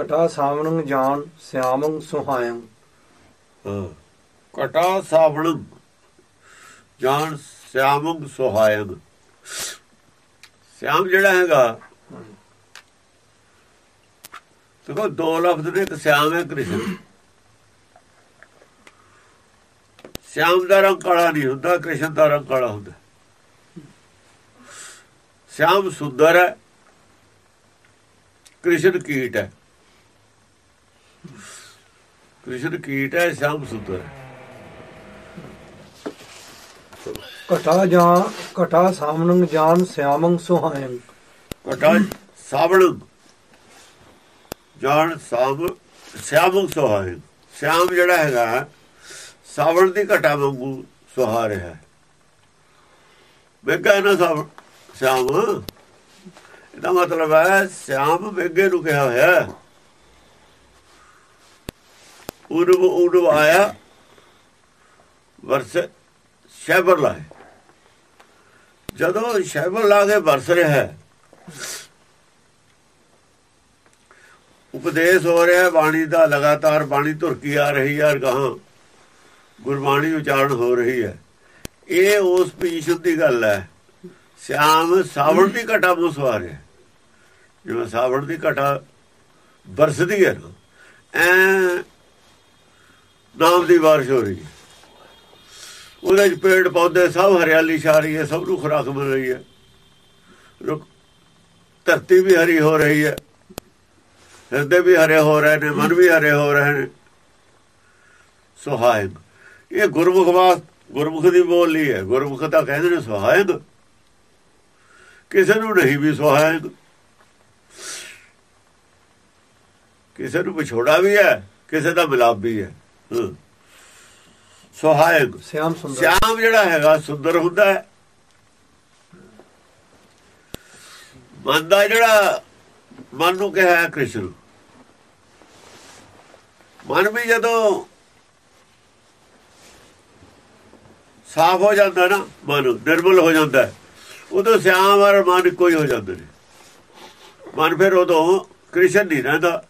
ਘਟਾ ਸਾਵਣੰ ਜਾਨ ਸਿਆਮੰ ਸੁਹਾਇੰ। ਹਾਂ। ਕਟਾ ਸਾਵਣ ਜਾਨ ਸਿਆਮੰ ਸੁਹਾਇਨ ਸਿਆਮ ਜਿਹੜਾ ਹੈਗਾ, ਦੇਖੋ, ਦੋ ਲਫ਼ਜ਼ ਨੇ, ਇੱਕ ਸਿਆਮ ਹੈ ਕ੍ਰਿਸ਼ਨ। ਸਿਆਮ ਦਾ ਰੰਗ ਕਾਲਾ ਨਹੀਂ ਹੁੰਦਾ, ਕ੍ਰਿਸ਼ਨ ਦਾ ਰੰਗ ਕਾਲਾ ਹੁੰਦਾ। ਸਿਆਮ ਸੁੰਦਰ ਹੈ, ਕ੍ਰਿਸ਼ਨ ਕੀਟ ਹੈ। ਕ੍ਰਿਸ਼ਨ ਕੀਟ ਹੈ ਸਿਆਮ ਸੁੰਦਰ ਹੈ। ਘਟਾ ਜਾਂ ਘਟਾ ਸਾਵਣੰ ਜਾਨ ਸਿਆਮੰ ਸੁਹਾਇੰ। ਕਟਾ ਸਾਵਣ ਜਾਣ ਸਾਮ ਸਿਆਮ ਸੁਹਾਏ ਸਿਆਮ ਜਿਹੜਾ ਹੈਗਾ ਸਾਵਣ ਦੀ ਘਟਾ ਵਾਂਗੂ ਸੁਹਾ ਰਿਹਾ ਵੇਗਾ ਨਾ ਸਾਵਣ ਸਿਆਮ ਇਹਦਾ ਮਤਲਬ ਹੈ ਸਿਆਮ ਵੇਗੇ ਨੂੰ ਕਿਹਾ ਹੋਇਆ ਹੈ ਉਰਵ ਆਇਆ ਵਰਸ ਸ਼ੈਬਰ ਲਾਏ ਜਦੋਂ ਸ਼ੈਬਰ ਲਾ ਕੇ ਵਰਸ ਰਿਹਾ ਹੈ ਉਪਦੇਸ਼ ਹੋ ਰਿਹਾ ਹੈ ਬਾਣੀ ਦਾ ਲਗਾਤਾਰ ਬਾਣੀ ਧੁਰਕੀ ਆ ਰਹੀ ਹੈ ਗਾਹਾਂ ਗੁਰਬਾਣੀ ਉਚਾਰਨ ਹੋ ਰਹੀ ਹੈ ਇਹ ਉਸ ਪੋਜੀਸ਼ਨ ਦੀ ਗੱਲ ਹੈ ਸਿਆਮ ਸਾਵਣ ਦੀ ਘਟਾ ਨੂੰ ਰਿਹਾ ਜਿਵੇਂ ਸਾਵਣ ਦੀ ਘਟਾ ਬਰਸਦੀ ਹੈ ਨਾ ਐ ਨਾਮ ਦੀ ਬਾਰਿਸ਼ ਹੋ ਰਹੀ। ਹੈ ਉਹਦੇ ਚ ਪੇੜ ਪੌਦੇ, ਸਭ ਹਰਿਆਲੀ ਛਾ ਰਹੀ ਹੈ, ਸਭ ਨੂੰ ਖੁਰਾਕ ਮਿਲ ਰਹੀ ਹੈ। ਧਰਤੀ ਵੀ ਹਰੀ ਹੋ ਰਹੀ ਹੈ। ਹਿਰਦੇ ਵੀ ਹਰੇ ਹੋ ਰਹੇ ਨੇ, ਮਨ ਵੀ ਹਰੇ ਹੋ ਰਹੇ ਨੇ। ਸੁਹਾਇਗ ਇਹ ਗੁਰਮੁਖ ਬਾਤ ਗੁਰਮੁਖ ਦੀ ਬੋਲੀ ਹੈ ਗੁਰਮੁਖ ਤਾਂ ਕਹਿੰਦੇ ਨੇ ਸੁਹਾਇਗ ਕਿਸੇ ਨੂੰ ਨਹੀਂ ਵੀ ਸੁਹਾਇਗ ਕਿਸੇ ਨੂੰ ਵਿਛੋੜਾ ਵੀ ਹੈ, ਕਿਸੇ ਦਾ ਮਿਲਾਪ ਵੀ ਹੈ। ਸੁਹਾਇਗ ਸਿਆਮ ਸੁੰਦਰ। ਸ਼ਾਮ ਜਿਹੜਾ ਹੈਗਾ ਸੁੰਦਰ ਹੁੰਦਾ ਹੈ। ਮਨ ਦਾ ਜਿਹੜਾ ਮਨ ਨੂੰ ਕਿਹਾ ਹੈ ਕ੍ਰਿਸ਼ਨ। ਮਨ ਵੀ ਜਦੋਂ ਸਾਫ਼ ਹੋ ਜਾਂਦਾ ਨਾ ਮਨ ਨਿਰਮਲ ਹੋ ਜਾਂਦਾ ਹੈ, ਉਦੋਂ ਸਿਆਮ ਔਰ ਮਨ ਕੋਈ ਹੋ ਜਾਂਦੇ ਨੇ। ਮਨ ਫਿਰ ਉਦੋਂ ਕ੍ਰਿਸ਼ਨ ਨਹੀਂ ਰਹਿੰਦਾ।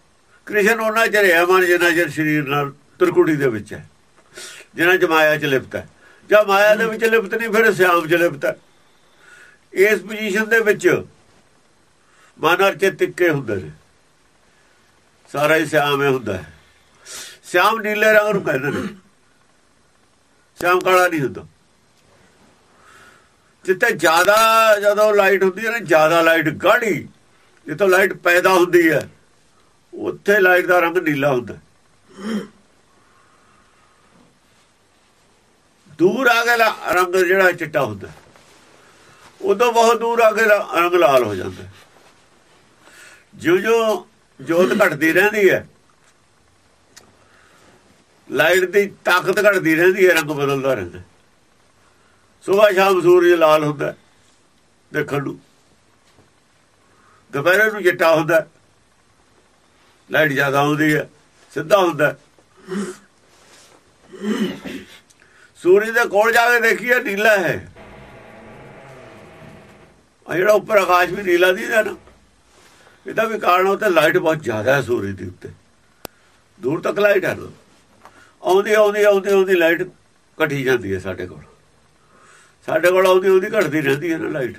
ਕ੍ਰਿਸ਼ਨ ਉਹਨਾਂ ਚਿਰ ਹੈ ਮਨ ਜਿੰਨਾ ਚਿਰ ਸਰੀਰ ਨਾਲ ਤਰਕੁੜੀ ਦੇ ਵਿੱਚ ਹੈ। ਜਿਹਨਾਂ ਚ ਮਾਇਆ ਚ ਲਿਪਤ ਹੈ। ਜਾਂ ਮਾਇਆ ਦੇ ਵਿੱਚ ਲਿਪਤ ਨਹੀਂ, ਫਿਰ ਸਿਆਮ ਚ ਲਿਪਤ ਹੈ। ਇਸ ਪੋਜੀਸ਼ਨ ਦੇ ਵਿੱਚ ਮਨ ਅਰ ਚਿੱਤ ਹੁੰਦੇ ਨੇ। ਸਾਰਾ ਹੀ ਸਿਆਮ ਹੀ ਹੁੰਦਾ ਹੈ। ਸਿਆਮ ਨੀਲੇ ਰੰਗ ਨੂੰ ਕਹਿੰਦੇ ਨੇ। ਸਿਆਮ ਕਾਲਾ ਨਹੀਂ ਹੁੰਦਾ। ਜਿੱਤੇ ਜ਼ਿਆਦਾ ਜਦੋਂ ਲਾਈਟ ਹੁੰਦੀ ਹੈ ਨਾ, ਜ਼ਿਆਦਾ ਲਾਈਟ ਗਾੜੀ, ਜਿੱਥੋਂ ਲਾਈਟ ਪੈਦਾ ਹੁੰਦੀ ਹੈ, ਉੱਥੇ ਲਾਈਟ ਦਾ ਰੰਗ ਨੀਲਾ ਹੁੰਦਾ ਹੈ। ਦੂਰ ਆ ਕੇ ਲਾ- ਰੰਗ ਜਿਹੜਾ ਚਿੱਟਾ ਹੁੰਦਾ। ਉਦੋਂ ਬਹੁਤ ਦੂਰ ਆ ਕੇ ਰੰਗ ਲਾਲ ਹੋ ਜਾਂਦਾ। ਜਿਉਂ ਜਿਉਂ ਜੋਤ ਘਟਦੀ ਰਹਿੰਦੀ ਹੈ, ਲਾਈਟ ਦੀ ਤਾਕਤ ਘਟਦੀ ਰਹਿੰਦੀ ਹੈ, ਰੰਗ ਬਦਲਦਾ ਰਹਿੰਦਾ। ਸਵੇਰ ਸ਼ਾਮ ਸੂਰਜ ਲਾਲ ਹੁੰਦਾ ਦੇਖਣ ਨੂੰ। ਦੁਪਹਿਰੇ ਨੂੰ ਚਿੱਟਾ ਹੁੰਦਾ ਲਾਈਟ ਜ਼ਿਆਦਾ ਆਉਂਦੀ ਹੈ, ਸਿੱਧਾ ਹੁੰਦਾ ਸੂਰਜ ਦੇ ਕੋਲ ਜਾ ਕੇ ਦੇਖੀਏ ਨੀਲਾ ਹੈ। ਆ ਜਿਹੜਾ ਉੱਪਰ ਆਕਾਸ਼ ਵੀ ਨੀਲਾ ਦੀਦਾ ਨਾ ਇਹਦਾ ਵੀ ਕਾਰਨ ਉਹ ਤੇ ਲਾਈਟ ਬਹੁਤ ਜ਼ਿਆਦਾ ਹੈ ਸੂਰਜ ਦੇ ਉੱਤੇ। ਦੂਰ ਤੱਕ ਲਾਈਟ ਹੈ ਆਉਂਦੀ ਆਉਂਦੀ ਆਉਂਦੀ ਆਉਂਦੀ ਲਾਈਟ ਘਟੀ ਜਾਂਦੀ ਹੈ ਸਾਡੇ ਕੋਲ। ਸਾਡੇ ਕੋਲ ਆਉਂਦੀ ਆਉਂਦੀ ਘਟਦੀ ਰਹਿੰਦੀ ਹੈ ਨਾ ਲਾਈਟ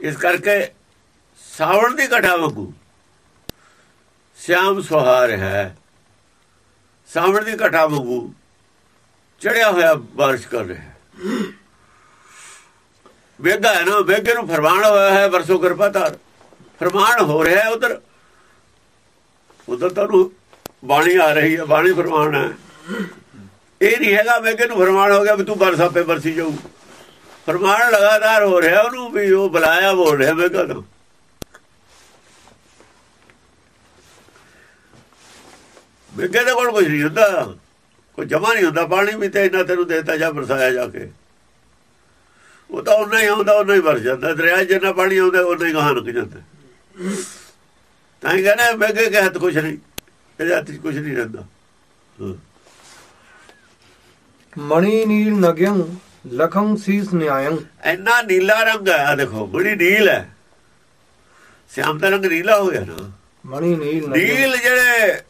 ਇਸ ਕਰਕੇ ਸਾਵਣ ਦੀ ਘਟਾ ਵਾਂਗੂ, ਸ਼ਾਮ ਸੁਹਾਰ ਹੈ। ਸਾਵਣ ਦੀ ਘਟਾ ਵਾਂਗੂ ਚੜਿਆ ਹੋਇਆ ਬਾਰਿਸ਼ ਕਰ ਰਿਹਾ ਹੈ। ਵੇਗਾ ਹੈ ਨਾ ਵੇਗੇ ਨੂੰ ਫਰਮਾਨ ਹੋਇਆ ਹੈ, ਵਰਸੋ ਕਿਰਪਾ ਧਾਰ। ਫਰਮਾਨ ਹੋ ਰਿਹਾ ਹੈ ਉਧਰ। ਉਧਰ ਤੁਹਾਨੂੰ ਬਾਣੀ ਆ ਰਹੀ ਹੈ, ਬਾਣੀ ਫਰਮਾਨ ਹੈ। ਇਹ ਨਹੀਂ ਹੈਗਾ ਵੇਗੇ ਨੂੰ ਫਰਮਾਨ ਹੋ ਗਿਆ ਵੀ ਤੂੰ ਬਰਸਾ ਪੇ ਬਰਸੀ ਜਾਊ। ਫਰਮਾਨ ਲਗਾਤਾਰ ਹੋ ਰਿਹਾ ਉਹਨੂੰ ਵੀ ਉਹ ਬੁਲਾਇਆ ਬੋਲ ਰਿਹਾ ਵੇਗਾ ਨੂੰ। ਵੇਗੇ ਦੇ ਕੋਲ ਕੁਝ ਨਹੀਂ ਹੁੰਦਾ। ਕੋਈ ਜਮਾ ਨਹੀਂ ਹੁੰਦਾ ਪਾਣੀ ਵੀ ਤੇ ਇੰਨਾ ਤੈਨੂੰ ਦੇਤਾ ਜਾਂ ਬਰਸਾਇਆ ਜਾ ਕੇ। ਉਹ ਤਾਂ ਉਹਨਾਂ ਹੀ ਆਉਂਦਾ ਉਹਨਾਂ ਹੀ ਵਰ ਜਾਂਦਾ। ਦਰਿਆ ਜਿੰਨਾ ਪਾਣੀ ਆਉਂਦਾ ਉਹਨਾਂ ਹੀ ਗਾਹਾਂ ਲੁਕ ਜਾਂਦਾ। ਤਾਂ ਹੀ ਕਹਿੰਦਾ ਵੇਗੇ ਕੇ ਹੱਥ ਕੁਝ ਨਹੀਂ। ਇਹਦੇ ਹੱਥ 'ਚ ਕੁਝ ਨਹੀਂ ਰਹਿੰਦਾ। ਮਣੀ ਨੀਲ ਨਗਯੰ ਲਖੰ ਸੀਸ ਨਿਆਇੰ ਇੰਨਾ ਨੀਲਾ ਰੰਗ ਆ ਦੇਖੋ ਬੜੀ ਨੀਲ ਹੈ। ਸਿਆਮ ਦਾ ਰੰਗ ਨੀਲਾ ਹੋ ਗਿਆ ਨਾ। ਮਣੀ ਨੀਲ ਨੀਲ ਜਿਹੜੇ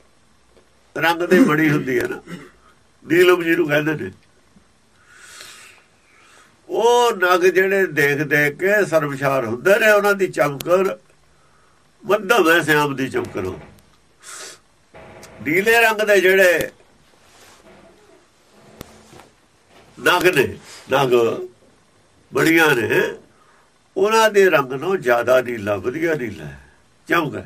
ਰੰਗ ਦੀ ਬੜੀ ਹੁੰਦੀ ਹੈ ਨਾ। ਨੀਲਮ ਜਿਹਨੂੰ ਕਹਿੰਦੇ ਨੇ। ਉਹ ਨਗ ਜਿਹੜੇ ਦੇਖ ਦੇਖ ਕੇ ਸਰਬਸ਼ਾਰ ਹੁੰਦੇ ਨੇ ਉਹਨਾਂ ਦੀ ਚਮਕ ਮੱਧਮ ਹੈ ਸਿਆਮ ਦੀ ਚਮਕ ਨੂੰ ਨੀਲੇ ਰੰਗ ਦੇ ਜਿਹੜੇ ਨਗ ਨੇ ਨਗ ਬੜੀਆਂ ਨੇ ਉਹਨਾਂ ਦੇ ਰੰਗ ਨੂੰ ਜ਼ਿਆਦਾ ਨੀਲਾ ਵਧੀਆ ਨੀਲਾ ਹੈ ਚਮਕ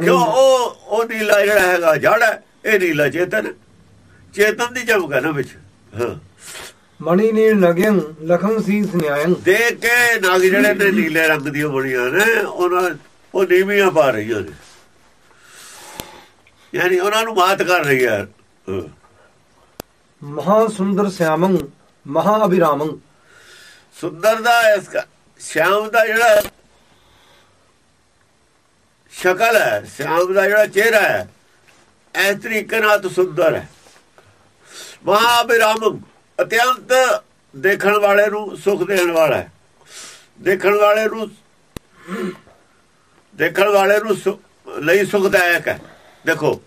ਕਿਉਂ? ਉਹ ਉਹ ਨੀਲਾ ਜਿਹੜਾ ਹੈਗਾ ਜੜ ਹੈ। ਇਹ ਨੀਲਾ ਚੇਤਨ ਚੇਤਨ ਦੀ ਚਮਕ ਹੈ ਨਾ ਵਿੱਚ। ਹਾਂ। ਮਣੀ ਨੀਲ ਨਗਿੰ ਲਖਮ ਸੀਸ ਨਿਆਇੰ। ਦੇਖ ਕੇ ਨਾਗ ਜਿਹੜੇ ਨੇ ਨੀਲੇ ਰੰਗ ਦੀਆਂ ਬਣੀਆਂ ਨੇ ਉਹਨਾਂ ਉਹ ਨੀਵੀਆਂ ਪਾ ਰਹੀਆਂ ਨੇ। ਯਾਨੀ ਉਹਨਾਂ ਨੂੰ ਮਾਤ ਕਰ ਰਹੀ ਹੈ। ਮਹਾ ਸੁੰਦਰ ਸਿਆਮੰ ਮਹਾ ਅਭਿਰਾਮੰ। ਸੁੰਦਰ ਦਾ ਇਸ ਸ਼ਿਆਮ ਦਾ ਜਿਹੜਾ ਸ਼ਕਲ ਹੈ ਸ਼ਿਆਮ ਦਾ ਜਿਹੜਾ ਚਿਹਰਾ ਹੈ। ਇਸ ਤਰੀਕੇ ਨਾਲ ਤਾਂ ਸੁੰਦਰ ਹੈ। ਮਹਾਬਿਰਾਮ ਅਤਿਅੰਤ ਦੇਖਣ ਵਾਲੇ ਨੂੰ ਸੁਖ ਦੇਣ ਵਾਲਾ ਹੈ। ਦੇਖਣ ਵਾਲੇ ਨੂੰ ਦੇਖਣ ਵਾਲੇ ਨੂੰ ਸੁ- ਲਈ ਸੁਖਦਾਇਕ ਹੈ। ਦੇਖੋ,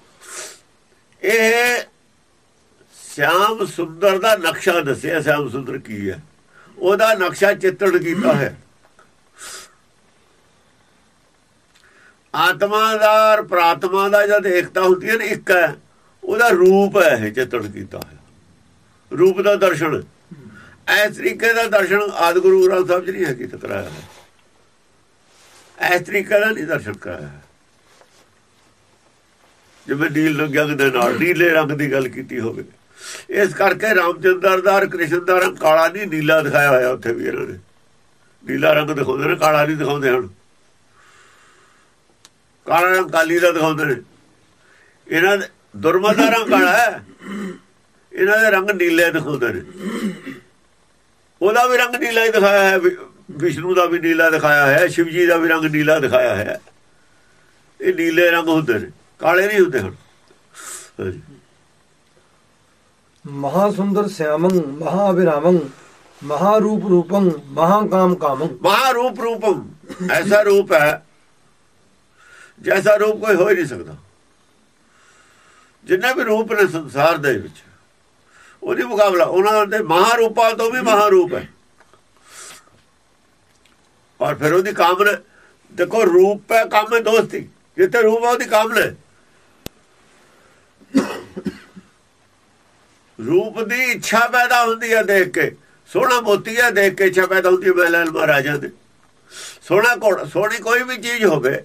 ਇਹ ਸ਼ਿਆਮ ਸੁੰਦਰ ਦਾ ਨਕਸ਼ਾ ਦੱਸਿਆ ਸ਼ਿਆਮ ਸੁੰਦਰ ਕੀ ਹੈ? ਉਹਦਾ ਨਕਸ਼ਾ ਚਿੱਤਰਣ ਕੀਤਾ ਹੈ। ਆਤਮਾ ਦਾ ਔਰ ਪ੍ਰਾਤਮਾ ਦਾ ਜਦ ਏਕਤਾ ਹੁੰਦੀ ਹੈ ਨਾ, ਇੱਕ ਹੈ, ਉਹਦਾ ਰੂਪ ਹੈ ਇਹ ਚਿੱਤਰਣ ਕੀਤਾ ਹੈ ਰੂਪ ਦਾ ਦਰਸ਼ਨ। ਇਸ ਤਰੀਕੇ ਦਾ ਦਰਸ਼ਨ ਆਦਿ ਗੁਰੂ ਗ੍ਰੰਥ ਸਾਹਿਬ ਜੀ ਨਹੀਂ ਹੈ ਕੀਤਾ ਕਰਾਇਆ ਹੈ। ਇਸ ਤਰੀਕੇ ਦਾ ਨਹੀਂ ਦਰਸ਼ਨ ਕਰਾਇਆ ਹੈ। ਜਿਵੇਂ ਨੀਲ ਰੰਗ ਦੇ ਨਾਲ ਨੀਲੇ ਰੰਗ ਦੀ ਗੱਲ ਕੀਤੀ ਹੋਵੇ। ਇਸ ਕਰਕੇ ਰਾਮਚੰਦਰ ਦਾ ਔਰ ਕ੍ਰਿਸ਼ਨ ਦਾ ਰੰਗ ਕਾਲਾ ਨਹੀਂ, ਨੀਲਾ ਦਿਖਾਇਆ ਹੋਇਆ ਉੱਥੇ ਵੀ ਇਹਨਾਂ ਨੇ। ਨੀਲਾ ਰੰਗ ਦਿਖਾਉਂਦੇ ਨੇ, ਕਾਲਾ ਨਹੀਂ ਦਿਖਾਉਂਦੇ ਹਨ ਕਾਲਾ ਰੰਗ ਕਾਲੀ ਦਾ ਦਿਖਾਉਂਦੇ ਨੇ ਇਹਨਾਂ ਦੇ ਦੁਰਮਤ ਰੰਗ ਕਾਲਾ ਹੈ। ਇਹਨਾਂ ਦੇ ਰੰਗ ਨੀਲੇ ਦਿਖਾਉਂਦੇ ਨੇ ਉਹਦਾ ਵੀ ਰੰਗ ਨੀਲਾ ਹੀ ਦਿਖਾਇਆ ਹੈ ਵਿਸ਼ਨੂੰ ਦਾ ਵੀ ਨੀਲਾ ਦਿਖਾਇਆ ਹੈ ਸ਼ਿਵ ਜੀ ਦਾ ਵੀ ਰੰਗ ਨੀਲਾ ਦਿਖਾਇਆ ਹੈ। ਇਹ ਨੀਲੇ ਰੰਗ ਹੁੰਦੇ ਨੇ ਕਾਲੇ ਨਹੀਂ ਹੁੰਦੇ ਹਾਂਜੀ। ਮਹਾ ਸੁੰਦਰ ਸਿਆਮੰ ਮਹਾ ਅਭਿਰਾਮੰ ਮਹਾ ਰੂਪ ਰੂਪੰ ਮਹਾ ਕਾਮ। ਕਾਮੰ ਮਹਾਰੂਪ ਰੂਪਮ ਐਸਾ ਰੂਪ ਹੈ ਜੈਸਾ ਰੂਪ ਕੋਈ ਹੋ ਹੀ ਨਹੀਂ ਸਕਦਾ। ਜਿੰਨੇ ਵੀ ਰੂਪ ਨੇ ਸੰਸਾਰ ਦੇ ਵਿੱਚ, ਉਹਦੀ ਮੁਕਾਬਲਾ ਉਹਨਾਂ ਦੇ ਮਹਾਰੂਪਾਂ ਤੋਂ ਵੀ ਮਹਾਰੂਪ ਹੈ। ਔਰ ਫਿਰ ਉਹਦੀ ਕਾਮਨਾ, ਦੇਖੋ ਰੂਪ ਹੈ ਕੰਮ ਦੋਸਤੀ। ਜਿੱਥੇ ਰੂਪ ਹੈ ਉਹਦੀ ਕਾਮਨਾ ਰੂਪ ਦੀ ਇੱਛਾ ਪੈਦਾ ਹੁੰਦੀ ਹੈ ਦੇਖ ਕੇ। ਸੋਹਣਾ ਮੋਤੀ ਹੈ, ਦੇਖ ਕੇ ਇੱਛਾ ਪੈਦਾ ਹੁੰਦੀ ਹੈ ਮਹਿਲਾਂ ਮਹਾਰਾਜਾ ਦੇ। ਸੋਹਣਾ ਘੋੜਾ, ਸੋਹਣੀ ਕੋਈ ਵੀ ਚੀਜ਼ ਹੋਵੇ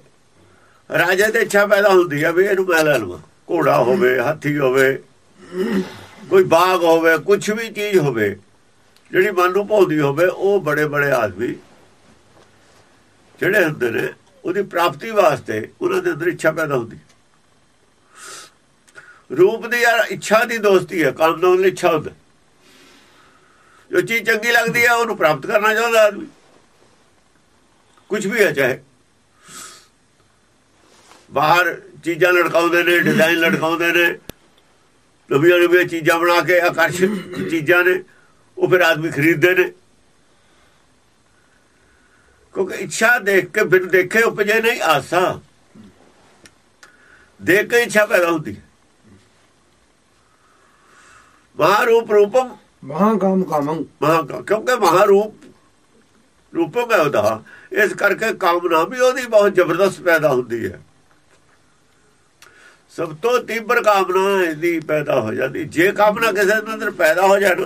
ਰਾਜੇ ਤੇ ਇੱਛਾ ਪੈਦਾ ਹੁੰਦੀ ਹੈ ਵੀ ਇਹਨੂੰ ਮੈਂ ਲੈ ਲਵਾਂ। ਘੋੜਾ ਹੋਵੇ, ਹਾਥੀ ਹੋਵੇ, ਕੋਈ ਬਾਗ ਹੋਵੇ ਕੁਝ ਵੀ ਚੀਜ਼ ਹੋਵੇ, ਜਿਹੜੀ ਮਨ ਨੂੰ ਭਾਉਂਦੀ ਹੋਵੇ, ਉਹ ਬੜੇ ਬੜੇ ਆਦਮੀ ਜਿਹੜੇ ਹੁੰਦੇ ਨੇ, ਉਹਦੀ ਪ੍ਰਾਪਤੀ ਵਾਸਤੇ ਉਹਨਾਂ ਦੇ ਅੰਦਰ ਇੱਛਾ ਪੈਦਾ ਹੁੰਦੀ। ਰੂਪ ਦੀ ਯਾਰ ਇੱਛਾ ਦੀ ਦੋਸਤੀ ਹੈ ਕਾਮ ਦਾ ਉਹਦੀ ਇੱਛਾ ਹੁੰਦਾ। ਜੋ ਚੀਜ਼ ਚੰਗੀ ਲੱਗਦੀ ਹੈ ਉਹਨੂੰ ਪ੍ਰਾਪਤ ਕਰਨਾ ਚਾਹੁੰਦਾ ਆਦਮੀ। ਕੁਝ ਵੀ ਹੈ ਚਾਹੇ। ਬਾਹਰ ਚੀਜ਼ਾਂ ਲਟਕਾਉਂਦੇ ਨੇ ਡਿਜ਼ਾਈਨ ਲਟਕਾਉਂਦੇ ਨੇ। ਨਵੀਆਂ ਨਵੀਆਂ ਚੀਜ਼ਾਂ ਬਣਾ ਕੇ ਆਕਰਸ਼ਕ ਚੀਜ਼ਾਂ ਨੇ ਉਹ ਫਿਰ ਆਦਮੀ ਖਰੀਦਦੇ ਨੇ। ਕਿਉਂਕਿ ਇੱਛਾ ਦੇਖ ਕੇ ਬਿਨ ਦੇਖੇ ਉਪਜੇ ਨਹੀਂ ਆਸਾ। ਦੇਖ ਕੇ ਇੱਛਾ ਪੈਦਾ ਹੁੰਦੀ। ਮਹਾਰੂਪ ਰੂਪਮ। ਮਹਾ ਕਾਮ। ਕਾਮੰ ਮਹਾ ਕਿਉਂਕਿ ਮਹਾਰੂਪ ਰੂਪਮ ਹੈ ਉਹਦਾ। ਇਸ ਕਰਕੇ ਕਾਮਨਾ ਵੀ ਉਹਦੀ ਬਹੁਤ ਜ਼ਬਰਦਸਤ ਪੈਦਾ ਹੁੰਦੀ ਹੈ। ਸਭ ਤੋਂ ਤੀਬਰ ਕਾਮਨਾ ਇਹਦੀ ਪੈਦਾ ਹੋ ਜਾਂਦੀ। ਜੇ ਕਾਮਨਾ ਕਿਸੇ ਦੇ ਅੰਦਰ ਪੈਦਾ ਹੋ ਜਾਣ,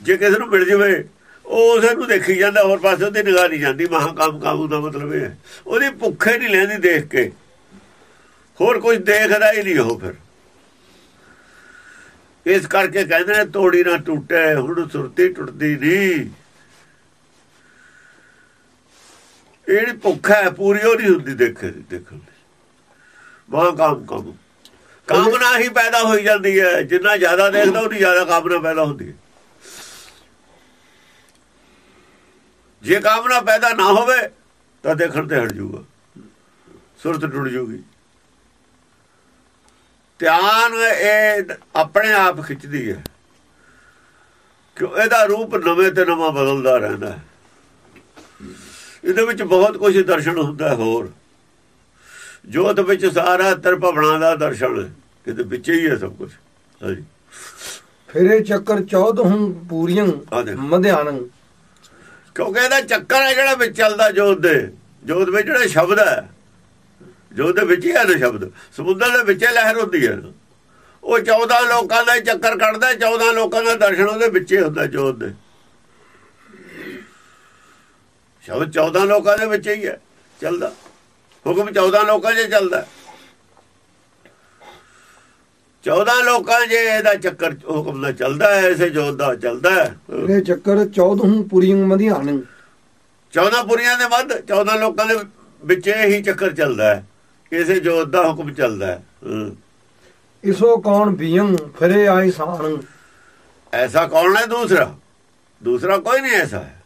ਜੇ ਕਿਸੇ ਨੂੰ ਮਿਲ ਜਵੇ, ਉਹ ਉਸੇ ਨੂੰ ਦੇਖੀ ਜਾਂਦਾ, ਹੋਰ ਪਾਸੇ ਉਹਦੀ ਨਿਗਾਹ ਨਹੀਂ ਜਾਂਦੀ। ਮਹਾ ਕਾਮ ਕਾਬੂ ਦਾ ਮਤਲਬ ਇਹ ਉਹਦੀ ਭੁੱਖੇ ਨਹੀਂ ਲੈਂਦੀ ਦੇਖ ਕੇ। ਹੋਰ ਕੁਝ ਦੇਖਦਾ ਹੀ ਨਹੀਂ ਉਹ ਫਿਰ। ਇਸ ਕਰਕੇ ਕਹਿੰਦੇ ਨੇ, ਤੋੜੀ ਨਾ ਟੁੱਟੇ, ਹੁਣ ਸੁਰਤੀ ਟੁੱਟਦੀ ਨਹੀਂ। ਇਹ ਭੁੱਖ ਹੈ, ਪੂਰੀ ਉਹ ਨਹੀਂ ਹੁੰਦੀ ਦੇਖੇ ਦੇਖਣ ਵਾਹ ਕੰਮ ਕੰਮ। ਕਾਮਨਾ ਹੀ ਪੈਦਾ ਹੋਈ ਜਾਂਦੀ ਹੈ। ਜਿੰਨਾ ਜ਼ਿਆਦਾ ਦੇਖਦਾ ਉਹਨੀ ਜ਼ਿਆਦਾ ਕਾਮਨਾ ਪੈਦਾ ਹੁੰਦੀ ਹੈ। ਜੇ ਕਾਮਨਾ ਪੈਦਾ ਨਾ ਹੋਵੇ ਤਾਂ ਦੇਖਣ ਤੇ ਹਟ ਜਾਊਗਾ। ਸੁਰਤ ਟੁੱਟ ਜਾਊਗੀ। ਧਿਆਨ ਇਹ ਆਪਣੇ ਆਪ ਖਿੱਚਦੀ ਹੈ ਕਿ ਇਹਦਾ ਰੂਪ ਨਵੇਂ ਤੇ ਨਵਾਂ ਬਦਲਦਾ ਰਹਿੰਦਾ ਹੈ। ਇਹਦੇ ਵਿੱਚ ਬਹੁਤ ਕੁਝ ਦਰਸ਼ਨ ਹੁੰਦਾ ਹੋਰ। ਜੋਤ ਵਿੱਚ ਸਾਰਾ ਤਰਪਵਣਾ ਦਾ ਦਰਸ਼ਨ। ਇਹਦੇ ਵਿੱਚ ਹੀ ਹੈ ਸਭ ਕੁਝ ਹਾਂਜੀ। ਫਿਰੇ ਚੱਕਰ ਚੌਦ ਹੂੰ ਪੂਰੀਆਂ। ਮਧਿਆਨੰ। ਕਿਉਂਕਿ ਇਹਦਾ ਚੱਕਰ ਹੈ ਜਿਹੜਾ ਵਿੱਚ ਚੱਲਦਾ ਜੋਤ ਦੇ। ਜੋਤ ਵਿੱਚ ਜਿਹੜਾ ਸ਼ਬਦ ਹੈ। ਜੋਤ ਦੇ ਵਿੱਚ ਹੀ ਹੈ ਸ਼ਬਦ। ਸਮੁੰਦਰ ਦੇ ਵਿੱਚ ਲਹਿਰ ਹੁੰਦੀ ਹੈ। ਉਹ 14 ਲੋਕਾਂ ਦਾ ਚੱਕਰ ਕੱਢਦਾ 14 ਲੋਕਾਂ ਦਾ ਦਰਸ਼ਨ ਉਹਦੇ ਵਿੱਚ ਹੀ ਹੁੰਦਾ ਜੋਤ ਦੇ। ਸ਼ਬਦ 14 ਲੋਕਾਂ ਦੇ ਵਿੱਚ ਹੀ ਹੈ। ਚੱਲਦਾ। ਹੁਕਮ 14 ਲੋਕਾਂ 'ਚ ਚੱਲਦਾ। 14 ਲੋਕਾਂ 'ਚ ਇਹਦਾ ਚੱਕਰ ਹੁਕਮ ਦਾ ਚੱਲਦਾ ਹੈ ਐਸੇ ਜੋਤ ਦਾ ਚੱਲਦਾ ਹੈ। ਫਿਰੇ ਚੱਕਰ ਚੌਦ ਹੂੰ ਪੂਰੀਆਂ ਮਧਿਆਨੰ 14 ਪੁਰੀਆਂ ਦੇ ਵੱਧ 14 ਲੋਕਾਂ ਦੇ ਵਿੱਚ ਹੀ ਚੱਕਰ ਚੱਲਦਾ ਹੈ ਇਸੇ ਜੋਤ ਦਾ ਹੁਕਮ ਚੱਲਦਾ ਹੈ। ਇਸੋ ਕੌਣ ਬੀਅੰ ਫਿਰੇ ਆਈ ਸਾਣ। ਐਸਾ ਕੌਣ ਹੈ ਦੂਸਰਾ? ਦੂਸਰਾ ਕੋਈ ਨਹੀਂ ਐਸਾ ਹੈ।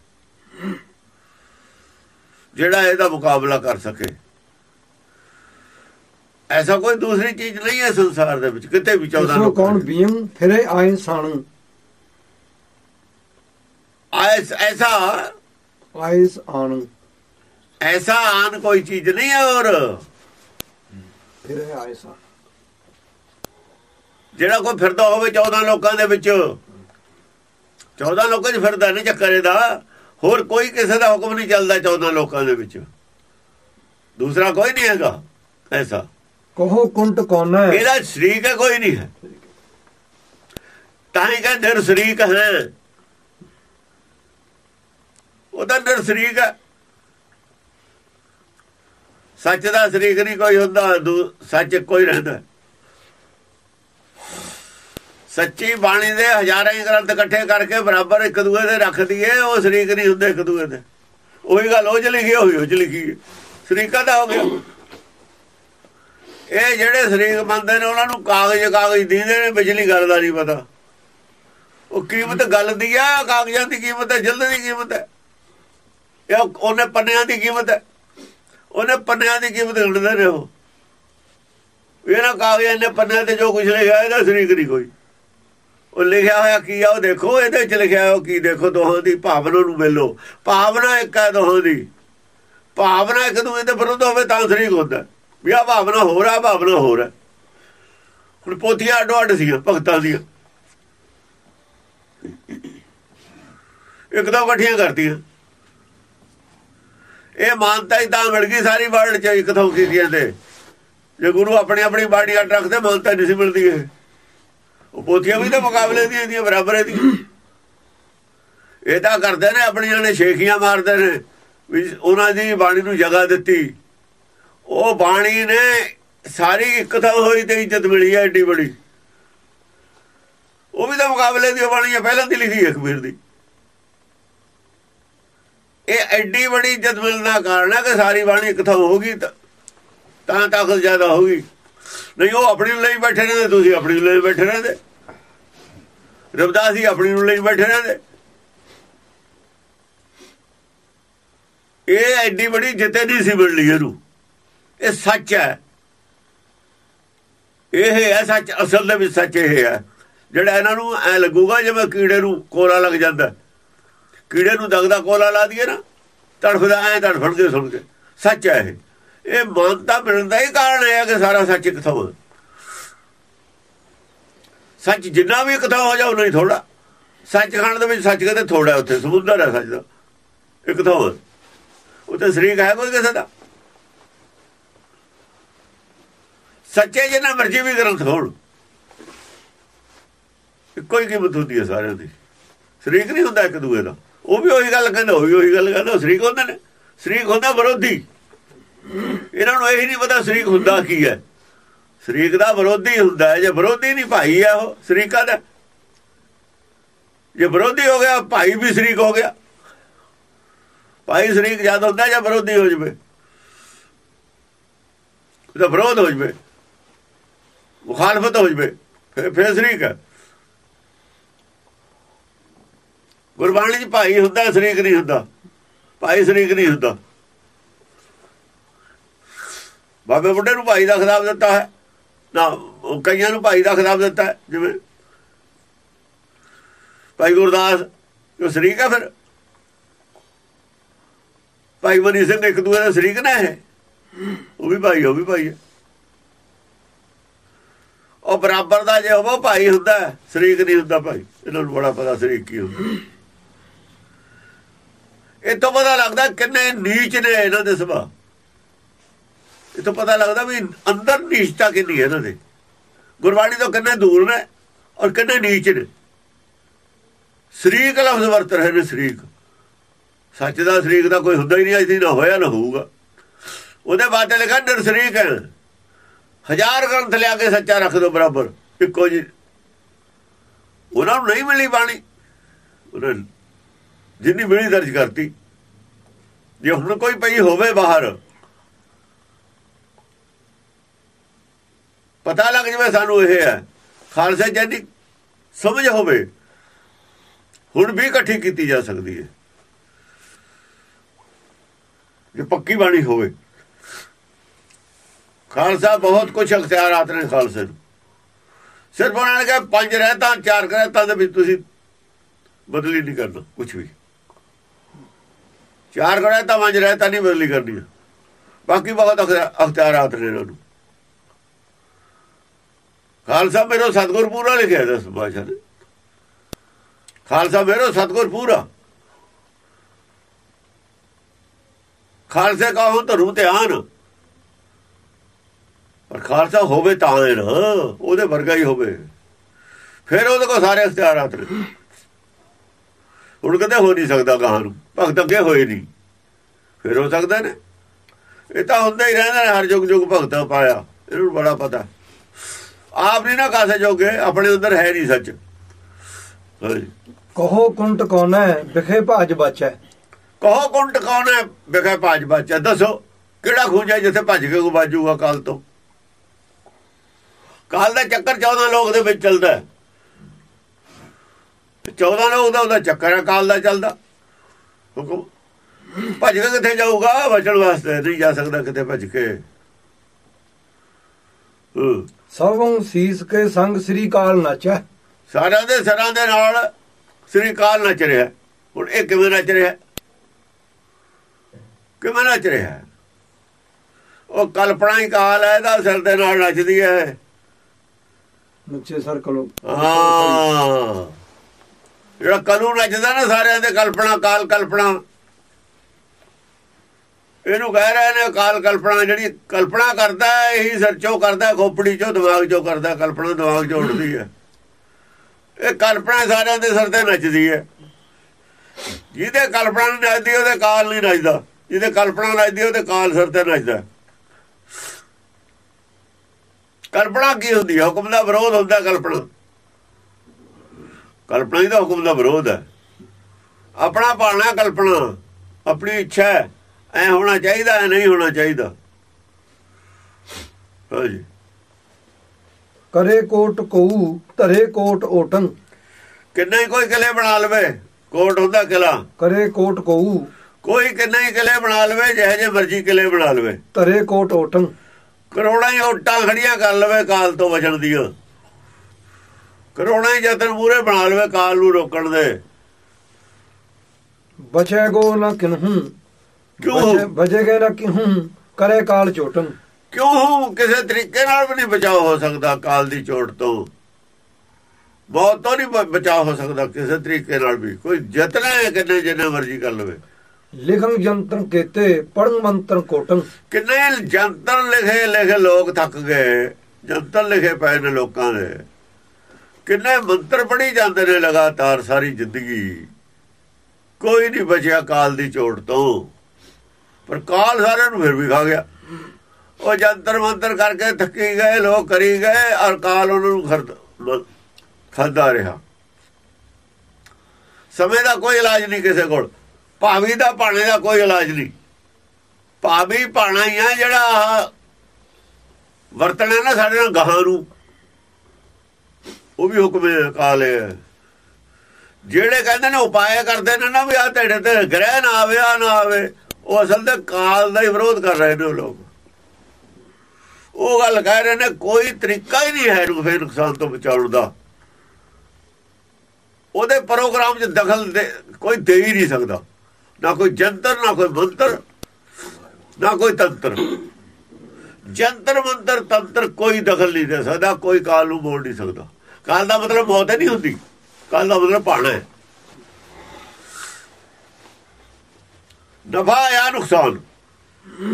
ਜਿਹੜਾ ਇਹਦਾ ਮੁਕਾਬਲਾ ਕਰ ਸਕੇ। ਐਸਾ ਕੋਈ ਦੂਸਰੀ ਚੀਜ਼ ਨਹੀਂ ਹੈ ਸੰਸਾਰ ਦੇ ਵਿੱਚ ਕਿਤੇ ਵੀ 14 ਇਸੋ ਲੋਕ ਕੌਣ ਬੀਅੰ ਫਿਰੇ ਆਈ ਸਾਣ। ਐਸਾ ਆਇਸ ਆਣ ਐਸਾ ਆਨ ਕੋਈ ਚੀਜ਼ ਨਹੀਂ ਹੈ ਔਰ ਫਿਰੇ ਆਈ ਸਾਣ। ਜਿਹੜਾ ਕੋਈ ਫਿਰਦਾ ਹੋਵੇ 14 ਲੋਕਾਂ ਦੇ ਵਿੱਚ। 14 ਲੋਕਾਂ 'ਚ ਫਿਰਦਾ ਨਹੀਂ ਚੱਕਰ ਇਹਦਾ। ਹੋਰ ਕੋਈ ਕਿਸੇ ਦਾ ਹੁਕਮ ਨਹੀਂ ਚੱਲਦਾ 14 ਲੋਕਾਂ ਦੇ ਵਿੱਚ। ਦੂਸਰਾ ਕੋਈ ਨਹੀਂ ਹੈਗਾ ਐਸਾ। ਕਹੋ ਕੁੰਟ ਕੌਣ ਹੈ? ਇਹਦਾ ਸ਼ਰੀਕ ਹੈ, ਕੋਈ ਨਹੀਂ ਹੈ। ਤਾਂ ਹੀ ਕਹਿੰਦੇ ਨਿਰ ਹੈ। ਉਹਦਾ ਨਿਰ ਹੈ। ਸੱਚ ਦਾ ਸ਼ਰੀਕ ਨਹੀਂ ਕੋਈ ਹੁੰਦਾ ਸੱਚ ਕੋਈ ਰਹਿੰਦਾ। ਸੱਚੀ ਬਾਣੀ ਦੇ ਹਜ਼ਾਰਾਂ ਹੀ ਗ੍ਰੰਥ ਇਕੱਠੇ ਕਰਕੇ ਬਰਾਬਰ ਇੱਕ ਦੂਏ ਦੇ ਰੱਖ ਦਈਏ, ਉਹ ਸ਼ਰੀਕ ਨਹੀਂ ਹੁੰਦੇ ਇੱਕ ਦੂਏ ਦੇ। ਉਹੀ ਗੱਲ ਉਹ ਚ ਲਿਖੀ ਹੋਈ ਉਹ ਚ ਲਿਖੀ ਹੈ। ਸ਼ਰੀਕਾ ਦਾ ਹੋ ਗਿਆ। ਇਹ ਜਿਹੜੇ ਸ਼ਰੀਕ ਬੰਦੇ ਨੇ ਉਹਨਾਂ ਨੂੰ ਕਾਗਜ਼ ਕਾਗਜ਼ ਦੀਂਦੇ ਨੇ, ਬਿਜਲੀ ਗੱਲ ਦਾ ਨਹੀਂ ਪਤਾ। ਉਹ ਕੀਮਤ ਗੱਲ ਦੀ ਆ, ਕਾਗਜ਼ਾਂ ਦੀ ਕੀਮਤ ਹੈ, ਜਲਦ ਦੀ ਕੀਮਤ ਹੈ। ਇਹ ਉਹਨੇ ਪੰਨਿਆਂ ਦੀ ਕੀਮਤ ਹੈ। ਉਹਨੇ ਪੰਨਿਆਂ ਦੀ ਕੀਮਤ ਗਿਣਦੇ ਨੇ ਉਹ। ਇਹਨਾਂ ਕਾਗਜ਼ਾਂ ਨੇ ਪੰਨਿਆਂ ਤੇ ਜੋ ਕੁਝ ਲਿਖਿਆ, ਇਹਦਾ ਸ਼ਰੀਕ ਨਹੀਂ ਕੋਈ। ਉਹ ਲਿਖਿਆ ਹੋਇਆ ਕੀ ਆ, ਉਹ ਦੇਖੋ, ਇਹਦੇ ਵਿੱਚ ਲਿਖਿਆ ਹੋਇਆ ਕੀ ਦੇਖੋ, ਦੋਹਾਂ ਦੀ ਭਾਵਨਾ ਨੂੰ ਮਿਲੋ। ਭਾਵਨਾ ਇੱਕ ਹੈ ਦੋਹਾਂ ਦੀ। ਭਾਵਨਾ ਇੱਕ ਦੂਜੇ ਦੇ ਵਿਰੁੱਧ ਹੋਵੇ ਤਾਂ ਸ਼ਰੀਕ ਹੁੰਦਾ। ਵੀ ਆ ਭਾਵਨਾ ਹੋਰ ਆ ਭਾਵਨਾ ਹੋਰ ਹੈ। ਹੁਣ ਪੋਥੀਆਂ ਅੱਡੋ ਅੱਡ ਸੀਆਂ ਭਗਤਾਂ ਦੀਆਂ ਇੱਕ ਦੋ ਇਕੱਠੀਆਂ ਕਰਤੀਆਂ। ਇਹ ਮਾਨਤਾ ਹੀ ਤਾਂ ਮਿਲ ਗਈ ਸਾਰੀ ਵਰਲਡ ਚ ਇੱਕ ਕੀਤੀਆਂ ਤੇ। ਜੇ ਗੁਰੂ ਆਪਣੀ ਆਪਣੀ ਬਾਣੀ ਅੱਡ ਰੱਖਦੇ, ਮਾਨਤਾ ਨਹੀਂ ਸੀ ਮਿਲਦੀ ਇਹ। ਉਹ ਪੋਥੀਆਂ ਵੀ ਤਾਂ ਮੁਕਾਬਲੇ ਦੀਆਂ ਦੀਆਂ, ਬਰਾਬਰ ਦੀ ਇਹ ਤਾਂ ਕਰਦੇ ਨੇ, ਆਪਣੀਆਂ ਨੇ ਸ਼ੇਖੀਆਂ ਮਾਰਦੇ ਨੇ, ਵੀ ਉਹਨਾਂ ਦੀ ਬਾਣੀ ਨੂੰ ਜਗ੍ਹਾ ਦਿੱਤੀ। ਉਹ ਬਾਣੀ ਨੇ ਸਾਰੀ ਇੱਕ ਥਾਂ ਹੋਈ ਤੇ ਇੱਜ਼ਤ ਮਿਲੀ ਹੈ ਏਡੀ ਬੜੀ। ਉਹ ਵੀ ਤਾਂ ਮੁਕਾਬਲੇ ਦੀ ਬਾਣੀ ਹੈ ਪਹਿਲਾਂ ਦੀ ਲਿਖੀ ਹੈ ਕਬੀਰ ਦੀ। ਇਹ ਐਡੀ ਬੜੀ ਇੱਜ਼ਤ ਮਿਲਣਾ ਕਾਰਨ ਹੈ ਕਿ ਸਾਰੀ ਬਾਣੀ ਇੱਕ ਥਾਂ ਹੋ ਗਈ ਤਾਂ ਤਾਕਤ ਜ਼ਿਆਦਾ ਹੋ ਗਈ ਨਹੀਂ, ਉਹ ਆਪਣੀ ਨੂੰ ਲਈ ਬੈਠੇ ਰਹਿੰਦੇ, ਤੁਸੀਂ ਆਪਣੀ ਲਈ ਬੈਠੇ ਰਹਿੰਦੇ। ਰਬਦਾਸ ਜੀ ਆਪਣੀ ਨੂੰ ਲਈ ਬੈਠੇ ਰਹਿੰਦੇ। ਇਹ ਐਡੀ ਬੜੀ ਜਿੱਤੇ ਨਹੀਂ ਸੀ ਮਿਲਣੀ ਇਹਨੂੰ। ਇਹ ਸੱਚ ਹੈ। ਇਹ ਹੈ ਸੱਚ, ਅਸਲ ਦੇ ਵਿੱਚ ਸੱਚ ਇਹ ਹੈ। ਜਿਹੜਾ ਇਹਨਾਂ ਨੂੰ ਐ ਲੱਗੂਗਾ ਜਿਵੇਂ ਕੀੜੇ ਨੂੰ ਕੋਲਾ ਲੱਗ ਜਾਂਦਾ। ਕੀੜੇ ਨੂੰ ਦਗਦਾ ਕੋਲਾ ਲਾ ਦਈਏ ਨਾ, ਤੜਫਦਾ, ਐ ਤੜਫੜ ਕੇ ਸੁਣ ਕੇ। ਸੱਚ ਹੈ ਇਹ। ਇਹ ਮਾਨਤਾ ਮਿਲਣ ਦਾ ਹੀ ਕਾਰਨ ਹੈ ਕਿ ਸਾਰਾ ਸੱਚ ਇੱਕ ਥਾਂ। ਸੱਚ ਜਿੰਨਾ ਵੀ ਇੱਕ ਥਾਂ ਹੋ ਜਾਉ ਨਹੀਂ ਥੋੜਾ ਸੱਚ ਖਾਣ ਦੇ ਵਿੱਚ ਸੱਚ ਕਹਿੰਦੇ ਥੋੜਾ ਉੱਥੇ, ਸਮੁੰਦਰ ਹੈ ਸੱਚ ਦਾ। ਇੱਕ ਥਾਂ। ਉੱਥੇ ਸ਼ਰੀਕ ਹੈ ਕੋਈ ਕਿਸੇ ਦਾ ਸੱਚੇ ਜਿੰਨਾ ਮਰਜ਼ੀ ਵੀ ਗ੍ਰੰਥ ਹੋਣ ਕੋਈ ਕੀਮਤ ਹੁੰਦੀ ਹੈ ਸਾਰਿਆਂ ਦੀ। ਸ਼ਰੀਕ ਨਹੀਂ ਹੁੰਦਾ ਇੱਕ ਦੂਏ ਦਾ। ਉਹ ਵੀ ਉਹੀ ਗੱਲ ਕਹਿੰਦਾ, ਉਹ ਵੀ ਉਹੀ ਗੱਲ ਕਹਿੰਦਾ ਸ਼ਰੀਕ ਹੁੰਦੇ ਨੇ। ਸ਼ਰੀਕ ਹੁੰਦਾ ਵਿਰੋਧੀ। ਇਹਨਾਂ ਨੂੰ ਇਹ ਨਹੀਂ ਪਤਾ ਸ਼ਰੀਕ ਹੁੰਦਾ ਕੀ ਹੈ। ਸ਼ਰੀਕ ਦਾ ਵਿਰੋਧੀ ਹੁੰਦਾ ਹੈ। ਜੇ ਵਿਰੋਧੀ ਨਹੀਂ ਭਾਈ ਹੈ ਉਹ, ਸ਼ਰੀਕਾ ਦਾ। ਜੇ ਵਿਰੋਧੀ ਹੋ ਗਿਆ, ਭਾਈ ਵੀ ਸ਼ਰੀਕ ਹੋ ਗਿਆ। ਭਾਈ ਸ਼ਰੀਕ ਜਦ ਹੁੰਦਾ ਜਾਂ ਵਿਰੋਧੀ ਹੋ ਜਵੇ? ਤਾਂ ਵਿਰੋਧ ਹੋ ਜਵੇ। ਮੁਖਾਲਫਤ ਹੋ ਜਵੇ, ਫਿਰ ਫਿਰ ਸ਼ਰੀਕ ਹੈ। ਗੁਰਬਾਣੀ ਚ ਭਾਈ ਹੁੰਦਾ, ਸ਼ਰੀਕ ਨਹੀਂ ਹੁੰਦਾ। ਭਾਈ ਸ਼ਰੀਕ ਨਹੀਂ ਹੁੰਦਾ। ਬਾਬੇ ਬੁੱਢੇ ਨੂੰ ਭਾਈ ਦਾ ਖਿਤਾਬ ਦਿੱਤਾ ਹੈ। ਨਾ ਕਈਆਂ ਨੂੰ ਭਾਈ ਦਾ ਖਿਤਾਬ ਦਿੱਤਾ ਜਿਵੇਂ ਭਾਈ ਗੁਰਦਾਸ, ਜੋ ਸ਼ਰੀਕ ਹੈ ਫਿਰ। ਭਾਈ ਮਨੀ ਸਿੰਘ ਇੱਕ ਦੂਜੇ ਦਾ ਸ਼ਰੀਕ ਨਾ ਹੈ। ਉਹ ਵੀ ਭਾਈ ਉਹ ਵੀ ਭਾਈ ਹੈ। ਉਹ ਬਰਾਬਰ ਦਾ ਜੇ ਉਹ ਭਾਈ ਹੁੰਦਾ ਸ਼ਰੀਕ ਨਹੀਂ ਹੁੰਦਾ ਭਾਈ। ਇਹਨਾਂ ਨੂੰ ਬੜਾ ਪਤਾ ਸ਼ਰੀਕ ਕੀ ਹੁੰਦਾ। ਇਹ ਤੋਂ ਪਤਾ ਲੱਗਦਾ ਕਿੰਨੇ ਨੀਚ ਨੇ ਇਹਨਾਂ ਦੇ ਸੁਭਾਅ। ਇਹ ਤੋਂ ਪਤਾ ਲੱਗਦਾ ਵੀ ਅੰਦਰ ਨੀਚਤਾ ਕਿੰਨੀ ਹੈ ਇਹਨਾਂ ਦੇ। ਗੁਰਬਾਣੀ ਤੋਂ ਕਿੰਨੇ ਦੂਰ ਨੇ ਔਰ ਕਿੰਨੇ ਨੀਚ ਨੇ। ਸ਼ਰੀਕ ਲਫ਼ਜ਼ ਵਰਤ ਰਹੇ ਨੇ ਸ਼ਰੀਕ। ਸੱਚ ਦਾ ਸ਼ਰੀਕ ਦਾ ਕੋਈ ਹੁੰਦਾ ਹੀ ਨਹੀਂ, ਅਜੇ ਨਾ ਹੋਇਆ, ਨਾ ਹੋਊਗਾ। ਉਹਦੇ ਬਾਅਦ ਲਿਖਿਆ, ਨਿਰਸ਼ਰੀਕ ਹੈ। ਹਜ਼ਾਰ ਗ੍ਰੰਥ ਲਿਆ ਕੇ ਸੱਚਾ ਰੱਖ ਦੋ ਬਰਾਬਰ, ਇੱਕੋ ਜੀ ਉਹਨਾਂ ਨੂੰ ਨਹੀਂ ਮਿਲੀ ਬਾਣੀ। ਉਹਨਾਂ ਜਿੰਨੀ ਮਿਲੀ ਦਰਜ ਕਰਤੀ। ਜੇ ਹੁਣ ਕੋਈ ਪਈ ਹੋਵੇ ਬਾਹਰ, ਪਤਾ ਲੱਗ ਜਵੇ ਸਾਨੂੰ ਇਹ ਹੈ। ਖਾਲਸਾ ਜੈਨੀ ਸਮਝ ਹੋਵੇ, ਹੁਣ ਵੀ ਇਕੱਠੀ ਕੀਤੀ ਜਾ ਸਕਦੀ ਹੈ। ਜੇ ਪੱਕੀ ਬਾਣੀ ਹੋਵੇ। ਖਾਲਸਾ ਬਹੁਤ ਕੁਝ ਅਖਤਿਆਰਾਤ ਨੇ ਖਾਲਸੇ ਨੂੰ। ਸਿਰਫ ਉਹਨਾਂ ਨੇ ਕਿਹਾ, ਪੰਜ ਰਹਿਤਾਂ, ਚਾਰ ਰਹਿਤਾਂ ਦੇ ਵਿੱਚ ਤੁਸੀਂ ਬਦਲੀ ਨਹੀਂ ਕਰਨਾ ਕੁਝ ਵੀ। ਚਾਰ ਰਹਿਤਾਂ ਪੰਜ ਰਹਿਤਾਂ ਨਹੀਂ ਬਦਲੀ ਕਰਨੀ ਬਾਕੀ ਬਹੁਤ ਅਖਤਿਆਰਾਤ ਨੇ ਇਹਨਾਂ ਨੂੰ। ਖਾਲਸਾ ਮੇਰੋ ਸਤਗੁਰ ਪੂਰਾ ਲਿਖਿਆ ਦਸ ਬਾਸ਼ਾ ਨੇ। ਖਾਲਸਾ ਮੇਰੋ ਸਤਗੁਰ ਪੂਰਾ। ਖਾਲਸੇ ਕਹੋ ਧਰੂ ਧਿਆਨ। ਪਰ ਖਾਲਸਾ ਹੋਵੇ ਤਾਂ ਹੈ ਨਾ ਉਹਦੇ ਵਰਗਾ ਹੀ ਹੋਵੇ। ਫਿਰ ਉਹਦੇ ਕੋਲ ਸਾਰੇ ਅਖਤਿਆਰਾਤ ਨੇ ਹੁਣ ਕਦੇ ਹੋ ਨਹੀਂ ਸਕਦਾ ਗਾਹਾਂ ਨੂੰ। ਭਗਤ ਅੱਗੇ ਹੋਏ ਨਹੀਂ। ਫਿਰ ਹੋ ਸਕਦਾ ਨੇ। ਇਹ ਤਾਂ ਹੁੰਦਾ ਹੀ ਰਹਿੰਦਾ ਹਰ ਯੁਗ ਯੁਗ ਭਗਤਾਂ ਪਾਇਆ। ਇਹਨੂੰ ਬੜਾ ਪਤਾ। ਆਪ ਨਹੀਂ ਨਾ ਕਾਸੇ ਜੋਗੇ ਆਪਣੇ ਅੰਦਰ ਹੈ ਨਹੀਂ ਸੱਚ। ਕਹੋ ਕੁੰਟ ਕੋਨਾ ਵਿਖੇ ਭਾਜ ਬਚੈ। ਕਹੋ ਕੁੰਟ ਕੌਣ ਵਿਖੇ ਭਾਜ ਬਚੈ। ਦੱਸੋ ਕਿਹੜਾ ਖੂੰਜਾ ਜਿੱਥੇ ਭੱਜ ਕੇ ਕੋ ਬਾਜੂਗਾ ਕਾਲ ਤੋਂ? ਕਾਲ ਦਾ ਚੱਕਰ 14 ਲੋਕ ਦੇ ਵਿੱਚ ਚੱਲਦਾ ਹੈ। 14 ਲੋਕ ਦਾ ਉਹਦਾ ਚੱਕਰ ਹੈ ਕਾਲ ਦਾ ਚੱਲਦਾ। ਹੁਕਮ। ਭੱਜ ਕੇ ਕਿੱਥੇ ਜਾਊਗਾ? ਬਚਣ ਵਾਸਤੇ ਨਹੀਂ ਜਾ ਸਕਦਾ ਕਿਤੇ ਭੱਜ ਕੇ। ਸਭੋਂ ਸੀਸ ਕੇ ਸੰਗ ਸ੍ਰੀ ਕਾਲ ਨਚੈ। ਸਾਰਿਆਂ ਦੇ ਸਰਾਂ ਦੇ ਨਾਲ ਸ੍ਰੀ ਕਾਲ ਨੱਚ ਰਿਹਾ ਹੁਣ ਇਹ ਕਿਵੇਂ ਨੱਚ ਰਿਹਾ ਕਿਵੇਂ ਨੱਚ ਰਿਹਾ ਉਹ ਕਲਪਨਾ ਹੀ ਕਾਲ ਹੈ ਇਹਦਾ ਸਿਰ ਦੇ ਨਾਲ ਨੱਚਦੀ ਹੈ। ਨੱਚੇ ਸਰ ਕਲੋ। ਹਾਂ। ਜਿਹੜਾ ਕਲੂ ਨੱਚਦਾ ਨਾ ਸਾਰਿਆਂ ਦੇ ਕਲਪਨਾ, ਕਾਲ ਕਲਪਨਾ। ਇਹਨੂੰ ਕਹਿ ਰਹੇ ਨੇ ਕਾਲ ਕਲਪਨਾ, ਜਿਹੜੀ ਕਲਪਨਾ ਕਰਦਾ ਇਹੀ ਸਿਰ ਚੋਂ ਕਰਦਾ, ਖੋਪੜੀ ਚੋਂ, ਦਿਮਾਗ ਚੋਂ ਕਰਦਾ, ਕਲਪਨਾ ਦਿਮਾਗ ਚੋਂ ਉੱਠਦੀ ਹੈ। ਇਹ ਕਲਪਨਾ ਸਾਰਿਆਂ ਦੇ ਸਿਰ ਤੇ ਨੱਚਦੀ ਹੈ। ਜਿਹਦੇ ਕਲਪਨਾ ਨਹੀਂ ਨੱਚਦੀ, ਉਹਦੇ ਕਾਲ ਨਹੀਂ ਨੱਚਦਾ। ਜਿਹਦੇ ਕਲਪਨਾ ਨੱਚਦੀ, ਉਹਦੇ ਕਾਲ ਸਿਰ ਤੇ ਨੱਚਦਾ। ਕਲਪਨਾ ਕੀ ਹੁੰਦੀ ਹੈ ਹੁਕਮ ਦਾ ਵਿਰੋਧ ਹੁੰਦਾ ਕਲਪਨਾ। ਕਲਪਨਾ ਹੀ ਦਾ ਹੁਕਮ ਦਾ ਵਿਰੋਧ ਹੈ। ਆਪਣਾ ਪਾਣਾ ਕਲਪਨਾ ਆਪਣੀ ਇੱਛਾ ਐ ਹੋਣਾ ਚਾਹੀਦਾ ਐ ਨਹੀਂ ਹੋਣਾ ਚਾਹੀਦਾ। ਹਾਂਜੀ ਕਰੇ ਕੋਟ ਕਉ ਧਰੇ ਕੋਟ ਓਟੰ ਕਿੰਨਾ ਹੀ ਕੋਈ ਕਿਲੇ ਬਣਾ ਲਵੇ ਕੋਟ ਹੁੰਦਾ ਕਿਲਾ। ਕਰੇ ਕੋਟ ਕਉ ਕੋਈ ਕਿੰਨਾ ਹੀ ਕਿਲੇ ਬਣਾ ਲਵੇ ਜਿਹੇ ਜੇ ਮਰਜ਼ੀ ਕਿਲੇ ਬਣਾ ਲਵੇ। ਧਰੇ ਕੋਟ ਓਟੰ ਕਰੋੜਾਂ ਹੀ ਓਟਾਂ ਖੜੀਆਂ ਕਰ ਲਵੇ ਕਾਲ ਤੋਂ ਬਚਣ ਦੀਆਂ। ਕਰੋੜਾਂ ਹੀ ਯਤਨ ਪੂਰੇ ਬਣਾ ਲਵੇ ਕਾਲ ਨੂੰ ਰੋਕਣ ਦੇ। ਬਚੈ ਗੋ ਨਾ ਕਿਨਹੂ ਕਿਉਂ? ਬਚੇਗੇ ਨਾ ਕਿਹੂ ਕਰੇ ਕਾਲ ਚੋਟੰ ਕਿਉਂ? ਕਿਸੇ ਤਰੀਕੇ ਨਾਲ ਵੀ ਨਹੀਂ ਬਚਾਅ ਹੋ ਸਕਦਾ ਕਾਲ ਦੀ ਚੋਟ ਤੋਂ। ਬਹੁਤ ਤੋਂ ਨਹੀਂ ਬਚਾਅ ਹੋ ਸਕਦਾ ਕਿਸੇ ਤਰੀਕੇ ਨਾਲ ਵੀ। ਕੋਈ ਯਤਨ ਹੈ ਕਿੰਨੇ ਜਿੰਨੇ ਮਰਜ਼ੀ ਕਰ ਲਵੇ। ਲਿਖੰ ਜੰਤਰ ਕੇਤੇ ਪੜਨ ਮੰਤਰ ਕੋਟੰ ਕਿੰਨੇ ਜੰਤਰ ਲਿਖੇ ਲਿਖੇ ਲੋਕ ਥੱਕ ਗਏ। ਜੰਤਰ ਲਿਖੇ ਪਏ ਨੇ ਲੋਕਾਂ ਦੇ। ਕਿੰਨੇ ਮੰਤਰ ਪੜੀ ਜਾਂਦੇ ਨੇ ਲਗਾਤਾਰ ਸਾਰੀ ਜ਼ਿੰਦਗੀ। ਕੋਈ ਨਹੀਂ ਬਚਿਆ ਕਾਲ ਦੀ ਚੋਟ ਤੋਂ। ਪਰ ਕਾਲ ਸਾਰਿਆਂ ਨੂੰ ਫਿਰ ਵੀ ਖਾ ਗਿਆ। ਉਹ ਜੰਤਰ ਮੰਤਰ ਕਰਕੇ ਥੱਕੀ ਗਏ, ਲੋਕ ਕਰੀ ਗਏ, ਔਰ ਕਾਲ ਉਹਨਾਂ ਨੂੰ ਖਰਦ ਖਾਦਾ ਰਿਹਾ। ਸਮੇਂ ਦਾ ਕੋਈ ਇਲਾਜ ਨਹੀਂ ਕਿਸੇ ਕੋਲ। ਭਾਵੀ ਦਾ ਭਾਣੇ ਦਾ ਕੋਈ ਇਲਾਜ ਨਹੀਂ। ਭਾਵੀ ਭਾਣਾ ਹੀ ਆ ਜਿਹੜਾ ਵਰਤਣਾ ਨਾ ਸਾਡੇ ਨਾਲ ਗਾਹਾਂ ਨੂੰ। ਉਹ ਵੀ ਹੁਕਮ ਕਾਲ ਹੈ ਜਿਹੜੇ ਕਹਿੰਦੇ ਨੇ ਉਪਾਏ ਕਰਦੇ ਨੇ ਨਾ ਵੀ ਆ ਤੇੜੇ ਤੇ ਗ੍ਰਹਿ ਨਾ ਆਵੇ ਆ ਨਾ ਆਵੇ, ਉਹ ਅਸਲ ਤੇ ਕਾਲ ਦਾ ਹੀ ਵਿਰੋਧ ਕਰ ਰਹੇ ਨੇ ਲੋਕ। ਉਹ ਗੱਲ ਕਹਿ ਰਹੇ ਨੇ ਕੋਈ ਤਰੀਕਾ ਹੀ ਨਹੀਂ ਹੈ ਨੂੰ ਫੇਰ ਨੁਕਸਾਨ ਤੋਂ ਬਚਾਉਣ ਦਾ। ਉਹਦੇ ਪ੍ਰੋਗਰਾਮ 'ਚ ਦਖਲ ਦੇ ਕੋਈ ਦੇ ਹੀ ਨਹੀਂ ਸਕਦਾ। ਨਾ ਕੋਈ ਜੰਤਰ, ਨਾ ਕੋਈ ਮੰਤਰ, ਨਾ ਕੋਈ ਤੰਤਰ। ਜੰਤਰ, ਮੰਤਰ, ਤੰਤਰ ਕੋਈ ਦਖਲ ਨਹੀਂ ਦੇ ਸਕਦਾ, ਕੋਈ ਕਾਲ ਨੂੰ ਮੋੜ ਨਹੀਂ ਸਕਦਾ। ਕਾਲ ਦਾ ਮਤਲਬ ਮੌਤ ਨਹੀਂ ਹੁੰਦੀ। ਕਾਲ ਦਾ ਮਤਲਬ ਪਾਣਾ ਹੈ। ਨਫਾ ਆ ਨੁਕਸਾਨ।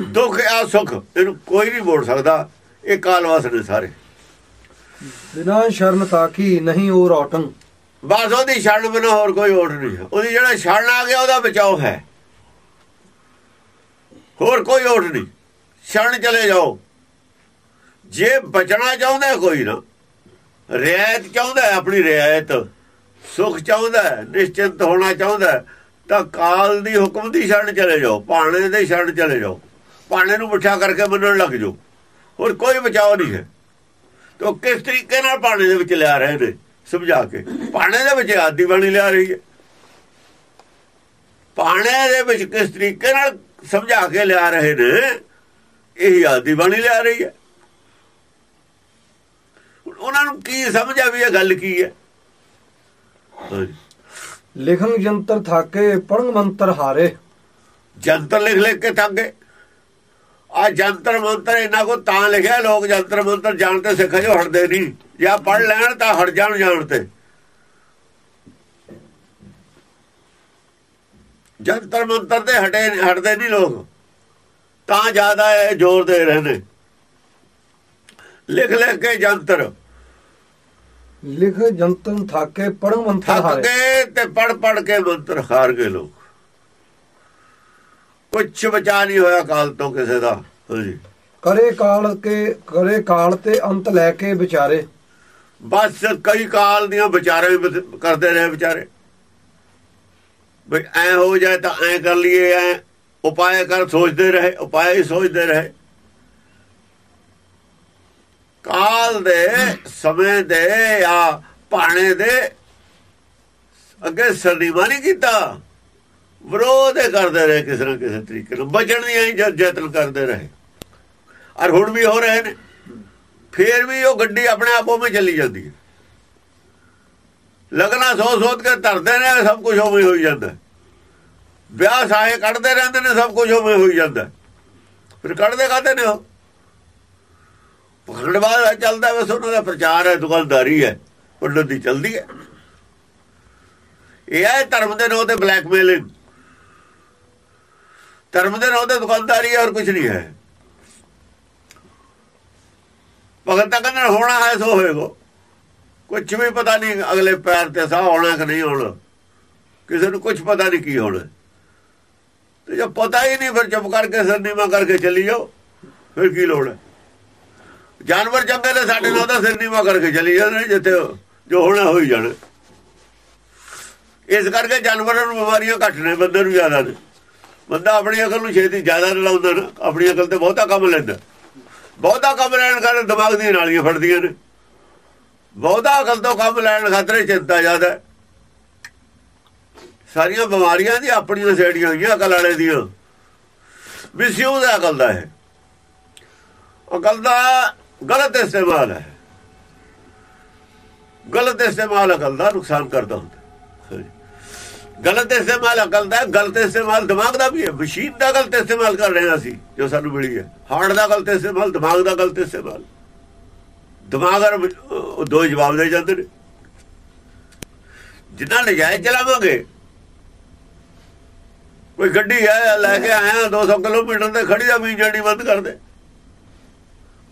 ਦੁੱਖ ਆ ਸੁੱਖ, ਇਹਨੂੰ ਕੋਈ ਨਹੀਂ ਮੋੜ ਸਕਦਾ। ਇਹ ਕਾਲਵਾਸ ਨੇ ਸਾਰੇ। ਬਿਨਾਂ ਸ਼ਰਨ ਤਾਕੀ ਨਹੀਂ ਉਹ ਰੌਟੰ ਬਸ ਉਹਦੀ ਛੜਨ ਬਿਨਾ ਹੋਰ ਕੋਈ ਓਟ ਨਹੀਂ। ਉਹਦੀ ਜਿਹੜਾ ਛੜਨ ਆ ਗਿਆ, ਉਹਦਾ ਬਚਾਓ ਹੈ। ਹੋਰ ਕੋਈ ਓਟ ਨਹੀਂ। ਛੜਨ ਚਲੇ ਜਾਓ। ਜੇ ਬਚਣਾ ਚਾਹੁੰਦਾ ਕੋਈ ਨਾ। ਰਿਆਇਤ ਚਾਹੁੰਦਾ ਆਪਣੀ ਰਿਆਇਤ। ਸੁਖ ਚਾਹੁੰਦਾ ਨਿਸ਼ਚਿੰਤ ਹੋਣਾ ਚਾਹੁੰਦਾ ਤਾਂ ਕਾਲ ਦੀ ਹੁਕਮ ਦੀ ਛੜਨ ਚਲੇ ਜਾਓ। ਪਾਣੇ ਦੇ ਛੜਨ ਚਲੇ ਜਾਓ। ਪਾਣੇ ਨੂੰ ਮਿੱਠਾ ਕਰਕੇ ਮੰਨਣ ਲੱਗ ਜਾਓ। ਹੋਰ ਕੋਈ ਬਚਾਓ ਨਹੀਂ ਹੈ। ਤੋ ਕਿਸ ਤਰੀਕੇ ਨਾਲ ਪਾਣੇ ਦੇ ਵਿੱਚ ਲਿਆ ਰਹੇ ਨੇ? ਸਮਝਾ ਕੇ। ਪਾਣੇ ਦੇ ਵਿੱਚ ਆਦੀ ਬਾਣੀ ਲਿਆ ਰਹੀ ਹੈ। ਪਾਣੇ ਦੇ ਵਿੱਚ ਕਿਸ ਤਰੀਕੇ ਨਾਲ ਸਮਝਾ ਕੇ ਲਿਆ ਰਹੇ ਨੇ ਇਹ ਆਦੀ ਬਾਣੀ ਲਿਆ ਰਹੀ ਹੈ। ਉਹਨਾਂ ਨੂੰ ਕੀ ਸਮਝ ਆ ਵੀ ਇਹ ਗੱਲ ਕੀ ਹੈ। ਲਿਖਣ ਜੰਤਰ ਥਾਕੇ ਪੜਨ ਮੰਤਰ ਹਾਰੇ। ਜੰਤਰ ਲਿਖ ਲਿਖ ਕੇ ਥੱਕ। ਆ ਜੰਤਰ ਮੰਤਰ ਇਹਨਾਂ ਕੋ ਤਾਂ ਲਿਖਿਆ ਲੋਕ ਜੰਤਰ ਮੰਤਰ ਜਾਣਦੇ ਸਿੱਖ ਜੋ ਹਟਦੇ ਨਹੀਂ। ਜਾਂ ਪੜ ਲੈਣ ਤਾਂ ਹਟ ਜਾਣ ਜਾਣਦੇ ਜੰਤਰ ਮੰਤਰ ਤੇ ਹਟੇ ਹਟਦੇ ਨਹੀਂ ਲੋਕ ਤਾਂ ਜ਼ਿਆਦਾ ਇਹ ਜ਼ੋਰ ਦੇ ਰਹੇ ਨੇ। ਲਿਖ ਲਿਖ ਕੇ ਜੰਤਰ। ਲਿਖ ਜੰਤਰ ਥਾਕੇ ਪੜਨ ਮੰਤਰ ਥੱਕ ਹਾਰੇ। ਗਏ ਤੇ ਪੜ ਪੜ ਕੇ ਮੰਤਰ ਹਾਰ ਗਏ ਲੋਕ। ਕੁਛ ਬਚਾ ਨਹੀਂ ਹੋਇਆ ਕਾਲ ਤੋਂ ਕਿਸੇ ਦਾ। ਹਾਂਜੀ। ਕਰੇ ਕਾਲ ਕੇ ਕਰੇ ਕਾਲ ਤੇ ਅੰਤ ਲੈ ਕੇ ਵਿਚਾਰੇ। ਬਸ ਕਈ ਕਾਲ ਦੀਆਂ ਵਿਚਾਰੇ ਵੀ ਕਰਦੇ ਰਹੇ ਵਿਚਾਰੇ। ਬਈ ਐ ਹੋ ਜਾਏ ਤਾਂ ਐ ਕਰ ਲਈਏ, ਐ ਉਪਾਏ ਕਰ ਸੋਚਦੇ ਰਹੇ ਉਪਾਏ ਹੀ ਸੋਚਦੇ ਰਹੇ। ਕਾਲ ਦੇ ਸਮੇਂ ਦੇ ਆ ਭਾਣੇ ਦੇ ਅੱਗੇ ਸਰਨੀਮਾ ਨਹੀਂ ਕੀਤਾ। ਵਿਰੋਧ ਕਰਦੇ ਰਹੇ ਕਿਸੇ ਨਾ ਕਿਸੇ ਤਰੀਕੇ ਨਾਲ। ਬਚਣ ਦੀਆਂ ਹੀ ਯਤਨ ਕਰਦੇ ਰਹੇ। ਔਰ ਹੁਣ ਵੀ ਹੋ ਰਹੇ ਨੇ। ਫੇਰ ਵੀ ਉਹ ਗੱਡੀ ਆਪਣੇ ਆਪੋਂ ਵਿੱਚ ਚੱਲੀ ਜਾਂਦੀ ਹੈ। ਲਗਨਾ ਸੋਚ ਸੋਚ ਕੇ ਧਰਦੇ ਨੇ, ਸਭ ਕੁਝ ਹੋਵੇ ਹੋਈ ਜਾਂਦਾ। ਵਿਆਹ ਸਾਹੇ ਕੱਢਦੇ ਰਹਿੰਦੇ ਨੇ, ਸਭ ਕੁਝ ਹੋਵੇ ਹੋਈ ਜਾਂਦਾ। ਫਿਰ ਕੱਢਦੇ ਕਾਤੇ ਨੇ ਉਹ? ਪਖੰਡਵਾਦ ਚੱਲਦਾ ਬਸ ਉਹਨਾਂ ਦਾ ਪ੍ਰਚਾਰ ਹੈ, ਦੁਕਾਨਦਾਰੀ ਹੈ, ਪੰਡਤ ਦੀ ਚੱਲਦੀ ਹੈ। ਇਹ ਹੈ ਧਰਮ ਦੇ ਨਾਂ ਤੇ ਬਲੈਕਮੇਲਿੰਗ ਧਰਮ ਦੇ ਨਾਂ ਤੇ ਦੁਕਾਨਦਾਰੀ ਹੈ ਔਰ ਕੁਝ ਨਹੀਂ ਹੈ। ਭਗਤ ਤਾਂ ਕਹਿੰਦੇ ਹੋਣਾ ਹੈ ਸੋ ਹੋਏਗਾ। ਕੁਝ ਵੀ ਪਤਾ ਨਹੀਂ ਅਗਲੇ ਪੈਰ ਤੇ ਸਾਹ ਆਉਣਾ ਕਿ ਨਹੀਂ ਆਉਣਾ। ਕਿਸੇ ਨੂੰ ਕੁਝ ਪਤਾ ਨਹੀਂ ਕੀ ਹੋਣਾ। ਤੇ ਜੇ ਪਤਾ ਹੀ ਨਹੀਂ, ਫਿਰ ਚੁੱਪ ਕਰਕੇ ਸਰਨੀਮਾ ਕਰਕੇ ਚਲੀ ਜਾਓ। ਫਿਰ ਕੀ ਲੋੜ ਹੈ? ਜਾਨਵਰ ਚੰਗੇ ਨੇ, ਸਾਡੇ ਨਾਲ ਤਾਂ ਸਰਨੀਮਾ ਕਰਕੇ ਚਲੀ ਜਾਂਦੇ ਨੇ ਜਿੱਥੇ ਜੋ ਹੋਣਾ ਹੋਈ ਜਾਣਾ। ਇਸ ਕਰਕੇ ਜਾਨਵਰਾਂ ਨੂੰ ਬਿਮਾਰੀਆਂ ਘੱਟ ਨੇ, ਬੰਦੇ ਨੂੰ ਜ਼ਿਆਦਾ ਨੇ। ਬੰਦਾ ਆਪਣੀ ਅਕਲ ਨੂੰ ਛੇਤੀ ਜ਼ਿਆਦਾ ਨਹੀਂ ਲਾਉਂਦਾ ਨਾ, ਆਪਣੀ ਅਕਲ ਤੇ ਬਹੁਤਾ ਕੰਮ ਲੈਂਦਾ। ਬਹੁਤਾ ਕੰਮ ਲੈਣ ਕਾਰਨ ਦਿਮਾਗ ਦੀਆਂ ਨਾਲੀਆਂ ਫੜਦੀਆਂ ਨੇ। ਬਹੁਤਾ ਅਕਲ ਤੋਂ ਕੰਮ ਲੈਣ ਖਾਤਰ ਚਿੰਤਾ ਜ਼ਿਆਦਾ ਸਾਰੀਆਂ ਬਿਮਾਰੀਆਂ ਦੀ ਆਪਣੀਆਂ ਸੇੜੀਆਂ ਹੋਈਆਂ ਅਕਲ ਵਾਲੇ ਦੀਆਂ। ਮਿਸਯੂਜ਼ ਹੈ ਅਕਲ ਦਾ ਹੈ। ਅਕਲ ਦਾ ਗਲਤ ਇਸਤੇਮਾਲ ਹੈ। ਗਲਤ ਇਸਤੇਮਾਲ ਅਕਲ ਦਾ ਨੁਕਸਾਨ ਕਰਦਾ ਹੁੰਦਾ ਗਲਤ ਇਸਤੇਮਾਲ ਅਕਲ ਦਾ ਹੈ, ਗਲਤ ਇਸਤੇਮਾਲ ਦਿਮਾਗ ਦਾ ਵੀ ਹੈ। ਮਸ਼ੀਨ ਦਾ ਗਲਤ ਇਸਤੇਮਾਲ ਕਰ ਰਹੇ ਹਾਂ ਅਸੀਂ ਜੋ ਸਾਨੂੰ ਮਿਲੀ ਹੈ। ਹਾਰਟ ਦਾ ਗਲਤ ਇਸਤੇਮਾਲ ਦਿਮਾਗ ਦਾ ਗਲਤ ਇਸਤੇਮਾਲ। ਦਿਮਾਗ ਔਰ ਦੋ ਜਵਾਬ ਦੇ ਜਾਂਦੇ ਨੇ। ਜਿੰਨਾ ਨਜਾਇਜ਼ ਚਲਾਵਾਂਗੇ ਕੋਈ ਗੱਡੀ ਹੈ ਲੈ ਕੇ ਆਇਆ 200 ਕਿਲੋਮੀਟਰ ਤੇ ਖੜੀ ਦਾ ਵੀ ਜੜੀ ਬੰਦ ਕਰ ਦੇ।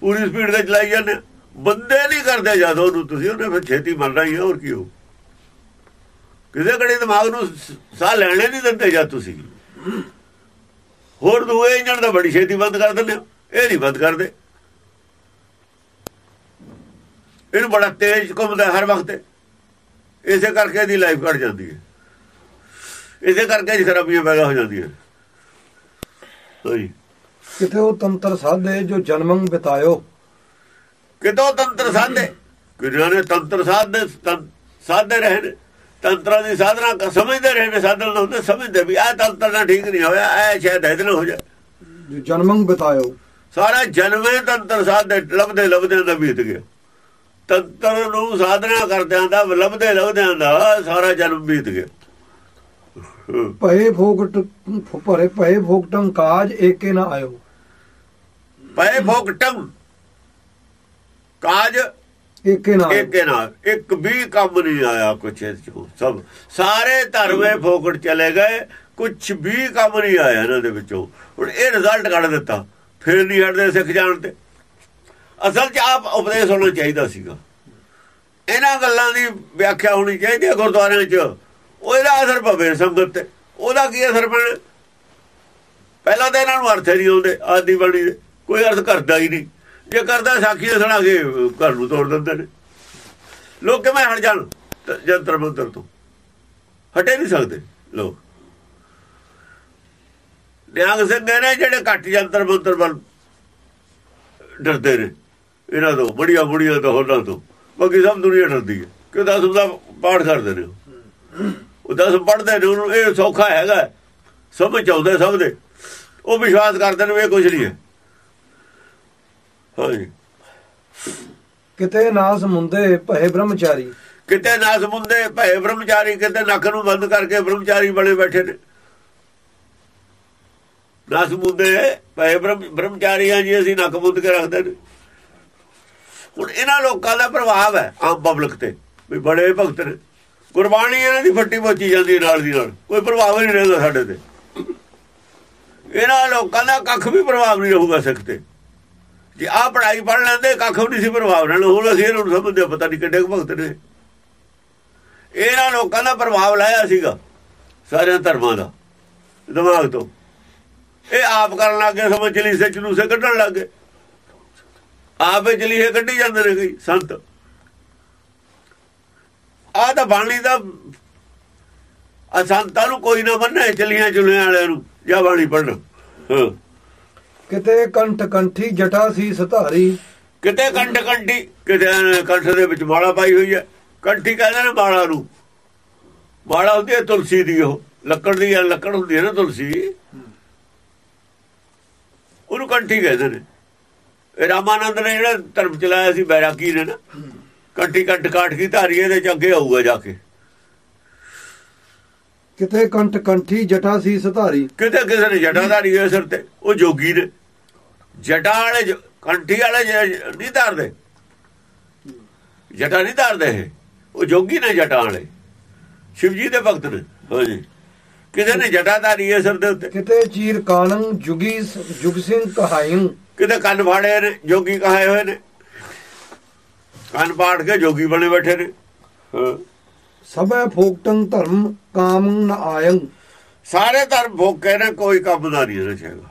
ਪੂਰੀ ਸਪੀਡ ਤੇ ਚਲਾਈ ਜਾਂਦੇ ਆ। ਬੰਦੇ ਨਹੀਂ ਕਰਦੇ ਜਦੋਂ ਉਹਨੂੰ ਤੁਸੀਂ ਉਹਨੇ ਫਿਰ ਛੇਤੀ ਮਰਨਾ ਹੀ ਹੈ ਹੋਰ ਕੀ ਹੋ ਕਿਸੇ ਘੜੀ ਦਿਮਾਗ ਨੂੰ ਸਾਹ ਲੈਣੇ ਨਹੀਂ ਦਿੰਦੇ ਜਾਂ ਤੁਸੀਂ। ਹੋਰ ਦੂਏ ਇੰਜਣ ਦਾ ਬੜੀ ਛੇਤੀ ਬੰਦ ਕਰ ਦਿੰਦੇ ਇਹ ਨਹੀਂ ਬੰਦ ਕਰਦੇ। ਇਹਨੂੰ ਬੜਾ ਤੇਜ਼ ਘੁੰਮਦਾ ਹਰ ਵਕਤ। ਇਸੇ ਕਰਕੇ ਇਹਦੀ ਲਾਈਫ ਘਟ ਜਾਂਦੀ ਹੈ। ਇਸੇ ਕਰਕੇ ਜੀ ਖਰਾਬੀਆਂ ਪੈਦਾ ਹੋ ਜਾਂਦੀਆਂ। ਹਾਂਜੀ ਕਿਤੇ ਉਹ ਤੰਤਰ ਸਾਧੇ ਜੋ ਜਨਮੰ ਬਿਤਾਇਓ। ਕਿਤੋਂ ਤੰਤਰ ਸਾਧੇ। ਕਿਰਿਆ ਨੇ ਤੰਤਰ ਸਾਧਦੇ ਤੰ- ਸਾਧਦੇ ਰਹੇ ਨੇ। ਤੰਤਰਾਂ ਦੀ ਸਾਧਨਾ ਕ- ਸਮਝਦੇ ਰਹੇ ਨੇ ਸਾਧਨ ਨੂੰ ਹੁੰਦੇ ਸਮਝਦੇ ਵੀ ਆਹ ਤੰਤਰ ਨਾਲ ਠੀਕ ਨਹੀਂ ਹੋਇਆ ਇਹ ਸ਼ਾਇਦ ਇਹਦੇ ਨਾਲ ਹੋ ਜਾ। ਜਨਮੰ ਬਿਤਾਇਓ। ਸਾਰਾ ਜਨਮੇ ਤੰਤਰ ਸਾਧਦੇ ਲੱਭਦੇ ਲੱਭਦੇ ਦਾ ਬੀਤ ਗਿਆ। ਤੰਤਰ ਨੂੰ ਸਾਧਨਾ ਕਰਦਿਆਂ ਦਾ ਲੱਭਦੇ ਲੱਭਦਿਆਂ ਦਾ ਸਾਰਾ ਜਨਮ ਬੀਤ ਗਿਆ। ਭਏ ਫੋਕਟ ਭਰੇ ਭਏ ਫੋਕਟੰ ਕਾਜ ਏਕੇ ਨਾ ਆਇਓ। ਪਏ ਫੋਕਟਮ ਕਾਜ ਏਕੇ ਨਾ ਆਇਓ। ਇੱਕ ਨਾਲ। ਇੱਕ ਵੀ ਕੰਮ ਨਹੀਂ ਆਇਆ ਕੁਛ ਇਹ ਚੋਂ। ਸਭ ਸਾਰੇ ਧਰਮੇ ਫੋਕਟ ਚਲੇ ਗਏ। ਕੁਛ ਵੀ ਕੰਮ ਨਹੀਂ ਆਇਆ ਇਹਨਾਂ ਦੇ ਵਿੱਚੋਂ। ਹੁਣ ਇਹ ਰਿਜ਼ਲਟ ਕੱਢ ਦਿੱਤਾ। ਫਿਰ ਨਹੀਂ ਹਟਦੇ ਸਿੱਖ ਜਾਣ ਤੇ। ਅਸਲ 'ਚ ਆਪ ਉਪਦੇਸ਼ ਹੋਣਾ ਚਾਹੀਦਾ ਸੀਗਾ। ਇਹਨਾਂ ਗੱਲਾਂ ਦੀ ਵਿਆਖਿਆ ਹੋਣੀ ਚਾਹੀਦੀ ਹੈ ਗੁਰਦੁਆਰਿਆਂ 'ਚ। ਉਹਦਾ ਅਸਰ ਪਵੇ ਸੰਗਤ ਤੇ। ਉਹਦਾ ਕੀ ਅਸਰ ਪੈਣਾ? ਪਹਿਲਾਂ ਤਾਂ ਇਹਨਾਂ ਨੂੰ ਅਰਥ ਨਹੀਂ ਆਉਂਦੇ। ਆਦੀ ਬਣੀ ਦੇ। ਕੋਈ ਅਰਥ ਕਰਦਾ ਹੀ ਨਹੀਂ। ਜੇ ਕਰਦਾ ਸਾਖੀ ਦੇ ਸੁਣਾ ਕੇ ਘਰ ਨੂੰ ਤੋੜ ਦਿੰਦੇ ਨੇ। ਲੋਕ ਕਿਵੇਂ ਹਟ ਜਾਣ ਜੰਤਰ ਮੰਤਰ ਤੋਂ? ਹਟੇ ਨਹੀਂ ਸਕਦੇ ਲੋਕ। ਨਿਹੰਗ ਸਿੰਘ ਨੇ ਜਿਹੜੇ ਘੱਟ ਜੰਤਰ ਮੰਤਰ ਵੱਲ ਡਰਦੇ ਨੇ, ਇਹਨਾਂ ਤੋਂ, ਬੜੀਆਂ ਬੜੀਆਂ ਤੋਂ ਹੋਰਾਂ ਤੋਂ। ਬਾਕੀ ਸਭ ਦੁਨੀਆ ਡਰਦੀ ਹੈ। ਕਿ ਦਸ ਦਾ ਪਾਠ ਕਰਦੇ ਨੇ ਉਹ। ਦਸ ਪੜਦੇ ਨੇ, ਉਹਨੂੰ ਇਹ ਸੌਖਾ ਹੈਗਾ। ਸਮਝ ਆਉਂਦੇ ਸਭ ਦੇ। ਉਹ ਵਿਸ਼ਵਾਸ ਕਰਦੇ ਨੇ ਵੀ ਇਹ ਕੁਝ ਨਹੀਂ ਹੈ। ਹਾਂਜੀ। ਕਿਤੇ ਨਾਸ ਮੁੰਦੇ ਭਏ ਬ੍ਰਹਮਚਾਰੀ। ਕਿਤੇ ਨਾ ਸਮੁੰਦੇ ਭਏ ਬ੍ਰਹਮਚਾਰੀ ਕਿਤੇ ਨੱਕ ਨੂੰ ਬੰਦ ਕਰਕੇ ਬ੍ਰਹਮਚਾਰੀ ਬਣੇ ਬੈਠੇ ਨੇ। ਨਾ ਸਮੁੰਦੇ ਭਏ ਬ੍ਰਹਮ ਬ੍ਰਹਮਚਾਰੀ ਆ ਜੀ ਅਸੀਂ ਨੱਕ ਬੰਦ ਕੇ ਰੱਖਦੇ ਨੇ। ਹੁਣ ਇਹਨਾਂ ਲੋਕਾਂ ਦਾ ਪ੍ਰਭਾਵ ਹੈ ਆਮ ਪਬਲਿਕ ਤੇ ਵੀ ਬੜੇ ਭਗਤ ਨੇ। ਗੁਰਬਾਣੀ ਇਹਨਾਂ ਦੀ ਫੱਟੀ ਪੋਚੀ ਜਾਂਦੀ ਨਾਲ ਦੀ ਨਾਲ ਕੋਈ ਪ੍ਰਭਾਵ ਨਹੀਂ ਰਹਿੰਦਾ ਸਾਡੇ ਤੇ। ਇਹਨਾਂ ਲੋਕਾਂ ਦਾ ਕੱਖ ਵੀ ਪ੍ਰਭਾਵ ਨਹੀਂ ਰਹੂਗਾ ਸਿੱਖ ਤੇ। ਜੇ ਆ ਪੜ੍ਹਾਈ ਪੜ ਲੈਂਦੇ, ਕੱਖ ਵੀ ਨਹੀਂ ਸੀ ਪ੍ਰਭਾਵ ਰਹਿਣਾ ਹੁਣ ਅਸੀਂ ਇਹਨਾਂ ਸਮਝਦੇ ਪਤਾ ਨਹੀਂ ਕਿੱਡੇ ਭਗਤ ਨੇ। ਇਹਨਾਂ ਲੋਕਾਂ ਦਾ ਪ੍ਰਭਾਵ ਲਾਇਆ ਸੀਗਾ, ਸਾਰਿਆਂ ਧਰਮਾਂ ਦਾ, ਦਿਮਾਗ ਤੋਂ। ਇਹ ਆਪ ਕਰਨ ਲੱਗੇ, ਸਮਝ ਚਲੀ ਸੱਚ ਨੂੰ ਕੱਢਣ ਲੱਗੇ। ਆਪੇ ਚਲੀ ਇਹ ਕੱਢੀ ਜਾਂਦੇ ਨੇ ਕਈ, ਸੰਤ। ਆ ਤਾਂ ਬਾਣੀ ਦਾ ਆ ਸੰਤਾਂ ਨੂੰ ਕੋਈ ਨਾ ਮੰਨੇ, ਚਲੀਆਂ ਚੁਲੀਆਂ ਵਾਲਿਆਂ ਨੂੰ, ਜਾਂ ਬਾਣੀ ਪੜਨ ਕਿਤੇ ਕੰਠ ਕੰਠੀ ਜਟਾ ਸੀ ਸਧਾਰੀ। ਕਿਤੇ ਕੰਠ ਕੰਠੀ ਕਿਤੇ ਕੰਠ ਦੇ ਵਿੱਚ ਮਾਲਾ ਪਾਈ ਹੋਈ ਹੈ। ਕੰਠੀ ਕਹਿੰਦੇ ਨੇ ਮਾਲਾ ਨੂੰ। ਮਾਲਾ ਹੁੰਦੀ ਹੈ ਤੁਲਸੀ ਦੀ ਉਹ। ਲੱਕੜ ਦੀ ਹੈ ਲੱਕੜ ਹੁੰਦੀ ਹੈ ਨਾ ਤੁਲਸੀ। ਉਹਨੂੰ ਕੰਠੀ ਕਹਿੰਦੇ ਨੇ। ਰਾਮਾਨੰਦ ਨੇ ਜਿਹੜਾ ਧਰਮ ਚਲਾਇਆ ਸੀ ਬੈਰਾਗੀ ਨੇ ਨਾ। ਕੰਠੀ ਕੰਠ ਕਾਠ ਕੀ ਧਾਰੀਏ ਦੇ ਚ ਅੱਗੇ ਆਊਗਾ ਜਾ ਕੇ। ਕਿਤੇ ਕੰਠ ਕੰਠੀ ਜਟਾ ਸੀ ਸਧਾਰੀ। ਕਿਤੇ ਕਿਸੇ ਨੇ ਜਟਾ ਧਾਰੀ ਹੋਏ ਸਿਰ ਤੇ ਉਹ ਜੋਗੀ ਨੇ। ਜਟਾ ਵਾਲੇ ਕੰਠੀ ਵਾਲੇ ਨਹੀਂ ਧਾਰਦੇ। ਜਟਾ ਨਹੀਂ ਧਾਰਦੇ ਉਹ ਜੋਗੀ ਨੇ ਜਟਾ ਵਾਲੇ। ਸ਼ਿਵ ਜੀ ਦੇ ਭਗਤ ਨੇ। ਹਾਂਜੀ ਕਿਸੇ ਨੇ ਜਟਾ ਧਾਰੀ ਹੈ ਸਿਰ ਦੇ ਉੱਤੇ? ਕਿਤੇ ਚੀਰ ਕਾਨੰ ਜੁਗੀ ਜੁਗ ਸਿੰਘ ਕਹਾਇੰ ਕਿਤੇ ਕੰਨ ਫਾੜੇ ਨੇ ਜੋਗੀ ਕਹਾਏ ਹੋਏ ਨੇ। ਕੰਨ ਪਾੜ ਕੇ ਜੋਗੀ ਬਣੇ ਬੈਠੇ ਨੇ। ਸਭੈ ਫੋਕਟੰ ਧਰਮ ਕਾਮ ਨ ਆਇੰ। ਸਾਰੇ ਧਰਮ ਭੋਕੇ ਨੇ ਕੋਈ ਕੰਮ ਦਾ ਨਹੀਂ ਚਾਹੀਦਾ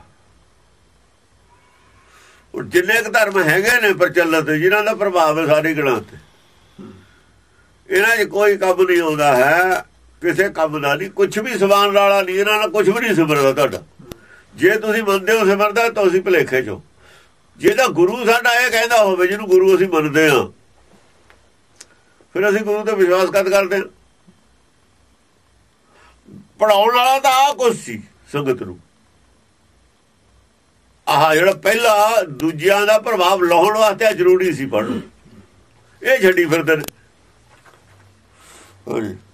ਉਹ ਜਿੰਨੇ ਕੁ ਧਰਮ ਹੈਗੇ ਨੇ ਪ੍ਰਚਲਿਤ, ਜਿਨ੍ਹਾਂ ਦਾ ਪ੍ਰਭਾਵ ਹੈ ਸਾਰੀ ਗਣਾਂ ਤੇ। ਇਹਨਾਂ 'ਚ ਕੋਈ ਕੰਮ ਨਹੀਂ ਆਉਂਦਾ ਹੈ, ਕਿਸੇ ਕੰਮ ਦਾ ਨਹੀਂ ਕੁਝ ਵੀ ਸਵਾਨ ਵਾਲਾ ਨਹੀਂ, ਇਹਨਾਂ ਨਾਲ ਕੁਝ ਵੀ ਨਹੀਂ ਸਿਮਰਦਾ ਤੁਹਾਡਾ। ਜੇ ਤੁਸੀਂ ਮੰਨਦੇ ਹੋ ਸਿਮਰਦਾ, ਤਾਂ ਤੁਸੀਂ ਭਲੇਖੇ ਚੋਂ ਹੋ। ਜਿਹਦਾ ਗੁਰੂ ਸਾਡਾ ਇਹ ਕਹਿੰਦਾ ਹੋਵੇ, ਜਿਹਨੂੰ ਗੁਰੂ ਅਸੀਂ ਮੰਨਦੇ ਹਾਂ, ਫਿਰ ਅਸੀਂ ਗੁਰੂ ਤੇ ਵਿਸ਼ਵਾਸ ਕਦ ਕਰਦੇ ਹਾਂ? ਪੜਾਉਣ ਵਾਲਾ ਤਾਂ ਆ ਕੁਛ ਸੀ, ਸੰਗਤ ਨੂੰ। ਆਹ ਜਿਹੜਾ ਪਹਿਲਾ ਦੂਜਿਆਂ ਦਾ ਪ੍ਰਭਾਵ ਲਾਉਣ ਵਾਸਤੇ ਜ਼ਰੂਰੀ ਸੀ ਪੜ੍ਹਨਾ। ਇਹ ਛੱਡੀ ਫਿਰਦੇ ਨੇ।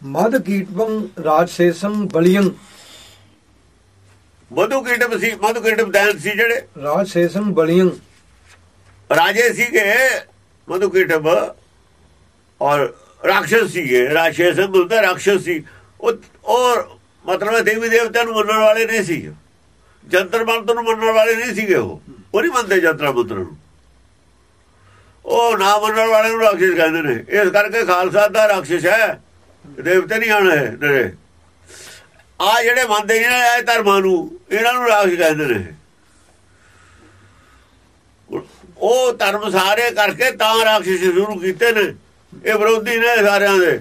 ਮਦ ਕੀਟਵੰ ਰਾਜਸੇਸੰ ਬਲਿਯੰ ਮਧੂ ਕੀਟਮ ਸੀ ਮਧੂ ਕੀਟਮ ਦੈਨ ਸੀ ਜਿਹੜੇ? ਰਾਜਸੇਸੰ ਬਲਿਯੰ ਰਾਜੇ ਸੀਗੇ ਮਧੂ ਕੀਟਮ ਔਰ ਰਾਖਸ਼ ਸੀਗੇ। ਰਾਖਸ਼ ਹੁੰਦਾ ਰਾਖਸ਼ ਸੀ। ਉਹ ਉਹ ਮਤਲਬ ਦੇਵੀ ਦੇਵਤਿਆਂ ਨੂੰ ਮੰਨਣ ਵਾਲੇ ਨਹੀਂ ਸੀ। ਜੰਤਰ ਮੰਤਰ ਨੂੰ ਮੰਨਣ ਵਾਲੇ ਨਹੀਂ ਸੀਗੇ ਉਹ। ਉਹ ਨਹੀਂ ਮੰਨਦੇ ਜੰਤਰ ਮੰਤਰ ਨੂੰ। ਉਹ ਨਾ ਮੰਨਣ ਵਾਲੇ ਨੂੰ ਰਾਖਸ਼ ਕਹਿੰਦੇ ਨੇ। ਇਸ ਕਰਕੇ ਖਾਲਸਾ ਦਾ ਰਾਖਸ਼ ਹੈ। ਦੇਵਤੇ ਨਹੀਂ ਆਣੇ ਨਰੇ ਆ ਜਿਹੜੇ ਮੰਨਦੇ ਨੇ, ਇਹ ਧਰਮਾਂ ਨੂੰ, ਇਹਨਾਂ ਨੂੰ ਰਾਖਸ਼ ਕਹਿੰਦੇ ਨੇ। ਉਹ ਧਰਮ ਸਾਰੇ ਕਰਕੇ ਤਾਂ ਰਾਖਸ਼ ਸ਼ੁਰੂ ਕੀਤੇ ਨੇ। ਇਹ ਵਿਰੋਧੀ ਨੇ ਸਾਰਿਆਂ ਦੇ।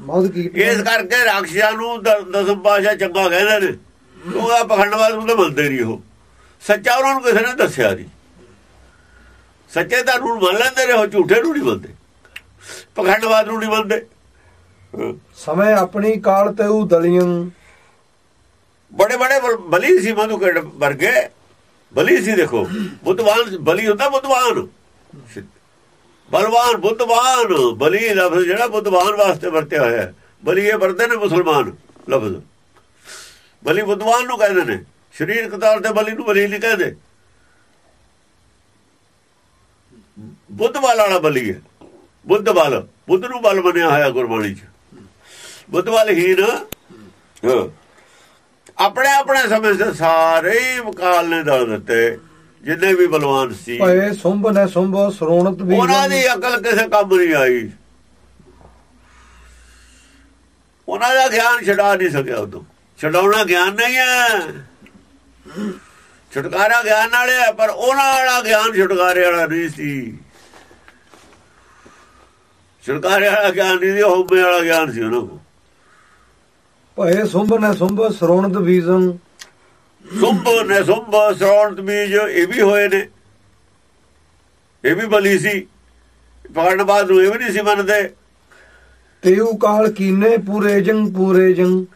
ਮਦ ਇਸ ਕੀਟਵੰ ਕਰਕੇ ਰਾਖਸ਼ਾਂ ਨੂੰ ਦ- ਦਸਮ ਪਾਸ਼ਾ ਚੰਗਾ ਕਹਿੰਦੇ ਨੇ। ਉਹ ਆ ਪਖੰਡਵਾਦ ਨੂੰ ਤਾਂ ਮੰਨਦੇ ਨਹੀਂ ਉਹ। ਸੱਚਾ ਉਹਨਾਂ ਨੂੰ ਕਿਸੇ ਨੇ ਦੱਸਿਆ ਨਹੀਂ। ਸੱਚੇ ਧਰਮ ਨੂੰ ਮੰਨ ਲੈਂਦੇ ਨੇ ਉਹ ਝੂਠੇ ਨੂੰ ਨਹੀਂ ਮੰਨਦੇ। ਪਖੰਡਵਾਦ ਨੂੰ ਨਹੀਂ ਮੰਨਦੇ। ਸਮੇਂ ਆਪਣੀ ਕਾਲ ਤੇਉ ਦਲਿਯੰ ਬੜੇ ਬੜੇ ਬਲ- ਸੀ ਕੇ ਵਰਗੇ। ਬਲੀ ਸੀ ਦੇਖੋ। ਬੁੱਧਵਾਨ ਬਲੀ ਹੁੰਦਾ ਬੁੱਧਵਾਨ। ਬਲਵਾਨ ਬੁੱਧਵਾਨ, ਬਲੀ ਲਫ਼ਜ਼ ਜਿਹੜਾ ਬੁੱਧਵਾਨ ਵਾਸਤੇ ਵਰਤਿਆ ਹੋਇਆ ਹੈ। ਬਲੀ ਇਹ ਨੇ ਮੁਸਲਮਾਨ ਲਫ਼ਜ਼। ਬਲੀ ਬੁੱਧਵਾਨ ਨੂੰ ਕਹਿੰਦੇ ਨੇ। ਸਰੀਰਕ ਤੌਰ ਤੇ ਬਲੀ ਨੂੰ ਬਲੀ ਨਹੀਂ ਕਹਿੰਦੇ। ਬੁੱਧ ਵਾਲਾ ਬਲੀ ਹੈ। ਬੁੱਧ ਬਲ। ਬੁੱਧ ਨੂੰ ਬਲ ਬਣਿਆ ਹੋਇਆ ਗੁਰਬਾਣੀ 'ਚ। ਬੁੱਧ ਬਲ ਹੀ। ਨਾ ਆਪਣੇ ਆਪਣੇ ਸਮੇਂ ਦੇ ਸਾਰੇ ਵਕਾਲ ਨੇ ਦਲ ਦਿੱਤੇ। ਜਿੰਨੇ ਵੀ ਬਲਵਾਨ ਸੀ। ਭਏ ਸੁੰਭ ਨੇ ਸੁੰਭ ਸਰੋਣਤ ਵੀ ਉਹਨਾਂ ਦੀ ਅਕਲ ਕਿਸੇ ਕੰਮ ਨਹੀਂ ਆਈ। ਉਹਨਾਂ ਦਾ ਗਿਆਨ ਛਡਾ ਨਹੀਂ ਸਕਿਆ ਉਦੋਂ। ਛਡਾਉਣਾ ਗਿਆਨ ਨਹੀਂ ਹੈ। ਛੁਟਕਾਰਾ ਗਿਆਨ ਵਾਲੇ ਹੈ ਪਰ ਉਹਨਾਂ ਵਾਲਾ ਗਿਆਨ ਛੁਟਕਾਰੇ ਵਾਲਾ ਨਹੀਂ ਸੀ। ਛੁਟਕਾਰੇ ਵਾਲਾ ਗਿਆਨ ਨਹੀਂ ਸੀ ਹੋਮੇ ਵਾਲਾ ਗਿਆਨ ਸੀ ਉਹਨਾਂ ਕੋਲ। ਭਏ ਸੁੰਭ ਨੇ ਸੁੰਭ ਸਰੋਣਤ ਬੀਜੰ ਸੁੰਭ ਨੇ ਸੁੰਭ ਸਰੌਣਤ ਬੀਜ ਇਹ ਵੀ ਹੋਏ ਨੇ। ਇਹ ਵੀ ਬਲੀ ਸੀ। ਪਕੜਨ ਬਾਅਦ ਨੂੰ ਇਹ ਵੀ ਨਹੀਂ ਸੀ ਮੰਨਦੇ। ਤੇਉ ਕਾਲ ਕੀਨੇ ਪੂਰੇ ਜੰਗ ਪੂਰੇ ਜੰਗ।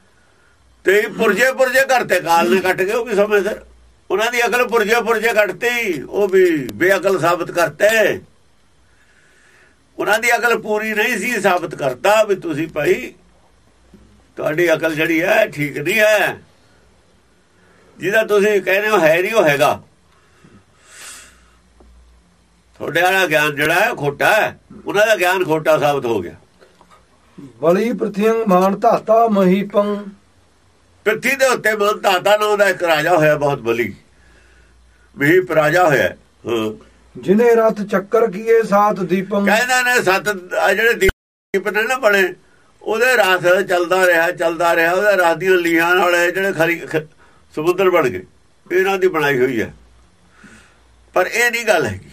ਤੇ ਪੁਰਜੇ ਪੁਰਜੇ ਕਰਤੇ ਕਾਲ ਨੇ ਕੱਟ ਗਏ ਉਹ ਵੀ ਸਮੇਂ ਸਿਰ। ਉਹਨਾਂ ਦੀ ਅਕਲ ਪੁਰਜੇ ਪੁਰਜੇ ਕੱਟਤੀ ਉਹ ਵੀ ਬੇਅਕਲ ਸਾਬਤ ਕਰਤੇ। ਉਹਨਾਂ ਦੀ ਅਕਲ ਪੂਰੀ ਨਹੀਂ ਸੀ ਸਾਬਤ ਕਰਤਾ ਵੀ ਤੁਸੀਂ ਭਾਈ ਤੁਹਾਡੀ ਅਕਲ ਜਿਹੜੀ ਹੈ ਠੀਕ ਨਹੀਂ ਹੈ। ਜਿਹਦਾ ਤੁਸੀਂ ਕਹਿੰਦੇ ਹੋ ਹੈ ਨਹੀਂ ਉਹ ਹੈਗਾ। ਤੁਹਾਡੇ ਵਾਲਾ ਗਿਆਨ ਜਿਹੜਾ ਹੈ ਖੋਟਾ ਹੈ। ਉਹਨਾਂ ਦਾ ਗਿਆਨ ਖੋਟਾ ਸਾਬਤ ਹੋ ਗਿਆ। ਬਲੀ ਪ੍ਰਥਿਯੰ ਮਾਨ ਧਾਤਾ ਮਹੀਪੰ ਪਿੱਠੀ ਦੇ ਉੱਤੇ ਮਨ ਦਾਤਾ ਨਾਮ ਦਾ ਇੱਕ ਰਾਜਾ ਹੋਇਆ ਬਹੁਤ ਬਲੀ। ਵੀ ਰਾਜਾ ਹੋਇਆ। ਹਾਂ। ਜਿਨੇ ਰਥ ਚੱਕਰ ਕੀਏ ਸਾਤ ਦੀਪੰ। ਕਹਿੰਦੇ ਨੇ ਸੱਤ ਜਿਹੜੇ ਦੀਪ ਨੇ ਨਾ ਬਣੇ ਉਹਦੇ ਰਾਸ ਚੱਲਦਾ ਰਿਹਾ ਚੱਲਦਾ ਰਿਹਾ। ਉਹਦੇ ਰਾਸ ਦੀਆਂ ਲੀਹਾਂ ਨਾਲ ਜਿਹੜੇ ਖਰੀ ਸਮੁੰਦਰ ਬਣ ਗਏ। ਇਹਨਾਂ ਦੀ ਬਣਾਈ ਹੋਈ ਹੈ। ਪਰ ਇਹ ਨਹੀਂ ਗੱਲ ਹੈਗੀ।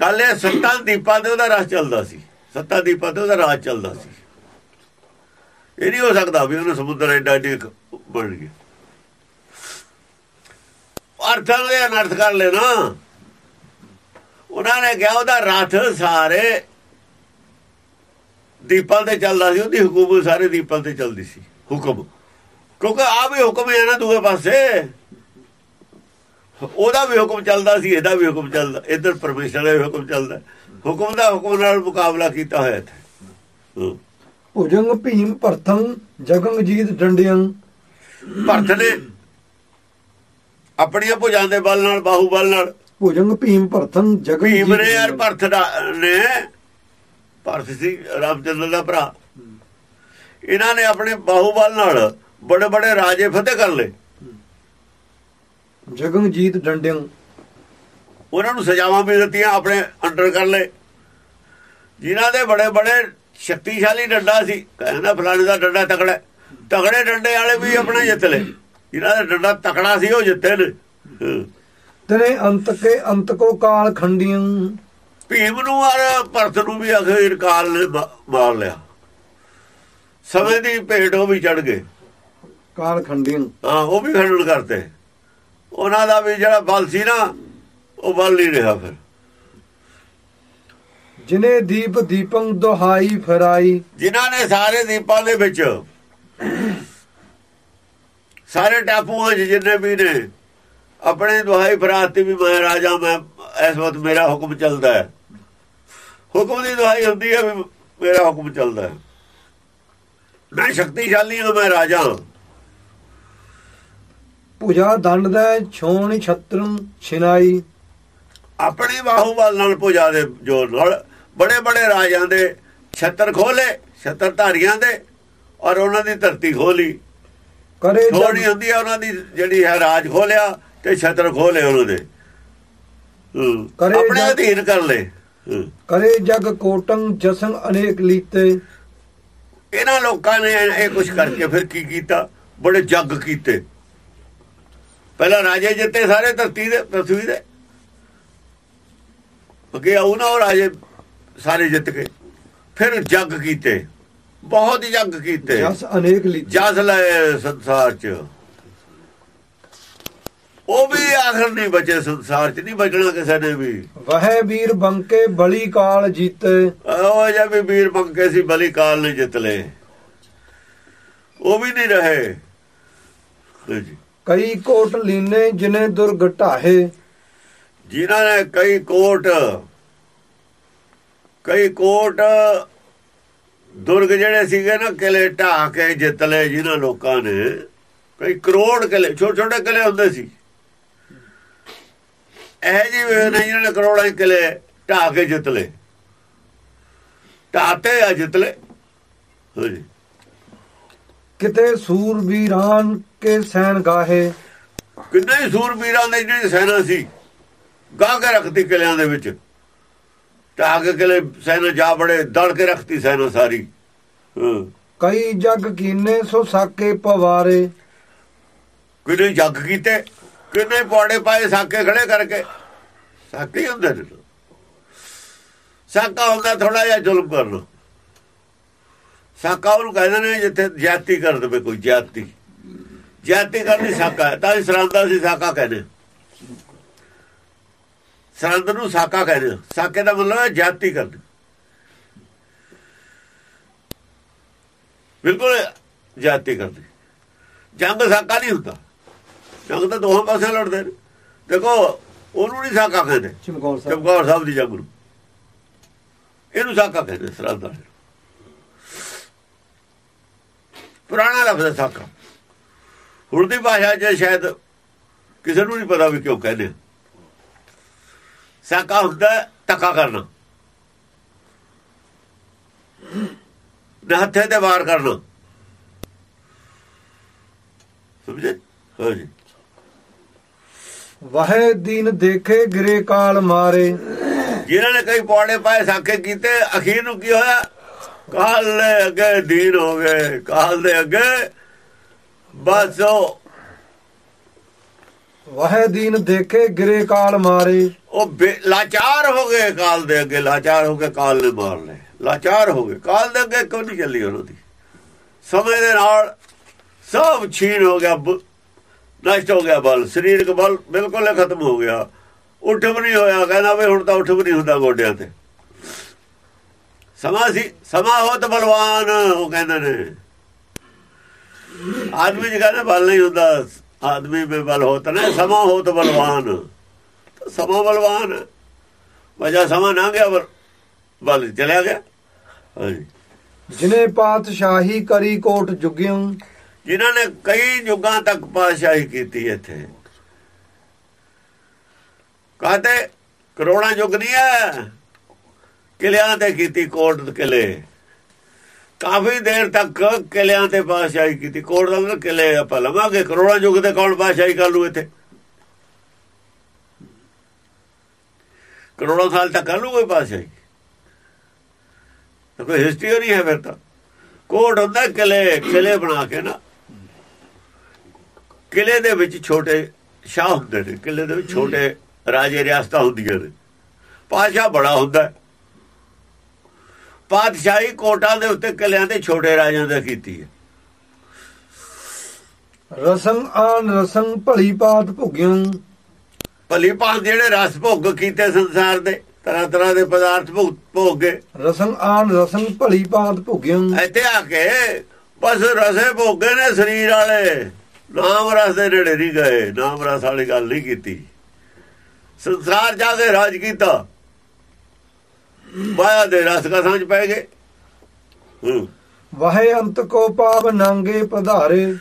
ਗੱਲ ਇਹ ਸੱਤਾਂ ਦੀਪਾਂ ਤੇ ਉਹਦਾ ਰਾਸ ਚੱਲਦਾ ਸੀ। ਸੱਤਾਂ ਦੀਪਾਂ ਤੇ ਉਹਦਾ ਰਾਜ ਚੱਲਦਾ ਸੀ। ਇਹ ਨਹੀਂ ਹੋ ਸਕਦਾ ਵੀ ਉਹਨੇ ਸਮੁੰਦਰ ਐਡਾ ਏਡੀ ਬਣ ਗਿਆ। ਅਰਥਾਂ ਦੇ ਅਨਰਥ ਕਰ ਲੈਣਾ। ਉਹਨਾਂ ਨੇ ਕਿਹਾ ਉਹਦਾ ਰਥ ਸਾਰੇ ਦੀਪਾਂ ਤੇ ਚੱਲਦਾ ਸੀ। ਉਹਦੀ ਹਕੂਮਤ ਸਾਰੇ ਦੀਪਾਂ ਤੇ ਚੱਲਦੀ ਸੀ। ਹੁਕਮ। ਕਿਉਂਕਿ ਆ ਵੀ ਹੁਕਮ ਹੈ ਨਾ ਦੂਏ ਪਾਸੇ। ਉਹਦਾ ਵੀ ਹੁਕਮ ਚੱਲਦਾ ਸੀ ਇਹਦਾ ਵੀ ਹੁਕਮ ਚੱਲਦਾ। ਇਧਰ ਪਰਮੇਸ਼ਰ ਦਾ ਹੁਕਮ ਚੱਲਦਾ। ਹੁਕਮ ਦਾ ਹੁਕਮ ਨਾਲ ਮੁਕਾਬਲਾ ਕੀਤਾ ਹੋਇਆ ਇੱਥੇ। ਭੁਜੰਗ ਭੀਮ ਭਰਥੰ ਜਗੰਗ ਜੀਤ ਡੰਡਿਯੰ। ਭਰਤ ਨੇ ਆਪਣੀਆਂ ਭੁਜਾਂ ਦੇ ਬਲ ਨਾਲ ਬਾਹੂ ਬਲ ਨਾਲ। ਭੁਜੰਗ ਭੀਮ ਭਰਥੰ ਜਗੰਗ ਭੀਮ ਨੇ ਯਾਰ। ਭਰਤ ਦਾ- ਨੇ ਭਰਤ ਸੀ ਰਾਮਚੰਦਰ ਦਾ ਭਰਾ। ਇਹਨਾਂ ਨੇ ਆਪਣੇ ਬਾਹੂ ਬਲ ਨਾਲ ਬੜੇ ਬੜੇ ਰਾਜੇ ਫਤਿਹ ਕਰ ਲਏ। ਜਗੰਗ ਜੀਤ ਡੰਡਿਯੰ ਉਹਨਾਂ ਨੂੰ ਸਜ਼ਾਵਾਂ ਵੀ ਦਿੱਤੀਆਂ ਆਪਣੇ ਅੰਡਰ ਕਰ ਲਏ। ਜਿਨ੍ਹਾਂ ਦੇ ਬੜੇ ਬੜੇ ਸ਼ਕਤੀਸ਼ਾਲੀ ਡੰਡਾ ਸੀ ਕਹਿੰਦਾ ਫਲਾਣੇ ਦਾ ਡੰਡਾ ਤਕੜਾ। ਤਕੜੇ ਡੰਡੇ ਵਾਲੇ ਵੀ ਆਪਣੇ ਜਿੱਤ ਲਏ। ਜਿਨ੍ਹਾਂ ਦਾ ਡੰਡਾ ਤਕੜਾ ਸੀ ਉਹ ਜਿੱਤੇ ਨੇ। ਤਨੇ ਅੰਤ ਕੇ ਅੰਤ ਕੋ ਕਾਲ ਖੰਡਿਯੰ ਭੀਮ ਨੂੰ ਔਰ ਭਰਤ ਨੂੰ ਵੀ ਅਖੀਰ ਕਾਲ ਨੇ ਮਾਰ ਲਿਆ। ਸਮੇਂ ਦੀ ਭੇਟ ਉਹ ਵੀ ਚੜ ਗਏ। ਕਾਲ ਖੰਡਿਯੰ ਹਾਂ ਉਹ ਵੀ ਖੰਡਨ ਕਰਤੇ ਉਹਨਾਂ ਦਾ ਵੀ ਜਿਹੜਾ ਬਲ ਸੀ ਨਾ ਉਹ ਬਲ ਨਹੀਂ ਰਿਹਾ ਫਿਰ। ਜਿਨੇ ਦੀਪ ਦੀਪੰ ਦੁਹਾਈ ਫਰਾਈ। ਜਿਨ੍ਹਾਂ ਨੇ ਸਾਰੇ ਦੀਪਾਂ ਦੇ ਵਿੱਚ ਸਾਰੇ ਟਾਪੂਆਂ 'ਚ ਜਿੰਨੇ ਵੀ ਨੇ ਆਪਣੇ ਦੁਹਾਈ ਫਰਾਤੀ ਵੀ ਮੈਂ ਰਾਜਾ ਮੈਂ ਇਸ ਵਕਤ ਮੇਰਾ ਹੁਕਮ ਚੱਲਦਾ ਹੈ। ਹੁਕਮ ਦੀ ਦੁਹਾਈ ਹੁੰਦੀ ਹੈ ਵੀ ਮੇਰਾ ਹੁਕਮ ਚੱਲਦਾ ਹੈ। ਮੈਂ ਸ਼ਕਤੀਸ਼ਾਲੀ ਹਾਂ ਮੈਂ ਰਾਜਾ ਹਾਂ। ਭੁਜਾ ਦੰਡ ਦਾ ਛੋਣ ਛਤਰੰ ਛਿਨਾਈ। ਆਪਣੀ ਬਾਹੂਬਲ ਨਾਲ ਪੁਜਾ ਦੇ ਜੋਰ ਨਾਲ। ਬੜੇ ਬੜੇ ਰਾਜਾਂ ਦੇ ਛੱਤਰ ਖੋਲੇ ਛੱਤਰ ਧਾਰੀਆਂ ਦੇ ਔਰ ਉਹਨਾਂ ਦੀ ਧਰਤੀ ਖੋਲੀ। ਕਰੇ ਥੋੜੀ ਹੁੰਦੀ ਹੈ ਉਹਨਾਂ ਦੀ ਜਿਹੜੀ ਹੈ ਰਾਜ ਖੋਲਿਆ ਤੇ ਛੱਤਰ ਖੋਲੇ ਉਹਨਾਂ ਦੇ। ਆਪਣੇ ਅਧੀਨ ਕਰ ਲੈ। ਕਰੇ ਜਗ ਕੋਟੰ ਜਸੰ ਅਨੇਕ ਲੀਤੇ। ਇਹਨਾਂ ਲੋਕਾਂ ਨੇ ਇਹ ਕੁਝ ਕਰਕੇ ਫਿਰ ਕੀ ਕੀਤਾ? ਬੜੇ ਜੱਗ ਕੀਤੇ। ਪਹਿਲਾਂ ਰਾਜੇ ਜਿੱਤੇ ਸਾਰੇ ਧਰਤੀ ਦੇ ਪ੍ਰਥਵੀ ਦੇ। ਅੱਗੇ ਆਉ ਨਾ ਉਹ ਰਾਜੇ ਸਾਰੇ ਜਿੱਤ ਗਏ ਫਿਰ ਜੱਗ ਕੀਤੇ। ਬਹੁਤ ਜੱਗ ਕੀਤੇ। ਜਸ ਅਨੇਕ ਲੀਤੇ। ਜਸ ਲਏ ਸੰਸਾਰ ਚ। ਉਹ ਵੀ ਆਖਰ ਨਹੀਂ ਬਚੇ ਸੰਸਾਰ ਚ ਨਹੀਂ ਬਚਣਾ ਕਿਸੇ ਨੇ ਵੀ। ਵਹਿ ਵੀਰ ਬੰਕੇ ਬਲੀ ਕਾਲ ਜੀਤੇ। ਉਹ ਜੇ ਵੀ ਵੀਰ ਬੰਕੇ ਸੀ ਬਲੀ ਕਾਲ ਨੇ ਜਿੱਤ ਲਏ। ਉਹ ਵੀ ਨਹੀਂ ਰਹੇ। ਹਾਂਜੀ। ਕਈ ਕੋਟ ਲੀਨੇ ਜਿਨੇ ਦੁਰਗਟਾਹੇ ਜਿਨ੍ਹਾਂ ਨੇ ਕਈ ਕੋਟ ਕਈ ਕੋਟ ਦੁਰਗ ਜਿਹੜੇ ਸੀਗੇ ਨਾ ਕਿਲੇ ਢਾ ਕੇ ਜਿੱਤ ਲਏ ਜਿਨ੍ਹਾਂ ਲੋਕਾਂ ਨੇ ਕਈ ਕਰੋੜ ਕਿਲੇ ਛੋਟੇ ਛੋਟੇ ਕਿਲੇ ਹੁੰਦੇ ਸੀ। ਇਹ ਜੀ ਵੇ ਨਹੀਂ ਜਿਹਨਾਂ ਨੇ ਕਰੋੜਾਂ ਦੇ ਕਿਲੇ ਢਾ ਕੇ ਜਿੱਤ ਲਏ। ਢਾਤੇ ਆ ਜਿੱਤ ਲਏ। ਹਾਂਜੀ। ਕਿਤੇ ਸੂਰਬੀਰਾਨ ਕੇ ਸੈਨ ਗਾਹੇ। ਕਿੰਨੇ ਸੂਰਬੀਰਾਂ ਦੇ ਜਿਹੜੀ ਸੈਨਾ ਸੀ ਗਾਹ ਕੇ ਰੱਖਤੀ ਕਿਲਿਆਂ ਦੇ ਵਿੱਚ। ਢਾਹ ਕੇ ਕਿਲੇ ਸੈਨਾ ਜਾ ਬੜੇ ਦੜ ਕੇ ਰੱਖਤੀ ਸੈਨਾ ਸਾਰੀ। ਕਈ ਜਗ ਕੀਨੇ ਸੋ ਸਾਕੇ ਪਵਾਰੇ। ਕਿੰਨੇ ਜੱਗ ਕੀਤੇ ਕਿੰਨੇ ਪੌੜੇ ਪਾਏ ਸਾਕੇ ਖੜੇ ਕਰਕੇ। ਸਾਕੇ ਹੁੰਦੇ ਨੇ। ਸਾਕਾ ਹੁੰਦਾ ਥੋੜਾ ਜਿਹਾ ਜ਼ੁਲਮ ਕਰਨਾ। ਸਾਕਾ ਉਹਨੂੰ ਕਹਿੰਦੇ ਨੇ ਜਿੱਥੇ ਜਾਤੀ ਕਰ ਦੇਵੇ ਕੋਈ ਜਾਤੀ ਜਾਤੀ ਕਰਨੀ ਸਾਕਾ। ਤਾਂ ਹੀ ਸਰੰਦਾ ਸੀ ਸਾਕਾ ਕਹਿੰਦੇ ਸਰੰਦ ਨੂੰ ਸਾਕਾ ਕਹਿੰਦੇ ਸਾਕੇ ਦਾ ਮਤਲਬ ਹੈ ਜਾਤੀ ਕਰਨੀ। ਬਿਲਕੁਲ ਜਾਤੀ ਕਰਨੀ। ਜੰਗ ਸਾਕਾ ਨਹੀਂ ਹੁੰਦਾ। ਜੰਗ ਤਾਂ ਦੋਹਾਂ ਪਾਸੇ ਲੜਦੇ ਨੇ। ਦੇਖੋ ਉਹਨੂੰ ਨਹੀਂ ਸਾਕਾ ਕਹਿੰਦੇ। ਚਮਕੌਰ ਸਾਹਿਬ। ਦੀ ਜੰਗ ਨੂੰ। ਇਹਨੂੰ ਸਾਕਾ ਕਹਿੰਦੇ ਸਰਹੱਦ ਵਾਲੇ ਪੁਰਾਣਾ ਲਫ਼ਜ਼ ਸਾਕਾ। ਹੁਣ ਦੀ ਭਾਸ਼ਾ 'ਚ ਸ਼ਾਇਦ ਕਿਸੇ ਨੂੰ ਨਹੀਂ ਪਤਾ ਵੀ ਕਿਉਂ ਕਹਿੰਦੇ। ਸਾਕਾ ਹੁੰਦਾ ਧੱਕਾ ਕਰਨਾ। ਹੱਥੇ ਤੇ ਵਾਰ ਕਰਨਾ। ਸਮਝੇ? ਹਾਂਜੀ ਵਾਹੇ ਦੀਨ ਦੇਖੇ ਗਿਰੇ ਕਾਲ ਮਾਰੇ। ਜਿਨ੍ਹਾਂ ਨੇ ਕਈ ਪੌੜੇ ਪਾਏ ਸਾਕੇ ਕੀਤੇ ਅਖੀਰ ਨੂੰ ਕੀ ਹੋਇਆ? ਕਾਲ ਦੇ ਅੱਗੇ ਦੀਨ ਹੋ ਗਏ ਕਾਲ ਦੇ ਅੱਗੇ ਬਸ ਉਹ ਵਾਹੇ ਦੀਨ ਦੇਖੇ ਗਿਰੇ ਕਾਲ ਮਾਰੇ। ਉਹ ਲਾਚਾਰ ਹੋ ਗਏ ਕਾਲ ਦੇ ਅੱਗੇ ਲਾਚਾਰ ਹੋ ਕੇ ਕਾਲ ਨੇ ਮਾਰ ਲਏ ਲਾਚਾਰ ਹੋ ਗਏ। ਕਾਲ ਦੇ ਅੱਗੇ ਕੋਈ ਨਹੀਂ ਚੱਲੀ ਉਹਨਾਂ ਦੀ? ਸਮੇਂ ਦੇ ਨਾਲ ਸਭ ਛੀਨ ਹੋ ਗਿਆ ਨਸ਼ਟ ਹੋ ਗਿਆ ਬਲ ਸਰੀਰਕ ਬਲ ਬਿਲਕੁਲ ਖਤਮ ਹੋ ਗਿਆ। ਉੱਠ ਵੀ ਨਹੀਂ ਹੋਇਆ। ਕਹਿੰਦਾ ਵੀ ਹੁਣ ਤਾਂ ਉੱਠ ਵੀ ਨਹੀਂ ਹੁੰਦਾ ਗੋਡਿਆਂ ਤੇ। ਸਮਾਂ ਸੀ ਸਮਾਂ ਹੋ ਤਾਂ ਬਲਵਾਨ ਉਹ ਕਹਿੰਦੇ ਨੇ। ਆਦਮੀ ਜਿਹੜਾ ਨਾ ਬਲ ਨਹੀਂ ਹੁੰਦਾ। ਆਦਮੀ ਬੇ ਬਲ ਹੋਤ ਨਾ ਸਮਾਂ ਹੋ ਤਾਂ ਬਲਵਾਨ। ਸਮਾਂ ਬਲਵਾਨ। ਵਜਾ ਸਮਾਂ ਨਾ ਗਿਆ ਬਲ ਬਲ ਚਲਿਆ ਗਿਆ। ਹਾਂਜੀ। ਜਿਨੇ ਪਾਤਸ਼ਾਹੀ ਕਰੀ ਕੋਟ ਜੁਗਿਉ ਜਿਨ੍ਹਾਂ ਨੇ ਕਈ ਯੁੱਗਾਂ ਤੱਕ ਪਾਤਸ਼ਾਹੀ ਕੀਤੀ ਇੱਥੇ। ਕਹਤੇ? ਕਰੋੜਾਂ ਯੁੱਗ ਨਹੀਂ ਹੈ। ਕਿਲਿਆਂ ਤੇ ਕੀਤੀ ਕੋਟ ਕਿਲੇ। ਕਾਫੀ ਦੇਰ ਤੱਕ ਕਿਲਿਆਂ ਤੇ ਪਾਤਸ਼ਾਹੀ ਕੀਤੀ। ਕੋਟ ਦਾ ਮਤਲਬ ਕਿਲੇ ਆਪਾਂ ਲਵਾਂਗੇ, ਕਰੋੜਾਂ ਯੁੱਗ ਦੇ ਕੌਣ ਪਾਤਸ਼ਾਹੀ ਕਰ ਲੂ ਇੱਥੇ? ਕਰੋੜਾਂ ਸਾਲ ਤੱਕ ਕਰ ਲੂ ਕੋਈ ਪਾਤਸ਼ਾਹੀ ਤਾਂ ਕੋਈ ਹਿਸਟਰੀ ਨਹੀਂ ਹੈ ਫਿਰ ਤਾਂ। ਕੋਟ ਹੁੰਦਾ ਕਿਲੇ ਕਿਲੇ ਬਣਾ ਕੇ ਨਾ, ਕਿਲੇ ਦੇ ਵਿੱਚ ਛੋਟੇ ਸ਼ਾਹ ਹੁੰਦੇ ਨੇ, ਕਿਲੇ ਦੇ ਵਿੱਚ ਛੋਟੇ ਰਾਜੇ ਰਿਆਸਤਾਂ ਹੁੰਦੀਆਂ ਨੇ। ਪਾਸ਼ਾ ਬੜਾ ਹੁੰਦਾ। ਪਾਤਸ਼ਾਹੀ ਕੋਟਾਂ ਦੇ ਉੱਤੇ ਕਿਲਿਆਂ ਦੇ ਛੋਟੇ ਰਾਜਿਆਂ ਦਾ ਕੀਤੀ ਹੈ। ਰਸੰ ਆਨ ਰਸੰ ਭਲੀ ਪਾਤ ਭੁਗਿਉ ਭਲੀ ਭਾਂਤ ਜਿਹੜੇ ਰਸ ਭੋਗ ਕੀਤੇ ਸੰਸਾਰ ਦੇ ਤਰ੍ਹਾਂ ਤਰ੍ਹਾਂ ਦੇ ਪਦਾਰਥ ਭੋਗ ਭੋਗੇ। ਰਸੰ ਆਨ ਰਸੰ ਭਲੀ ਪਾਤ ਭੁਗਿਉ ਇੱਥੇ ਆ ਕੇ ਬਸ ਰਸੇ ਭੋਗੇ ਨੇ ਸਰੀਰ ਵਾਲੇ। ਨਾਮ ਰਸ ਦੇ ਨੇੜੇ ਨਹੀਂ ਗਏ ਨਾਮ ਰਸ ਵਾਲੀ ਗੱਲ ਨਹੀਂ ਕੀਤੀ। ਸੰਸਾਰ ਜਾ ਕੇ ਰਾਜ ਕੀਤਾ। ਮਾਇਆ ਦੇ ਰਸ ਕਥਾਂ ਚ ਪੈ ਗਏ ਹੂੰ। ਵਾਹੇ ਅੰਤ ਕੋ ਪਾਵ ਨਾਂਗੇ ਪਧਾਰੇ।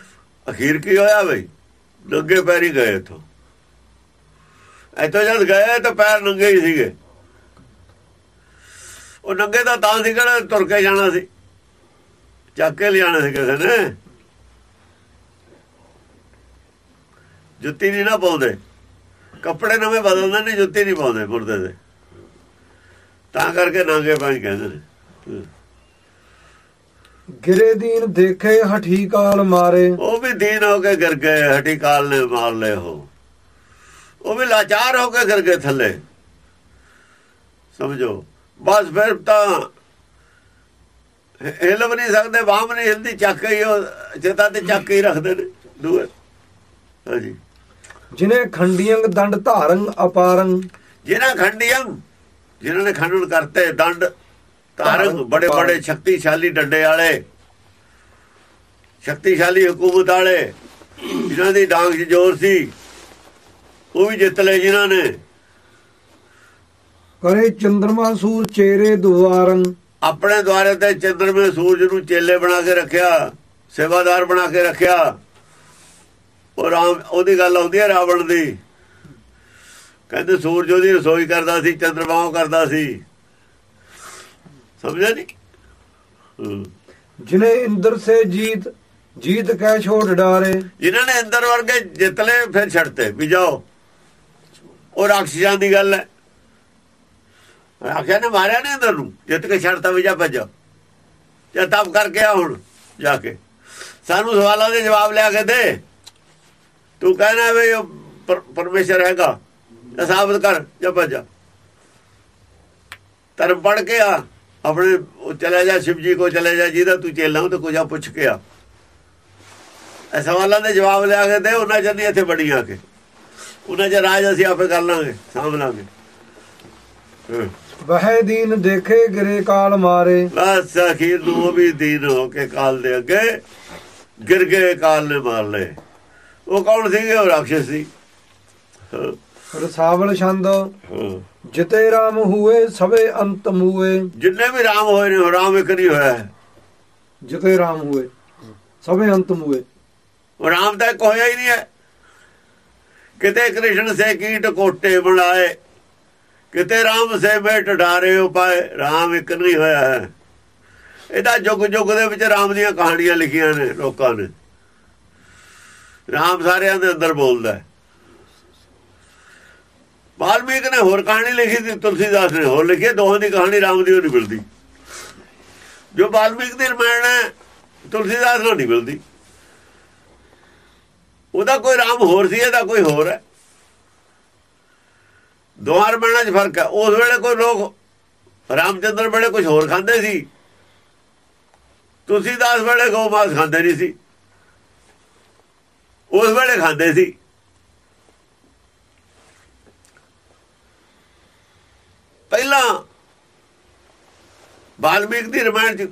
ਅਖੀਰ ਕੀ ਹੋਇਆ ਬਈ? ਨੰਗੇ ਪੈਰ ਗਏ ਇਥੋਂ। ਇੱਥੋਂ ਜਦ ਗਏ ਤਾਂ ਪੈਰ ਨੰਗੇ ਹੀ ਸੀਗੇ। ਉਹ ਨੰਗੇ ਤਾਂ ਤਾਂ ਸੀ ਕਿਹੜਾ ਤੁਰ ਕੇ ਜਾਣਾ ਸੀ? ਚੱਕ ਕੇ ਲਿਆਣਾ ਸੀ ਕਿਸੇ ਨੇ। ਜੁੱਤੀ ਨਹੀਂ ਨਾ ਪਾਉਂਦੇ। ਕੱਪੜੇ ਨਵੇਂ ਬਦਲਦੇ ਨੇ ਜੁੱਤੀ ਨਹੀਂ ਪਾਉਂਦੇ ਮੁਰਦੇ ਦੇ। ਤਾਂ ਕਰਕੇ ਨੰਗੇ ਪੈਰ ਕਹਿੰਦੇ ਨੇ। ਗਿਰੇ ਦੀਨ ਦੇਖੇ ਹਠੀ ਕਾਲ ਮਾਰੇ। ਉਹ ਵੀ ਦੀਨ ਹੋ ਕੇ ਗਿਰ ਗਏ ਹਟੀ ਕਾਲ ਨੇ ਮਾਰ ਲਏ ਹੋ ਉਹ ਵੀ ਲਾਚਾਰ ਹੋ ਕੇ ਗਿਰ ਗਏ ਥੱਲੇ। ਸਮਝੋ? ਬਸ ਫਿਰ ਤਾਂ ਹਿੱਲ ਵੀ ਨਹੀਂ ਸਕਦੇ ਬਾਹ ਵੀ ਨਹੀਂ ਹਿਲਦੀ ਚੱਕ ਹੀ ਉਹ ਚੇਤਾ ਤੇ ਚੱਕ ਹੀ ਰੱਖਦੇ ਨੇ ਦੂਏ। ਹਾਂਜੀ। ਜਿਨੇ ਖੰਡੀਆਂ ਦੰਡ ਧਾਰੰ ਅਪਾਰੰ ਜਿਨ੍ਹਾਂ ਖੰਡੀਆਂ ਜਿਨ੍ਹਾਂ ਨੇ ਖੰਡਨ ਕਰਤੇ ਦੰਡ ਤਾਰੰਗ ਬੜੇ ਬੜੇ ਸ਼ਕਤੀਸ਼ਾਲੀ ਡੰਡੇ ਵਾਲੇ ਸ਼ਕਤੀਸ਼ਾਲੀ ਹਕੂਮਤ ਵਾਲੇ ਜਿਨ੍ਹਾਂ ਦੀ ਡਾਂਗ 'ਚ ਜ਼ੋਰ ਸੀ ਉਹ ਵੀ ਜਿੱਤ ਲਏ ਜਿਨ੍ਹਾਂ ਨੇ। ਕਰੇ ਚੰਦਰਮਾ ਸੂਰ ਚੇਰੇ ਦੁਆਰੰ। ਆਪਣੇ ਦੁਆਰੇ ਤੇ ਚੰਦਰਮੇ ਸੂਰਜ ਨੂੰ ਚੇਲੇ ਬਣਾ ਕੇ ਰੱਖਿਆ ਸੇਵਾਦਾਰ ਬਣਾ ਕੇ ਰੱਖਿਆ। ਉਹ ਰਾਮ ਉਹਦੀ ਗੱਲ ਆਉਂਦੀ ਹੈ ਰਾਵਣ ਦੀ। ਕਹਿੰਦੇ ਸੂਰਜ ਉਹਦੀ ਰਸੋਈ ਕਰਦਾ ਸੀ ਚੰਦਰਮਾਉ ਕਰਦਾ ਸੀ। ਸਮਝਿਆ ਨਹੀਂ ਜਿਨੇ ਇੰਦਰ ਸੇ ਜੀਤ ਜੀਤ ਕਹਿ ਛੋੜ ਡਾਰੇ। ਇਹਨਾਂ ਨੇ ਇੰਦਰ ਵਰਗੇ ਜਿੱਤ ਲੈ ਫਿਰ ਛੱਡਤੇ ਵੀ ਜਾਓ। ਉਹ ਰਾਖਸ਼ਾਂ ਦੀ ਗੱਲ ਹੈ ਆਖਿਆ ਨੇ ਮਾਰਿਆ ਨੇ ਇੰਦਰ ਨੂੰ? ਜਿੱਤ ਕੇ ਛੱਡਤਾ ਵੀ ਜਾ ਭੱਜੋ। ਤੇ ਤਪ ਕਰਕੇ ਆ ਹੁਣ ਜਾ ਕੇ। ਸਾਨੂੰ ਸਵਾਲਾਂ ਦੇ ਜਵਾਬ ਲਿਆ ਕੇ ਦੇ। ਤੂੰ ਕਹਿਣਾ ਵੀ ਪਰਮੇਸ਼ਰ ਹੈਗਾ। ਤਾਂ ਸਾਬਤ ਕਰ ਜਾਂ ਭਜਾ ਧਰਮ ਪੜ ਕੇ ਆ ਆਪਣੇ ਚਲੇ ਜਾ ਸ਼ਿਵ ਜੀ ਕੋ ਚਲੇ ਜਾ ਜਿਹਦਾ ਤੂੰ ਚੇਲਾ ਤੇ ਕੁਝ ਆ ਪੁੱਛ ਕੇ ਆ। ਇਹ ਸਵਾਲਾਂ ਦੇ ਜਵਾਬ ਲਿਆ ਕੇ ਦੇ ਉਹਨਾਂ ਜੰਦੀ ਇੱਥੇ ਬੜੀ ਆ ਕੇ। ਉਹਨਾਂ ਜੇ ਰਾਜ ਅਸੀਂ ਆਪੇ ਕਰ ਲਾਂਗੇ ਸਾਂਭ ਲਾਂਗੇ। ਵਹਿ ਦੀਨ ਦੇਖੇ ਗਿਰੇ ਕਾਲ ਮਾਰੇ। ਬਸ ਅਖੀਰ ਨੂੰ ਉਹ ਵੀ ਦੀਨ ਹੋ ਕੇ ਕਾਲ ਦੇ ਅੱਗੇ ਗਿਰ ਗਏ ਕਾਲ ਨੇ ਮਾਰ ਲਏ। ਉਹ ਕੌਣ ਸੀਗੇ? ਉਹ ਰਾਖਸ਼ ਸੀ। ਰਸਾਵਲ ਛੰਦ ਜਿਤੇ ਰਾਮ ਹੋਏ ਸਵੇ ਅੰਤ ਮੂਏ। ਜਿੰਨੇ ਵੀ ਰਾਮ ਹੋਏ ਨੇ ਰਾਮ ਇੱਕ ਨਹੀਂ ਹੋਇਆ। ਜਿਤੇ ਰਾਮ ਹੋਏ ਸਵੇ ਅੰਤ ਮੂਏ। ਉਹ ਰਾਮ ਦਾ ਹੋਇਆ ਹੀ ਨਹੀਂ ਹੈ। ਕਿਤੇ ਕ੍ਰਿਸ਼ਨ ਸੇ ਕੀਟ ਕੋਟੇ ਬਣਾਏ ਕਿਤੇ ਰਾਮ ਸੇ ਬੈਠ ਡਾਰੇ ਉਪਾਏ ਰਾਮ ਇੱਕ ਨਹੀਂ ਹੋਇਆ ਹੈ। ਇਹਦਾ ਜੁਗ ਜੁਗ ਦੇ ਵਿੱਚ ਰਾਮ ਦੀਆਂ ਕਹਾਣੀਆਂ ਲਿਖੀਆਂ ਨੇ ਲੋਕਾਂ ਨੇ। ਰਾਮ ਸਾਰਿਆਂ ਦੇ ਅੰਦਰ ਬੋਲਦਾ ਹੈ। ਵਾਲਮੀਕ ਨੇ ਹੋਰ ਕਹਾਣੀ ਲਿਖੀ ਸੀ, ਤੁਲਸੀਦਾਸ ਨੇ ਹੋਰ ਲਿਖੀ ਦੋਹਾਂ ਦੀ ਕਹਾਣੀ ਰਾਮ ਦੀ ਨਹੀਂ ਮਿਲਦੀ। ਜੋ ਵਾਲਮੀਕ ਦੀ ਰਮਾਇਣ ਹੈ, ਤੁਲਸੀਦਾਸ ਨੂੰ ਨਹੀਂ ਮਿਲਦੀ। ਉਹਦਾ ਕੋਈ ਰਾਮ ਹੋਰ ਸੀ, ਇਹਦਾ ਕੋਈ ਹੋਰ ਹੈ। ਦੋਹਾਂ ਰਮਾਇਣਾਂ 'ਚ ਫ਼ਰਕ ਹੈ। ਉਸ ਵੇਲੇ ਕੋਈ ਲੋਕ ਰਾਮਚੰਦਰ ਵੇਲੇ ਕੁਝ ਹੋਰ ਖਾਂਦੇ ਸੀ। ਤੁਲਸੀਦਾਸ ਵੇਲੇ ਗਊ ਖਾਂਦੇ ਨਹੀਂ ਸੀ। ਉਸ ਵੇਲੇ ਖਾਂਦੇ ਸੀ। ਪਹਿਲਾਂ ਬਾਲਮੀਕ ਦੀ ਰਮਾਇਣ ਚ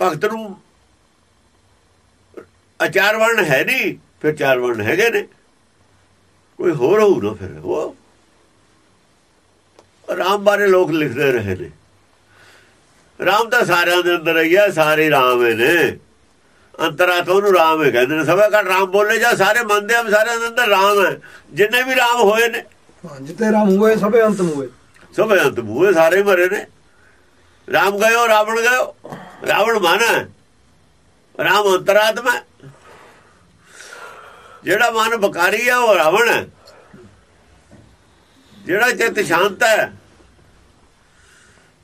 ਭਗਤ ਨੂੰ ਅਚਾਰ ਵਰਣ ਹੈ ਨਹੀਂ, ਫਿਰ ਚਾਰ ਵਰਣ ਹੈਗੇ ਨੇ। ਕੋਈ ਹੋਰ ਹੋਊ ਨਾ ਫਿਰ ਉਹ ਰਾਮ ਬਾਰੇ ਲੋਕ ਲਿਖਦੇ ਰਹੇ ਨੇ। ਰਾਮ ਤਾਂ ਸਾਰਿਆਂ ਦੇ ਅੰਦਰ ਹੀ ਹੈ ਸਾਰੇ ਰਾਮ ਹੀ ਨੇ। ਅੰਤਰਾਤਮਾ ਨੂੰ ਰਾਮ ਹੈ ਕਹਿੰਦੇ ਨੇ। ਸਭਾ ਘੱਟ ਰਾਮ ਬੋਲੇ ਜਾ, ਸਾਰੇ ਮੰਨਦੇ ਆ ਵੀ ਸਾਰਿਆਂ ਦੇ ਅੰਦਰ ਰਾਮ ਹੈ। ਜਿੰਨੇ ਵੀ ਰਾਮ ਹੋਏ ਨੇ ਜਿੱਤੇ ਰਾਮ ਹੋਏ, ਸਭੇ ਅੰਤ ਹੋਏ ਸਭੇ ਅੰਤ ਹੋਏ ਸਾਰੇ ਮਰੇ ਨੇ। ਰਾਮ ਗਇਓ ਰਾਵਣ ਗਇਓ ਰਾਵਣ ਮਾਨਾ ਰਾਮ ਅੰਤਰਾਤਮਾ ਜਿਹੜਾ ਮਨ ਬਕਾਰੀ ਆ ਉਹ ਰਾਵਣ ਹੈ। ਜਿਹੜਾ ਚਿੱਤ ਸ਼ਾਂਤ ਹੈ,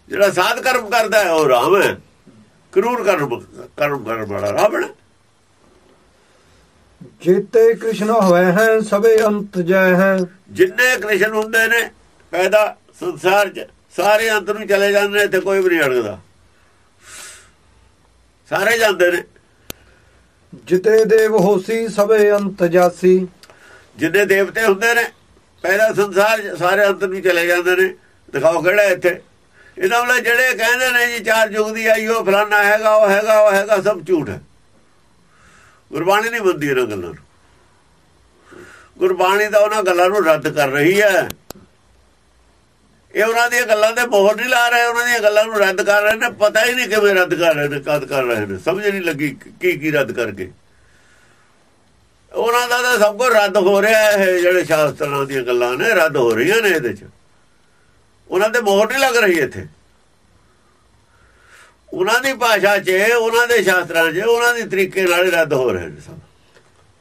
ਜਿਹੜਾ ਸਾਧ ਕਰਮ ਕਰਦਾ ਹੈ, ਉਹ ਰਾਮ ਹੈ। ਕਰੂਰ ਕਰਮ ਕਰਮ ਕਰਨ ਵਾਲਾ ਰਾਵਣ ਹੈ। ਜੇਤੇ ਕ੍ਰਿਸ਼ਨ ਹੋਵੇ ਹੈ ਸਭੇ ਅੰਤ ਜੈ ਹੈ। ਜਿੰਨੇ ਕ੍ਰਿਸ਼ਨ ਹੁੰਦੇ ਨੇ ਪੈਦਾ ਸੰਸਾਰ 'ਚ ਸਾਰੇ ਅੰਤ ਨੂੰ ਚਲੇ ਜਾਂਦੇ ਨੇ ਇੱਥੇ ਕੋਈ ਵੀ ਨਹੀਂ ਅੜਕਦਾ। ਸਾਰੇ ਜਾਂਦੇ ਨੇ। ਜਿਤੇ ਦੇਵ ਹੋਸੀ ਸਭੇ ਅੰਤ ਜਾਸੀ। ਜਿੰਨੇ ਦੇਵਤੇ ਹੁੰਦੇ ਨੇ ਪੈਦਾ ਸੰਸਾਰ ਚ ਸਾਰੇ ਅੰਤ ਨੂੰ ਚਲੇ ਜਾਂਦੇ ਨੇ। ਦਿਖਾਓ ਕਿਹੜਾ ਇੱਥੇ। ਇਹਨਾਂ ਵਾਲੇ ਜਿਹੜੇ ਕਹਿੰਦੇ ਨੇ ਜੀ ਚਾਰ ਯੁਗ ਦੀ ਆਈ ਉਹ ਫਲਾਨਾ ਹੈਗਾ ਉਹ ਹੈਗਾ ਉਹ ਹੈਗਾ ਸਭ ਝੂਠ ਹੈ। ਗੁਰਬਾਣੀ ਨਹੀਂ ਮੰਨਦੀ ਇਹਨਾਂ ਗੱਲਾਂ ਨੂੰ। ਗੁਰਬਾਣੀ ਤਾਂ ਉਹਨਾਂ ਗੱਲਾਂ ਨੂੰ ਰੱਦ ਕਰ ਰਹੀ ਹੈ। ਇਹ ਉਹਨਾਂ ਦੀਆਂ ਗੱਲਾਂ ਤੇ ਮੋਹਰ ਨਹੀਂ ਲਾ ਰਹੇ, ਉਹਨਾਂ ਦੀਆਂ ਗੱਲਾਂ ਨੂੰ ਰੱਦ ਕਰ ਰਹੇ ਨੇ। ਪਤਾ ਹੀ ਨਹੀਂ ਕਿਵੇਂ ਰੱਦ ਕਰ ਰਹੇ ਨੇ, ਕਦ ਕਰ ਰਹੇ ਨੇ। ਸਮਝ ਨਹੀਂ ਲੱਗੀ ਕੀ ਕੀ ਰੱਦ ਕਰਕੇ। ਉਹਨਾਂ ਦਾ ਤਾਂ ਸਭ ਕੁਝ ਰੱਦ ਹੋ ਰਿਹਾ ਹੈ, ਇਹ ਜਿਹੜੇ ਸ਼ਾਸਤਰਾਂ ਦੀਆਂ ਗੱਲਾਂ ਨੇ, ਰੱਦ ਹੋ ਰਹੀਆਂ ਨੇ ਇਹਦੇ 'ਚ। ਉਹਨਾਂ ਤੇ ਮੋਹਰ ਨਹੀਂ ਲੱਗ ਰਹੀ ਇੱਥੇ। ਉਹਨਾਂ ਦੀ ਭਾਸ਼ਾ 'ਚ ਉਹਨਾਂ ਦੇ ਸ਼ਾਸਤਰਾਂ 'ਚ ਉਹਨਾਂ ਦੀ ਤਰੀਕੇ ਨਾਲ ਰੱਦ ਹੋ ਰਹੇ ਨੇ ਸਭ।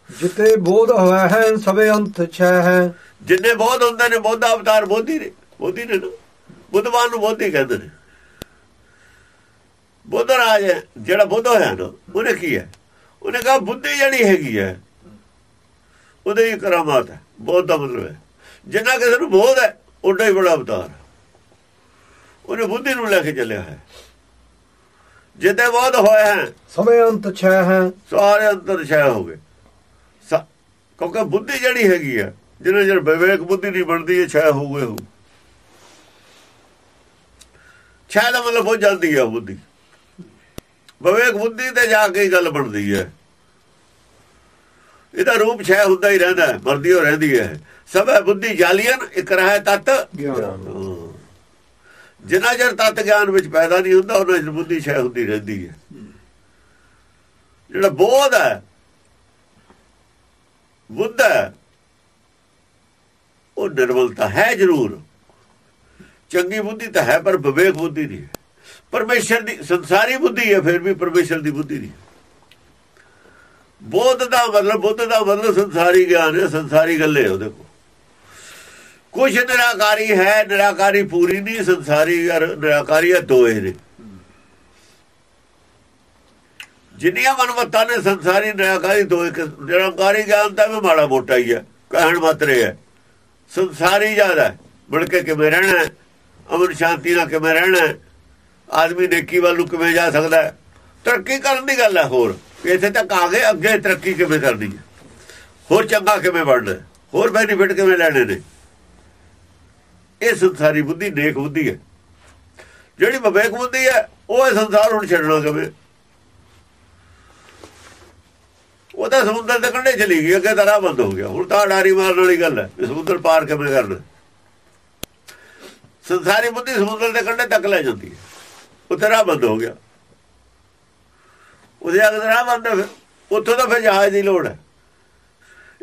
ਜਿਤੇ ਬੋਧ ਹੋਇਆ ਹੈ ਸਭੇ ਅੰਤ ਛੈ ਹੈ। ਜਿੰਨੇ ਬਹੁਤ ਹੁੰਦੇ ਨੇ ਬੁੱਧ ਅਵਤਾਰ ਬੋਧੀ ਨੇ ਬੋਧੀ ਨੇ ਬੁੱਧਵਾਨ ਨੂੰ ਬੋਧੀ ਕਹਿੰਦੇ ਨੇ। ਬੁੱਧ ਰਾਜ ਜਿਹੜਾ ਬੁੱਧ ਹੋਇਆ ਨਾ ਉਹਨੇ ਕੀ ਹੈ? ਉਹਨੇ ਕਹਾ ਬੁੱਧੀ ਜਿਹੜੀ ਹੈਗੀ ਹੈ ਉਹਦੇ ਹੀ ਕਰਾਮਾਤ ਹੈ। ਬੋਧ ਦਾ ਮਤਲਬ ਹੈ। ਜਿੰਨਾ ਕਿਸੇ ਨੂੰ ਬੋਧ ਹੈ ਉਹਦਾ ਹੀ ਬੜਾ ਅਵਤਾਰ। ਉਹਨੇ ਬੁੱਧੀ ਨੂੰ ਲੈ ਕੇ ਚੱਲਿਆ ਹੈ। ਜਿੱਦੇ ਬੋਧ ਹੋਏ ਹੈ ਸਭੇ ਅੰਤ ਛੈ ਹੈ। ਸਾਰੇ ਅੰਦਰ ਛਾਇਆ ਹੋ ਗਏ। ਕਿਉਂਕਿ ਬੁੱਧੀ ਜਿਹੜੀ ਹੈਗੀ ਆ ਜਿਹਨੇ ਜਰ ਵਿਵੇਕ ਬੁੱਧੀ ਨਹੀਂ ਬਣਦੀ ਇਹ ਛਾਇਆ ਹੋ ਗਏ ਹੋ। ਛਾਇਆ ਦਾ ਮਤਲਬ ਹੋ ਜਾਂਦੀ ਆ ਬੁੱਧੀ। ਵਿਵੇਕ ਬੁੱਧੀ ਤੇ ਜਾ ਕੇ ਹੀ ਗੱਲ ਬਣਦੀ ਹੈ। ਇਹਦਾ ਰੂਪ ਛਾਇਆ ਹੁੰਦਾ ਹੀ ਰਹਿੰਦਾ ਹੈ ਮਰਦੀ ਹੋ ਰਹਿੰਦੀ ਹੈ। ਸਭ ਹੈ ਬੁੱਧੀ ਜਾਲੀਅਨ ਇੱਕ ਰਹਿ ਤਤ ਗਿਆਨ। ਹਾਂ। ਜਿੰਨਾ ਚਿਰ ਤਤ ਗਿਆਨ ਵਿੱਚ ਪੈਦਾ ਨਹੀਂ ਹੁੰਦਾ, ਉਹਨਾਂ ਚਿਰ ਬੁੱਧੀ ਛੇ ਹੁੰਦੀ ਰਹਿੰਦੀ ਹੈ। ਜਿਹੜਾ ਬੋਧ ਹੈ, ਬੁੱਧ ਹੈ, ਉਹ ਨਿਰਮਲਤਾ ਹੈ ਜ਼ਰੂਰ। ਚੰਗੀ ਬੁੱਧੀ ਤਾਂ ਹੈ, ਪਰ ਵਿਵੇਕ ਬੁੱਧੀ ਨਹੀਂ ਹੈ। ਪਰਮੇਸ਼ਰ ਦੀ, ਸੰਸਾਰੀ ਬੁੱਧੀ ਹੈ, ਫਿਰ ਵੀ ਪਰਮੇਸ਼ਰ ਦੀ ਬੁੱਧੀ ਨਹੀਂ। ਬੋਧ ਦਾ ਮਤਲਬ, ਬੁੱਧ ਦਾ ਮਤਲਬ ਸੰਸਾਰੀ ਗਿਆਨ ਹੈ, ਸੰਸਾਰੀ ਗੱਲੇ ਉਹਦੇ ਕੋ ਕੁਝ ਨਿਰਾਕਾਰੀ ਹੈ, ਨਿਰਾਕਾਰੀ ਪੂਰੀ ਨਹੀਂ, ਸੰਸਾਰੀ ਔਰ ਨਿਰਾਕਾਰੀ ਹੈ ਦੋਏ ਨੇ ਜਿੰਨੀਆਂ ਮਨਮਤਾਂ ਨੇ ਸੰਸਾਰੀ ਨਿਰਾਕਾਰੀ, ਦੋਏ ਨਿਰਾਕਾਰੀ ਗਿਆਨ ਤਾਂ ਵੀ ਮਾੜਾ ਮੋਟਾ ਹੀ ਹੈ ਕਹਿਣ ਮਾਤਰੇ ਹੈ। ਸੰਸਾਰੀ ਜ਼ਿਆਦਾ ਮਿਲ ਕੇ ਕਿਵੇਂ ਰਹਿਣਾ ਅਮਨ ਸ਼ਾਂਤੀ ਨਾਲ ਕਿਵੇਂ ਰਹਿਣਾ ਆਦਮੀ ਨੇਕੀ ਵੱਲ ਨੂੰ ਕਿਵੇਂ ਜਾ ਸਕਦਾ ਹੈ? ਤਰੱਕੀ ਕਰਨ ਦੀ ਗੱਲ ਹੈ ਹੋਰ, ਇੱਥੇ ਤੱਕ ਆ ਗਏ, ਅੱਗੇ ਤਰੱਕੀ ਕਿਵੇਂ ਕਰਨੀ ਹੈ? ਹੋਰ ਚੰਗਾ ਕਿਵੇਂ ਬਣਨਾ ਹੋਰ ਬੈਨੀਫਿਟ ਕਿਵੇਂ ਲੈਣੇ ਨੇ? ਇਹ ਸੰਸਾਰੀ ਬੁੱਧੀ, ਨੇਕ ਬੁੱਧੀ ਹੈ। ਜਿਹੜੀ ਵਿਵੇਕ ਬੁੱਧੀ ਹੈ, ਉਹ ਇਹ ਸੰਸਾਰ ਹੁਣ ਛੱਡਣਾ ਕਿਵੇਂ। ਉਹ ਤਾਂ ਸਮੁੰਦਰ ਦੇ ਕੰਢੇ ਚਲੀ ਗਈ, ਅੱਗੇ ਤਾਂ ਰਾਹ ਬੰਦ ਹੋ ਗਿਆ। ਹੁਣ ਤਾਂ ਡਾਰੀ ਮਾਰਨ ਵਾਲੀ ਗੱਲ ਹੈ ਸਮੁੰਦਰ ਪਾਰ ਕਿਵੇਂ ਕਰਨਾ ਸੰਸਾਰੀ ਬੁੱਧੀ ਸਮੁੰਦਰ ਦੇ ਕੰਢੇ ਤੱਕ ਲੈ ਜਾਂਦੀ ਹੈ। ਉੱਥੇ ਰਾਹ ਬੰਦ ਹੋ ਗਿਆ। ਉਹਦੇ ਅਗਰ ਰਾਹ ਬੰਦ ਫਿਰ। ਉੱਥੋਂ ਤਾਂ ਫਿਰ ਜਹਾਜ਼ ਦੀ ਲੋੜ ਹੈ।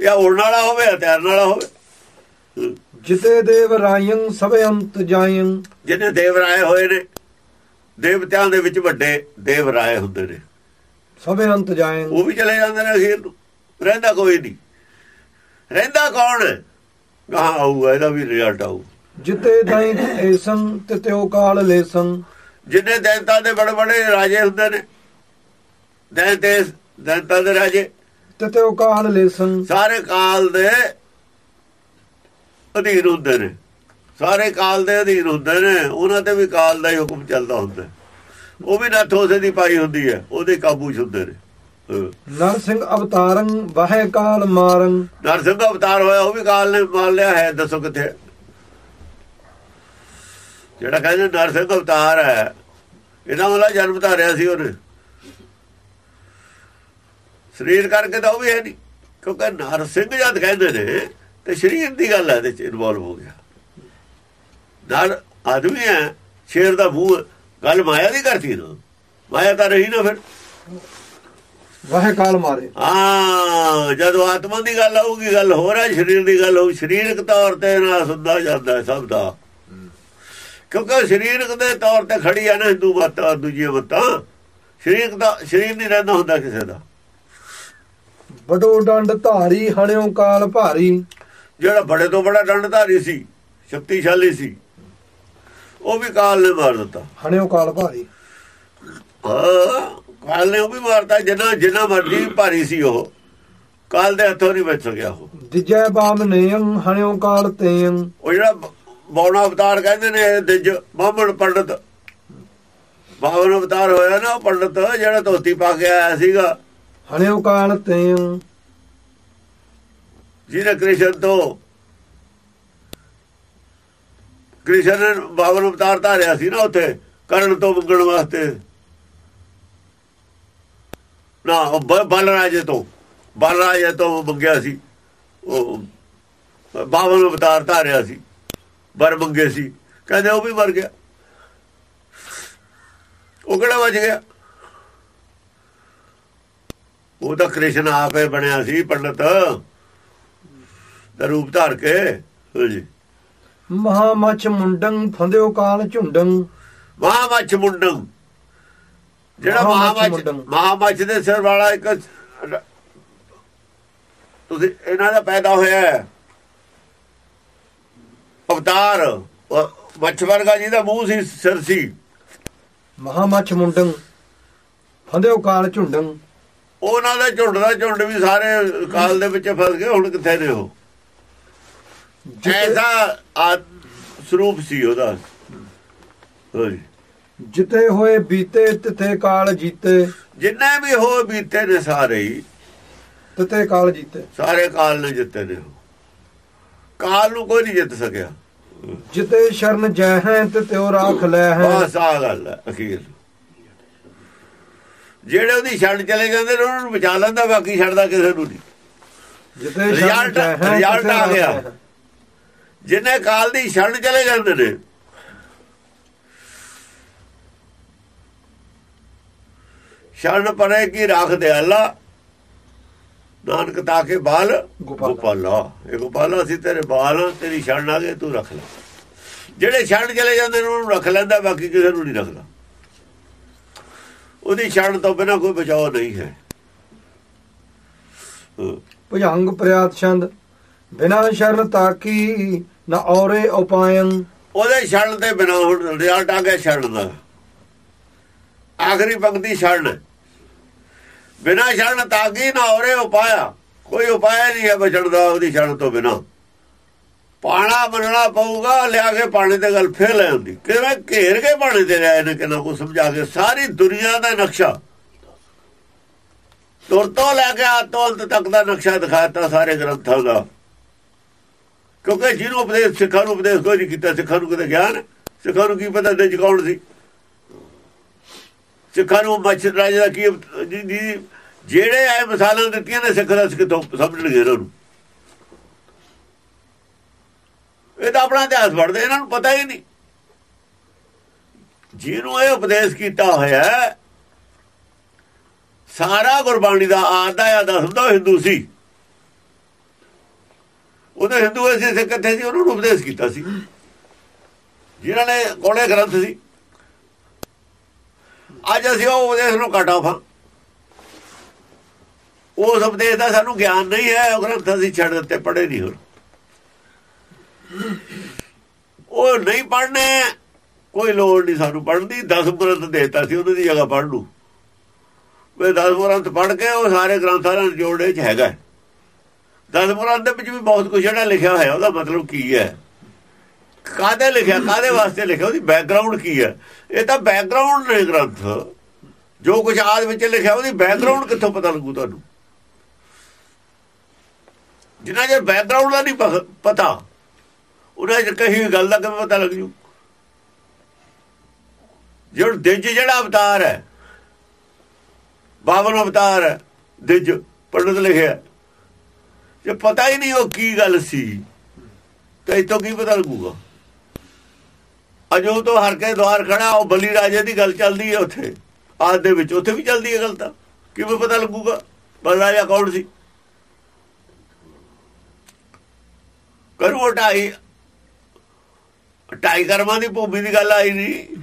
ਜਾਂ ਉੜਨ ਵਾਲਾ ਹੋਵੇ ਜਾਂ ਤੈਰਨ ਵਾਲਾ ਹੋਵੇ। ਜਿਤੇ ਦੇਵ ਰਾਯੰ ਸਭੇ ਅੰਤ ਜਾਯੰ ਜਿਹਨੇ ਦੇਵ ਰਾਏ ਹੋਏ ਨੇ ਦੇਵਤਿਆਂ ਦੇ ਵਿੱਚ ਵੱਡੇ ਦੇਵ ਰਾਏ ਹੁੰਦੇ ਨੇ। ਸਭੇ ਅੰਤ ਜਾਯੰ ਉਹ ਵੀ ਚਲੇ ਜਾਂਦੇ ਨੇ ਅਖੀਰ ਨੂੰ। ਰਹਿੰਦਾ ਕੋਈ ਨਹੀਂ। ਰਹਿੰਦਾ ਕੌਣ? ਹੈ ਗਾਂ ਆਊਗਾ ਇਹਦਾ ਵੀ ਰਿਜ਼ਲਟ ਆਊ। ਜਿਤੇ ਦੈਂਤ ਏਸੰ ਤਿਤਿਓ ਕਾਲ ਲੇਸੰ। ਜਿੰਨੇ ਦੈਂਤਾਂ ਦੇ ਬੜੇ ਬੜੇ ਰਾਜੇ ਹੁੰਦੇ ਨੇ ਦੈਂਤੇ ਦੈਂਤਾਂ ਦੇ ਰਾਜੇ। ਤਿਤਿਓ ਕਾਲ ਲੇਸੰ। ਸਾਰੇ ਕਾਲ ਦੇ ਅਧੀਨ ਹੁੰਦੇ ਨੇ। ਸਾਰੇ ਕਾਲ ਦੇ ਅਧੀਨ ਹੁੰਦੇ ਨੇ। ਉਹਨਾਂ ਤੇ ਵੀ ਕਾਲ ਦਾ ਹੀ ਹੁਕਮ ਚੱਲਦਾ ਹੁੰਦਾ ਉਹ ਵੀ ਨੱਥ ਉਸੇ ਦੀ ਪਾਈ ਹੁੰਦੀ ਹੈ। ਉਹਦੇ ਕਾਬੂ 'ਚ ਹੁੰਦੇ ਨੇ। ਨਰ ਸਿੰਘ ਅਵਤਾਰੰ ਵਹਿ ਕਾਲ ਮਾਰੰ। ਨਰਸਿੰਘ ਅਵਤਾਰ ਹੋਇਆ ਉਹ ਵੀ ਕਾਲ ਨੇ ਮਾਰ ਲਿਆ ਹੈ। ਦੱਸੋ ਕਿੱਥੇ? ਜਿਹੜਾ ਕਹਿੰਦੇ ਨਰਸਿੰਘ ਅਵਤਾਰ ਹੈ ਇਹਦਾ ਮਤਲਬ ਜਨਮ ਧਾਰਿਆ ਸੀ ਉਹਨੇ। ਸਰੀਰ ਕਰਕੇ ਤਾਂ ਉਹ ਵੀ ਹੈ ਨਹੀਂ। ਕਿਉਂਕਿ ਨਰਸਿੰਘ ਜਦ ਕਹਿੰਦੇ ਨੇ ਤੇ ਸਰੀਰ ਦੀ ਗੱਲ ਹੈ ਇਹਦੇ ਚ ਇਨਵੋਲਵ ਹੋ ਗਿਆ। ਨਰ ਆਦਮੀ ਹੈ ਸ਼ੇਰ ਦਾ ਮੂੰਹ ਗੱਲ ਮਾਇਆ ਦੀ ਕਰਤੀ ਨਾ ਮਾਇਆ ਤਾਂ ਰਹੀ ਨਾ ਫਿਰ। ਵਹਿ ਕਾਲ ਮਾਰੇ। ਹਾਂ ਜਦੋਂ ਆਤਮਾ ਦੀ ਗੱਲ ਆਊਗੀ ਗੱਲ ਹੋਰ ਹੈ ਸਰੀਰ ਦੀ ਗੱਲ ਹੋਊ ਸਰੀਰਕ ਤੌਰ ਤੇ ਨਾ ਸੁਣਦਾ ਜਾਂਦਾ ਸਭ ਦਾ। ਕਿਉਂਕਿ ਸਰੀਰਕ ਦੇ ਤੌਰ ਤੇ ਖੜੀ ਹੈ ਨਾ ਹਿੰਦੂ ਮਤਾਂ ਦੂਜੀਆਂ ਮਤਾਂ ਸਰੀਰਕ ਦਾ ਸਰੀਰ ਨਹੀਂ ਰਹਿੰਦਾ ਹੁੰਦਾ ਕਿਸੇ ਦਾ। ਬਡੋ ਡੰਡ ਧਾਰੀ ਹਣਿਓ ਕਾਲ ਭਾਰੀ। ਜਿਹੜਾ ਬੜੇ ਤੋਂ ਬੜਾ ਡੰਡਧਾਰੀ ਸੀ ਸ਼ਕਤੀਸ਼ਾਲੀ ਸੀ ਉਹ ਵੀ ਕਾਲ ਨੇ ਮਾਰ ਦਿੱਤਾ। ਹਣਿਓ ਕਾਲ ਭਾਰੀ। ਕਾਲ ਨੇ ਉਹ ਵੀ ਮਾਰਤਾ ਜਿੰਨਾ ਜਿੰਨਾ ਮਰਜ਼ੀ ਭਾਰੀ ਸੀ ਉਹ। ਕਾਲ ਦੇ ਹੱਥੋਂ ਨਹੀਂ ਬਚ ਸਕਿਆ ਉਹ। ਦਿਜੈ ਬਾਮ ਨੇਯੰ ਹਣਿਓ ਕਾਲ ਤੇਯੰ। ਉਹ ਜਿਹੜਾ ਬੌਣਾ ਅਵਤਾਰ ਕਹਿੰਦੇ ਨੇ ਦਿਜ ਬਾਹਮਣ ਪੰਡਤ। ਬਾਵਨ ਅਵਤਾਰ ਹੋਇਆ ਨਾ ਉਹ ਪੰਡਤ ਜਿਹੜਾ ਧੋਤੀ ਪਾ ਕੇ ਆਇਆ ਸੀਗਾ। ਹਣਿਓ ਕਾਲ ਤੇਯੰ। ਜਿਹਨੇ ਕ੍ਰਿਸ਼ਨ ਤੋਂ ਕ੍ਰਿਸ਼ਨ ਨੇ ਬਾਵਨ ਅਵਤਾਰ ਧਾਰਿਆ ਸੀ ਨਾ ਉੱਥੇ, ਕਰਨ ਤੋਂ ਮੰਗਣ ਵਾਸਤੇ। ਨਾ, ਉਹ ਬ- ਬਲਰਾਜੇ ਤੋਂ ਬਲਰਾਜੇ ਤੋਂ ਮੰਗਿਆ ਸੀ। ਉਹ ਬਾਵਨ ਅਵਤਾਰ ਧਾਰਿਆ ਸੀ, ਵਰ ਮੰਗੇ ਸੀ। ਕਹਿੰਦੇ ਉਹ ਵੀ ਮਰ ਗਿਆ। ਉਹ ਕਿਹੜਾ ਵਜ ਗਿਆ? ਉਹ ਤਾਂ ਕ੍ਰਿਸ਼ਨ ਆਪੇ ਬਣਿਆ ਸੀ, ਪੰਡਤ। ਦਾ ਰੂਪ ਧਾਰ ਕੇ ਹਾਂਜੀ ਮਹਾ ਮਛ ਮੁੰਡੰ ਫੰਦਿਓ ਕਾਲ ਝੁੰਡੰ। ਮਹਾਮੱਛ ਮੁੰਡੰ। ਜਿਹੜਾ ਮਹਾਮੱਛ ਮਹਾਮੱਛ ਮੁੰਡਨ। ਮਹਾਮੱਛ ਦੇ ਸਿਰ ਵਾਲਾ ਇੱਕ ਤੁਸੀਂ ਇਹਨਾਂ ਦਾ ਪੈਦਾ ਹੋਇਆ ਹੈ। ਅਵਤਾਰ। ਮੱਛ ਵਰਗਾ ਜਿਹਦਾ ਮੂੰਹ ਸੀ ਸਿਰ ਸੀ। ਮਹਾ ਮਛ ਮੁੰਡੰ ਫੰਦਿਓ ਕਾਲ ਝੁੰਡੰ। ਉਹਨਾਂ ਦਾ ਝੁੰਡ ਦਾ ਝੁੰਡ ਵੀ ਸਾਰੇ ਕਾਲ ਦੇ ਵਿੱਚ ਫਸ ਗਏ ਹੁਣ ਕਿੱਥੇ ਨੇ ਉਹ? ਆ ਸਰੂਪ ਸੀ ਉਹਦਾ। ਹਾਂਜੀ ਜਿਤੇ ਹੋਏ ਬੀਤੇ ਤਿਥੇ ਕਾਲ ਜੀਤੇ। ਜਿੰਨੇ ਵੀ ਹੋ ਬੀਤੇ ਨੇ ਸਾਰੇ ਹੀ। ਤਿਤੇ ਕਾਲ ਜੀਤੇ। ਸਾਰੇ ਕਾਲ ਨੇ ਜਿੱਤੇ ਨੇ। ਕਾਲ ਨੂੰ ਕੋਈ ਨਹੀਂ ਜਿੱਤ ਸਕਿਆ। ਜਿਤੇ ਸ਼ਰਨ ਜੈ ਹੈ ਤੇ ਤਿਉ ਰਾਖ ਲੈ ਹੈ ਬਸ ਆ ਗੱਲ ਹੈ ਅਖੀਰ। ਜਿਹੜੇ ਉਹਦੀ ਛੱਡ ਚਲੇ ਜਾਂਦੇ ਨੇ ਉਹਨਾਂ ਨੂੰ ਬਚਾ ਲੈਂਦਾ ਬਾਕੀ ਛੱਡਦਾ ਕਿਸੇ ਨੂੰ ਨਹੀਂ। ਜਿਤੇ ਸ਼ਰਨ ਰਿਜ਼ਲਟ- ਰਿਜ਼ਲਟ ਆ ਗਿਆ। ਜਿਨੇ ਕਾਲ ਦੀ ਛੜਨ ਚਲੇ ਜਾਂਦੇ ਨੇ। ਛੜਨ ਪਰੇ ਕੀ ਰੱਖਦੇ ਅੱਲਾ। ਨਾਨਕ ਤਾਂ ਕੇ ਬਾਲ ਗੋਪਾਲਾ। ਇਹ ਗੋਪਾਲਾ ਸੀ ਤੇਰੇ ਬਾਲ ਤੇਰੀ ਛੜਨ ਆ ਗਏ ਤੂੰ ਰੱਖ ਲੈ। ਜਿਹੜੇ ਛੰਡ ਚਲੇ ਜਾਂਦੇ ਨੇ ਉਹਨੂੰ ਰੱਖ ਲੈਂਦਾ ਬਾਕੀ ਕਿਸੇ ਨੂੰ ਨਹੀਂ ਰੱਖਦਾ। ਉਹਦੀ ਛੜਨ ਤੋਂ ਬਿਨਾਂ ਕੋਈ ਬਚਾਓ ਨਹੀਂ ਹੈ। ਭੁਜੰਗ ਪ੍ਰਿਆਤ ਛੰਦ। ਬਿਨਾਂ ਸ਼ਰਨ ਤਾਕੀ ਨਾ ਔਰੇ ਉਪਾਇੰ। ਉਹਦੇ ਛੜਨ ਦੇ ਬਿਨਾ ਹੁਣ ਰਿਜ਼ਲਟ ਆ ਗਿਆ ਛੜਨ ਦਾ ਆਖਰੀ ਪੰਕਤੀ ਛੜਨ। ਬਿਨਾ ਛੜਨ ਤਾਗੀ ਨਾ ਹੋਰੇ ਉਪਾਇਆ? ਕੋਈ ਉਪਾਇਆ ਨਹੀਂ ਹੈ ਬਚਣ ਦਾ ਉਹਦੀ ਛੜਨ ਤੋਂ ਬਿਨਾ। ਪਾਣਾ ਮੰਨਣਾ ਪਊਗਾ, ਲਿਆ ਕੇ ਪਾਣੀ ਤੇ ਗੱਲ ਫੇਰ ਲੈ ਆਉਂਦੀ। ਕਿਵੇਂ ਘੇਰ ਕੇ ਪਾਣੀ ਤੇ ਲਿਆਏ ਨੇ ਕਿਨਾਂ ਕੋ ਸਮਝਾ ਕੇ। ਸਾਰੀ ਦੁਨੀਆ ਦਾ ਨਕਸ਼ਾ। ਤੁਰ ਤੋਂ ਲੈ ਕੇ ਆ ਅੰਤ ਤੱਕ ਦਾ ਨਕਸ਼ਾ ਦਿਖਾਤਾ ਸਾਰੇ ਗ੍ਰੰਥਾਂ ਦਾ। ਕਿਉਂਕਿ ਜਿਹਨੂੰ ਉਪਦੇਸ਼ ਸਿੱਖਾਂ ਨੂੰ ਉਪਦੇਸ਼ ਕੋਈ ਨਹੀਂ ਕੀਤਾ, ਸਿੱਖਾਂ ਨੂੰ ਕਿਤੇ ਗਿਆਨ, ਸਿੱਖਾਂ ਨੂੰ ਕੀ ਪਤਾ ਦੇ ਕੌਣ ਸੀ? ਸਿੱਖਾਂ ਨੂੰ ਮੱਛਰ ਰਾਜੇ ਦਾ ਕੀ ਜਿਹੜੇ ਇਹ ਮਿਸਾਲਾਂ ਦਿੱਤੀਆਂ ਨੇ ਸਿੱਖ ਰਸ ਕਿਥੋਂ ਸਮਝਣਗੇ ਇਹਨਾਂ ਨੂੰ? ਇਹ ਤਾਂ ਆਪਣਾ ਇਤਿਹਾਸ ਪੜ੍ਹਦੇ, ਇਹਨਾਂ ਨੂੰ ਪਤਾ ਹੀ ਨਹੀਂ। ਜਿਹਨੂੰ ਇਹ ਉਪਦੇਸ਼ ਕੀਤਾ ਹੋਇਆ ਸਾਰਾ ਗੁਰਬਾਣੀ ਦਾ ਆਦਾ ਆ ਦੱਸਦਾ ਉਹ ਹਿੰਦੂ ਸੀ। ਉਹਦੇ ਹਿੰਦੂ ਐਸੇ ਸਿੱਖ ਇੱਥੇ ਸੀ, ਉਹਨਾਂ ਨੂੰ ਉਪਦੇਸ਼ ਕੀਤਾ ਸੀ। ਜਿਨ੍ਹਾਂ ਨੇ ਕੋਲੇ ਗ੍ਰੰਥ ਸੀ। ਅੱਜ ਅਸੀਂ ਉਹ ਉਪਦੇਸ਼ ਨੂੰ ਕਟਾਫਾਂ ਉਸ ਉਪਦੇਸ਼ ਦਾ ਸਾਨੂੰ ਗਿਆਨ ਨਹੀਂ ਹੈ, ਉਹ ਗ੍ਰੰਥ ਅਸੀਂ ਛੱਡ ਦਿੱਤੇ, ਪੜ੍ਹੇ ਨਹੀਂ ਹੋਰ। ਉਹ ਨਹੀਂ ਪੜ੍ਹਨੇ, ਕੋਈ ਲੋੜ ਨਹੀਂ ਸਾਨੂੰ ਪੜਨ ਦੀ। 10 ਗ੍ਰੰਥ ਦੇਤਾ ਸੀ ਉਹਨਾਂ ਦੀ ਜਗ੍ਹਾ ਪੜ ਲੂ ਵੇ 10 ਗ੍ਰੰਥ ਪੜ ਕੇ ਉਹ ਸਾਰੇ ਗ੍ਰੰਥਾਂ ਨਾਲ ਜੋੜੇ ਚ ਹੈਗਾ। ਦਸ ਗ੍ਰੰਥ ਦੇ ਵਿੱਚ ਵੀ ਬਹੁਤ ਕੁਝ ਜਿਹੜਾ ਲਿਖਿਆ ਹੋਇਆ, ਉਹਦਾ ਮਤਲਬ ਕੀ ਹੈ? ਕਾਦੇ ਲਿਖਿਆ ਕਾਦੇ ਵਾਸਤੇ ਲਿਖਿਆ, ਉਹਦੀ ਬੈਕਗ੍ਰਾਉਂਡ ਕੀ ਹੈ? ਇਹ ਤਾਂ ਬੈਕਗ੍ਰਾਉਂਡ ਨੇ ਗ੍ਰੰਥ। ਜੋ ਕੁਝ ਆਦ ਵਿੱਚ ਲਿਖਿਆ, ਉਹਦੀ ਬੈਕਗ੍ਰਾਉਂਡ ਕਿੱਥੋਂ ਪਤਾ ਲੱਗੂ ਤੁਹਾਨੂੰ? ਜਿਨ੍ਹਾਂ ਜੇ ਬੈਕਗ੍ਰਾਉਂਡ ਦਾ ਨਹੀਂ ਪਤਾ ਉਹਨਾਂ ਜੇ ਕਹੀ ਗੱਲ ਦਾ ਕਿਵੇਂ ਪਤਾ ਲੱਗ ਜੂ? ਜਿਹੜਾ ਦਿਜ ਜਿਹੜਾ ਅਵਤਾਰ ਹੈ, ਬਾਵਨ ਅਵਤਾਰ ਹੈ, ਦਿਜ, ਪੰਡਤ ਲਿਖਿਆ ਜੇ ਪਤਾ ਹੀ ਨਹੀਂ ਉਹ ਕੀ ਗੱਲ ਸੀ। ਤੇ ਇਤੋਂ ਕੀ ਪਤਾ ਲੱਗੂਗਾ? ਅਜੋ ਤੋਂ ਹਰ ਕੇ ਦਵਾਰ ਖੜਾ, ਉਹ ਬਲੀ ਰਾਜੇ ਦੀ ਗੱਲ ਚੱਲਦੀ ਹੈ ਉੱਥੇ। ਆਦ ਦੇ ਵਿੱਚ ਉੱਥੇ ਵੀ ਚੱਲਦੀ ਹੈ ਗੱਲ ਤਾਂ। ਕਿਵੇਂ ਪਤਾ ਲੱਗੂਗਾ? ਬਲ ਰਾਜਾ ਕੌਣ ਸੀ? ਕਰੂ ਢਾਈ। ਢਾਈ ਕਰਮਾਂ ਦੀ ਭੂਮੀ ਦੀ ਗੱਲ ਆਈ ਨਹੀਂ।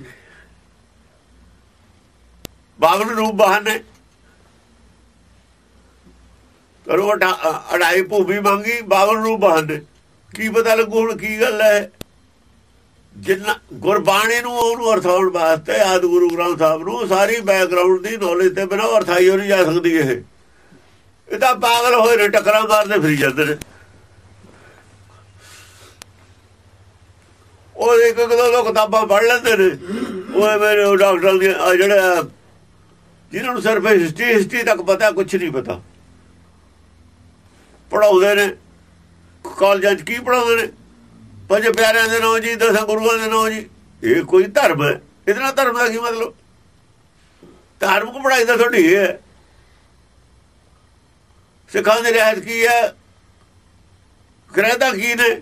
ਬਾਵਨ ਰੂਪ ਬਹਾਨੇ। ਕਰੋ ਅਢਾ- ਭੂਮੀ ਮੰਗੀ, ਬਾਵਨ ਨੂੰ ਬਹਾਨੇ ਕੀ ਪਤਾ ਲੱਗੂ ਹੁਣ ਕੀ ਗੱਲ ਹੈ? ਜਿੰਨਾ ਗੁਰਬਾਣੀ ਨੂੰ ਉਹਨੂੰ ਅਰਥਾਉਣ ਵਾਸਤੇ ਆਦ ਗੁਰੂ ਗ੍ਰੰਥ ਸਾਹਿਬ ਨੂੰ ਸਾਰੀ ਬੈਕਗ੍ਰਾਉਂਡ ਦੀ ਨੌਲੇਜ ਤੇ ਬਿਨਾਂ ਅਰਥਾਈ ਹੋ ਨਹੀਂ ਜਾ ਸਕਦੀ ਇਹ। ਇਹ ਤਾਂ ਪਾਗਲ ਹੋਏ ਨੇ, ਟੱਕਰਾਂ ਮਾਰਦੇ ਫਿਰੀ ਜਾਂਦੇ ਨੇ। ਉਹ ਇੱਕ ਇੱਕ ਦੋ ਦੋ ਕਿਤਾਬਾਂ ਪੜ੍ਹ ਲੈਂਦੇ ਨੇ। ਉਹ ਮੇਰੇ ਉਹ ਡਾਕਟਰ ਦੀ ਆਹ ਨੂੰ ਸਿਰਫ ਹਿਸਟਰੀ ਹਿਸਟਰੀ ਤੱਕ ਪਤਾ ਕੁਝ ਨਹੀਂ ਪਤਾ। ਪੜਾਉਂਦੇ ਨੇ। ਕਾਲਜਾਂ 'ਚ ਕੀ ਪੜਾਉਂਦੇ ਨੇ? ਪੰਜ ਪਿਆਰਿਆਂ ਦੇ ਨਾਮ ਜੀ, ਦਸਾਂ ਗੁਰੂਆਂ ਦੇ ਨਾਮ ਜੀ। ਇਹ ਕੋਈ ਧਰਮ ਹੈ। ਇਹਦੇ ਨਾਲ ਧਰਮ ਦਾ ਕੀ ਮਤਲਬ? ਧਾਰਮਿਕ ਪੜਾਈ ਦਾ ਤੁਹਾਡੀ ਇਹ ਹੈ। ਸਿੱਖਾਂ ਦੀ ਰਹਿਤ ਕੀ ਹੈ? ਕਰਦਾ ਕੀ ਨੇ?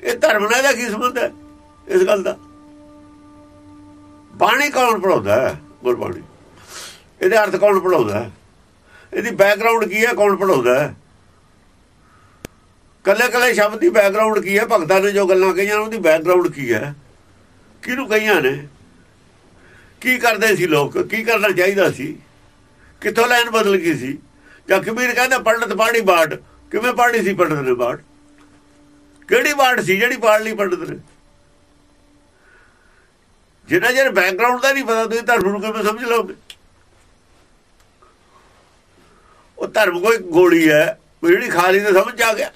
ਇਹ ਧਰਮ ਨਾਲ ਦਾ ਕੀ ਸੰਬੰਧ ਹੈ ਇਸ ਗੱਲ ਦਾ? ਬਾਣੀ ਕੌਣ ਪੜਾਉਂਦਾ ਹੈ? ਗੁਰਬਾਣੀ। ਇਹਦੇ ਅਰਥ ਕੌਣ ਪੜਾਉਂਦਾ ਹੈ? ਇਹਦੀ ਬੈਕਗ੍ਰਾਉਂਡ ਕੀ ਹੈ? ਕੌਣ ਪੜਾਉਂਦਾ ਹੈ? ਕੱਲੇ ਕੱਲੇ ਸ਼ਬਦ ਦੀ ਬੈਕਗ੍ਰਾਉਂਡ ਕੀ ਹੈ? ਭਗਤਾਂ ਨੇ ਜੋ ਗੱਲਾਂ ਕਹੀਆਂ, ਉਹਦੀ ਬੈਕਗ੍ਰਾਉਂਡ ਕੀ ਹੈ? ਕਿਹਨੂੰ ਕਹੀਆਂ ਨੇ? ਕੀ ਕਰਦੇ ਸੀ ਲੋਕ? ਕੀ ਕਰਨਾ ਚਾਹੀਦਾ ਸੀ? ਕਿੱਥੋਂ ਲਾਈਨ ਬਦਲ ਗਈ ਸੀ? ਜਾਂ ਕਬੀਰ ਕਹਿੰਦਾ, ਪੰਡਤ ਪਾਣੀ ਬਾਟ ਕਿਵੇਂ ਪਾਣੀ ਸੀ ਪੰਡਤ ਨੇ ਬਾਟ ਕਿਹੜੀ ਬਾਟ ਸੀ ਜਿਹੜੀ ਪਾੜ ਲਈ ਪੰਡਤ ਨੇ? ਜਿੰਨਾ ਜਰ ਬੈਕਗ੍ਰਾਉਂਡ ਦਾ ਨਹੀਂ ਪਤਾ, ਤੁਸੀਂ ਧਰਮ ਨੂੰ ਕਿਵੇਂ ਸਮਝ ਲਓਗੇ? ਉਹ ਧਰਮ ਕੋਈ ਗੋਲੀ ਹੈ ਉਹ ਜਿਹੜੀ ਖਾਲੀ ਤੇ ਸਮਝ ਆ ਗਿਆ।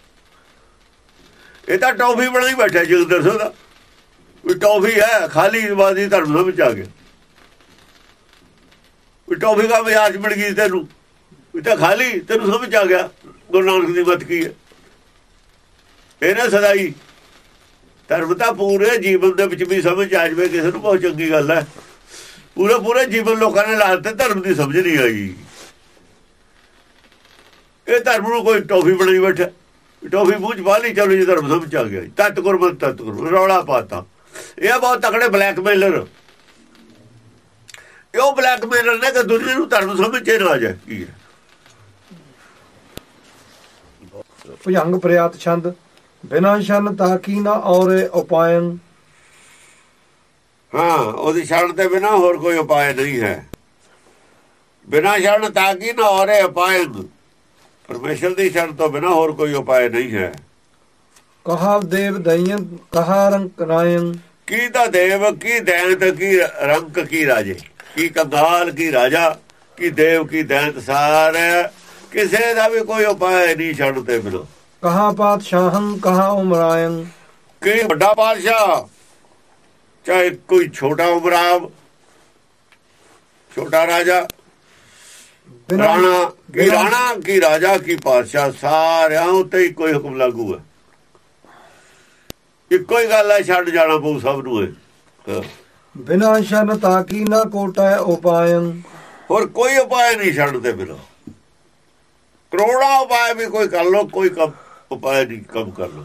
ਇਹ ਤਾਂ ਟੌਫੀ ਬਣਾਈ ਬੈਠਾ ਜਗਦਰ ਸਿੰਘ ਦਾ ਵੀ ਟੌਫੀ ਹੈ, ਖਾਲੀ ਬਾਦੀ ਧਰਮ ਸਮਝ ਆ ਗਿਆ ਵੀ ਟੌਫੀ ਦਾ ਮਿਆਜ ਮਿਲ ਗਈ ਤੈਨੂੰ। ਵੀ ਤਾਂ ਖਾਲੀ, ਤੈਨੂੰ ਸਮਝ ਆ ਗਿਆ, ਗੁਰੂ ਨਾਨਕ ਦੀ ਮਤ ਕੀ ਹੈ। ਇਹਨੇ ਸਦਾਈ, ਧਰਮ ਤਾਂ ਪੂਰੇ ਜੀਵਨ ਦੇ ਵਿੱਚ ਵੀ ਸਮਝ ਆ ਜਵੇ, ਕਿਸੇ ਨੂੰ ਬਹੁਤ ਚੰਗੀ ਗੱਲ ਹੈ। ਪੂਰੇ ਪੂਰੇ ਜੀਵਨ ਲੋਕਾਂ ਨੇ ਲਾ ਲਾਤੇ ਧਰਮ ਦੀ ਸਮਝ ਨਹੀਂ ਆਈ। ਇਹ ਧਰਮ ਨੂੰ ਕੋਈ ਟੋਫੀ ਬਣਾਈ ਬੈਠਾ। ਟੋਫੀ ਮੂੰਹ ਚ ਪਾ ਲਈ ਚਲੋ ਜੀ ਧਰਮ ਸਮਝ ਆ ਗਿਆ ਤਤ ਗੁਰਮਤ ਤਤ ਗੁਰ ਰੌਲਾ ਪਾਤਾ। ਇਹ ਬਹੁਤ ਤਕੜੇ ਬਲੈਕਮੇਲਰ। ਇਹ ਬਲੈਕਮੇਲਰ ਨੇ ਕਿ ਦੁਨੀਆ ਨੂੰ ਧਰਮ ਸਮਝ ਚ ਨਾ ਜਾਏ ਕੀ ਹੈ। ਭੁਜੰਗ ਪ੍ਰਿਆਤ ਛੰਦ ਬਿਨਾਂ ਸ਼ਨ ਤਾਕੀ ਨਾ ਔਰੇ ਉਪਾਇਨ ਹਾਂ ਉਹਦੀ ਛੱਡ ਦੇ ਬਿਨਾ ਹੋਰ ਕੋਈ ਉਪਾਅ ਨਹੀਂ ਹੈ। ਬਿਨਾ ਛੱਡ ਤਾਂ ਕਿ ਨਾ ਔਰੇ ਉਪਾਅ ਪਰਮੇਸ਼ਰ ਦੀ ਛੱਡ ਤੋਂ ਬਿਨਾ ਹੋਰ ਕੋਈ ਉਪਾਅ ਨਹੀਂ ਹੈ। ਕਹਾ ਦੇਵ ਦਇਨ ਕਹਾ ਰੰਕ ਰਾਇਨ ਕੀ ਤਾਂ ਦੇਵ ਕੀ ਦੈਂਤ ਕੀ ਰੰਕ ਕੀ ਰਾਜੇ? ਕੀ ਕੰਗਾਲ ਕੀ ਰਾਜਾ? ਕੀ ਦੇਵ ਕੀ ਦੈਂਤ ਸਾਰੇ? ਕਿਸੇ ਦਾ ਵੀ ਕੋਈ ਉਪਾਅ ਨਹੀਂ ਛੱਡ ਤੇ ਬਿਨਾ। ਕਹਾ ਪਾਤਸ਼ਾਹੰ ਕਹਾ ਉਮਰਾਇਨ ਕੀ ਵੱਡਾ ਬਾਦਸ਼ਾਹ ਚਾਹੇ ਕੋਈ ਛੋਟਾ ਉਮਰਾਵ ਛੋਟਾ ਰਾਜਾ ਰਾਣਾ ਕੀ ਰਾਣਾ ਕੀ ਰਾਜਾ ਕੀ ਪਾਤਸ਼ਾਹ ਸਾਰਿਆਂ ਉੱਤੇ ਹੀ ਕੋਈ ਹੁਕਮ ਲਾਗੂ ਹੈ। ਇੱਕੋ ਹੀ ਗੱਲ ਹੈ ਛੱਡ ਜਾਣਾ ਪਊ ਸਭ ਨੂੰ ਇਹ। ਬਿਨਾਂ ਸ਼ਨ ਤਾਕੀ ਨਾ ਕੋਟੈ ਉਪਾਇਨ ਹੋਰ ਕੋਈ ਉਪਾਅ ਨਹੀਂ ਛੱਡਦੇ ਬਿਨਾ। ਕਰੋੜਾ ਉਪਾਅ ਵੀ ਕੋਈ ਕਰ ਲੋ ਕੋਈ ਕੰਮ ਉਪਾਅ ਨਹੀਂ ਕੰਮ ਕਰ ਲੋ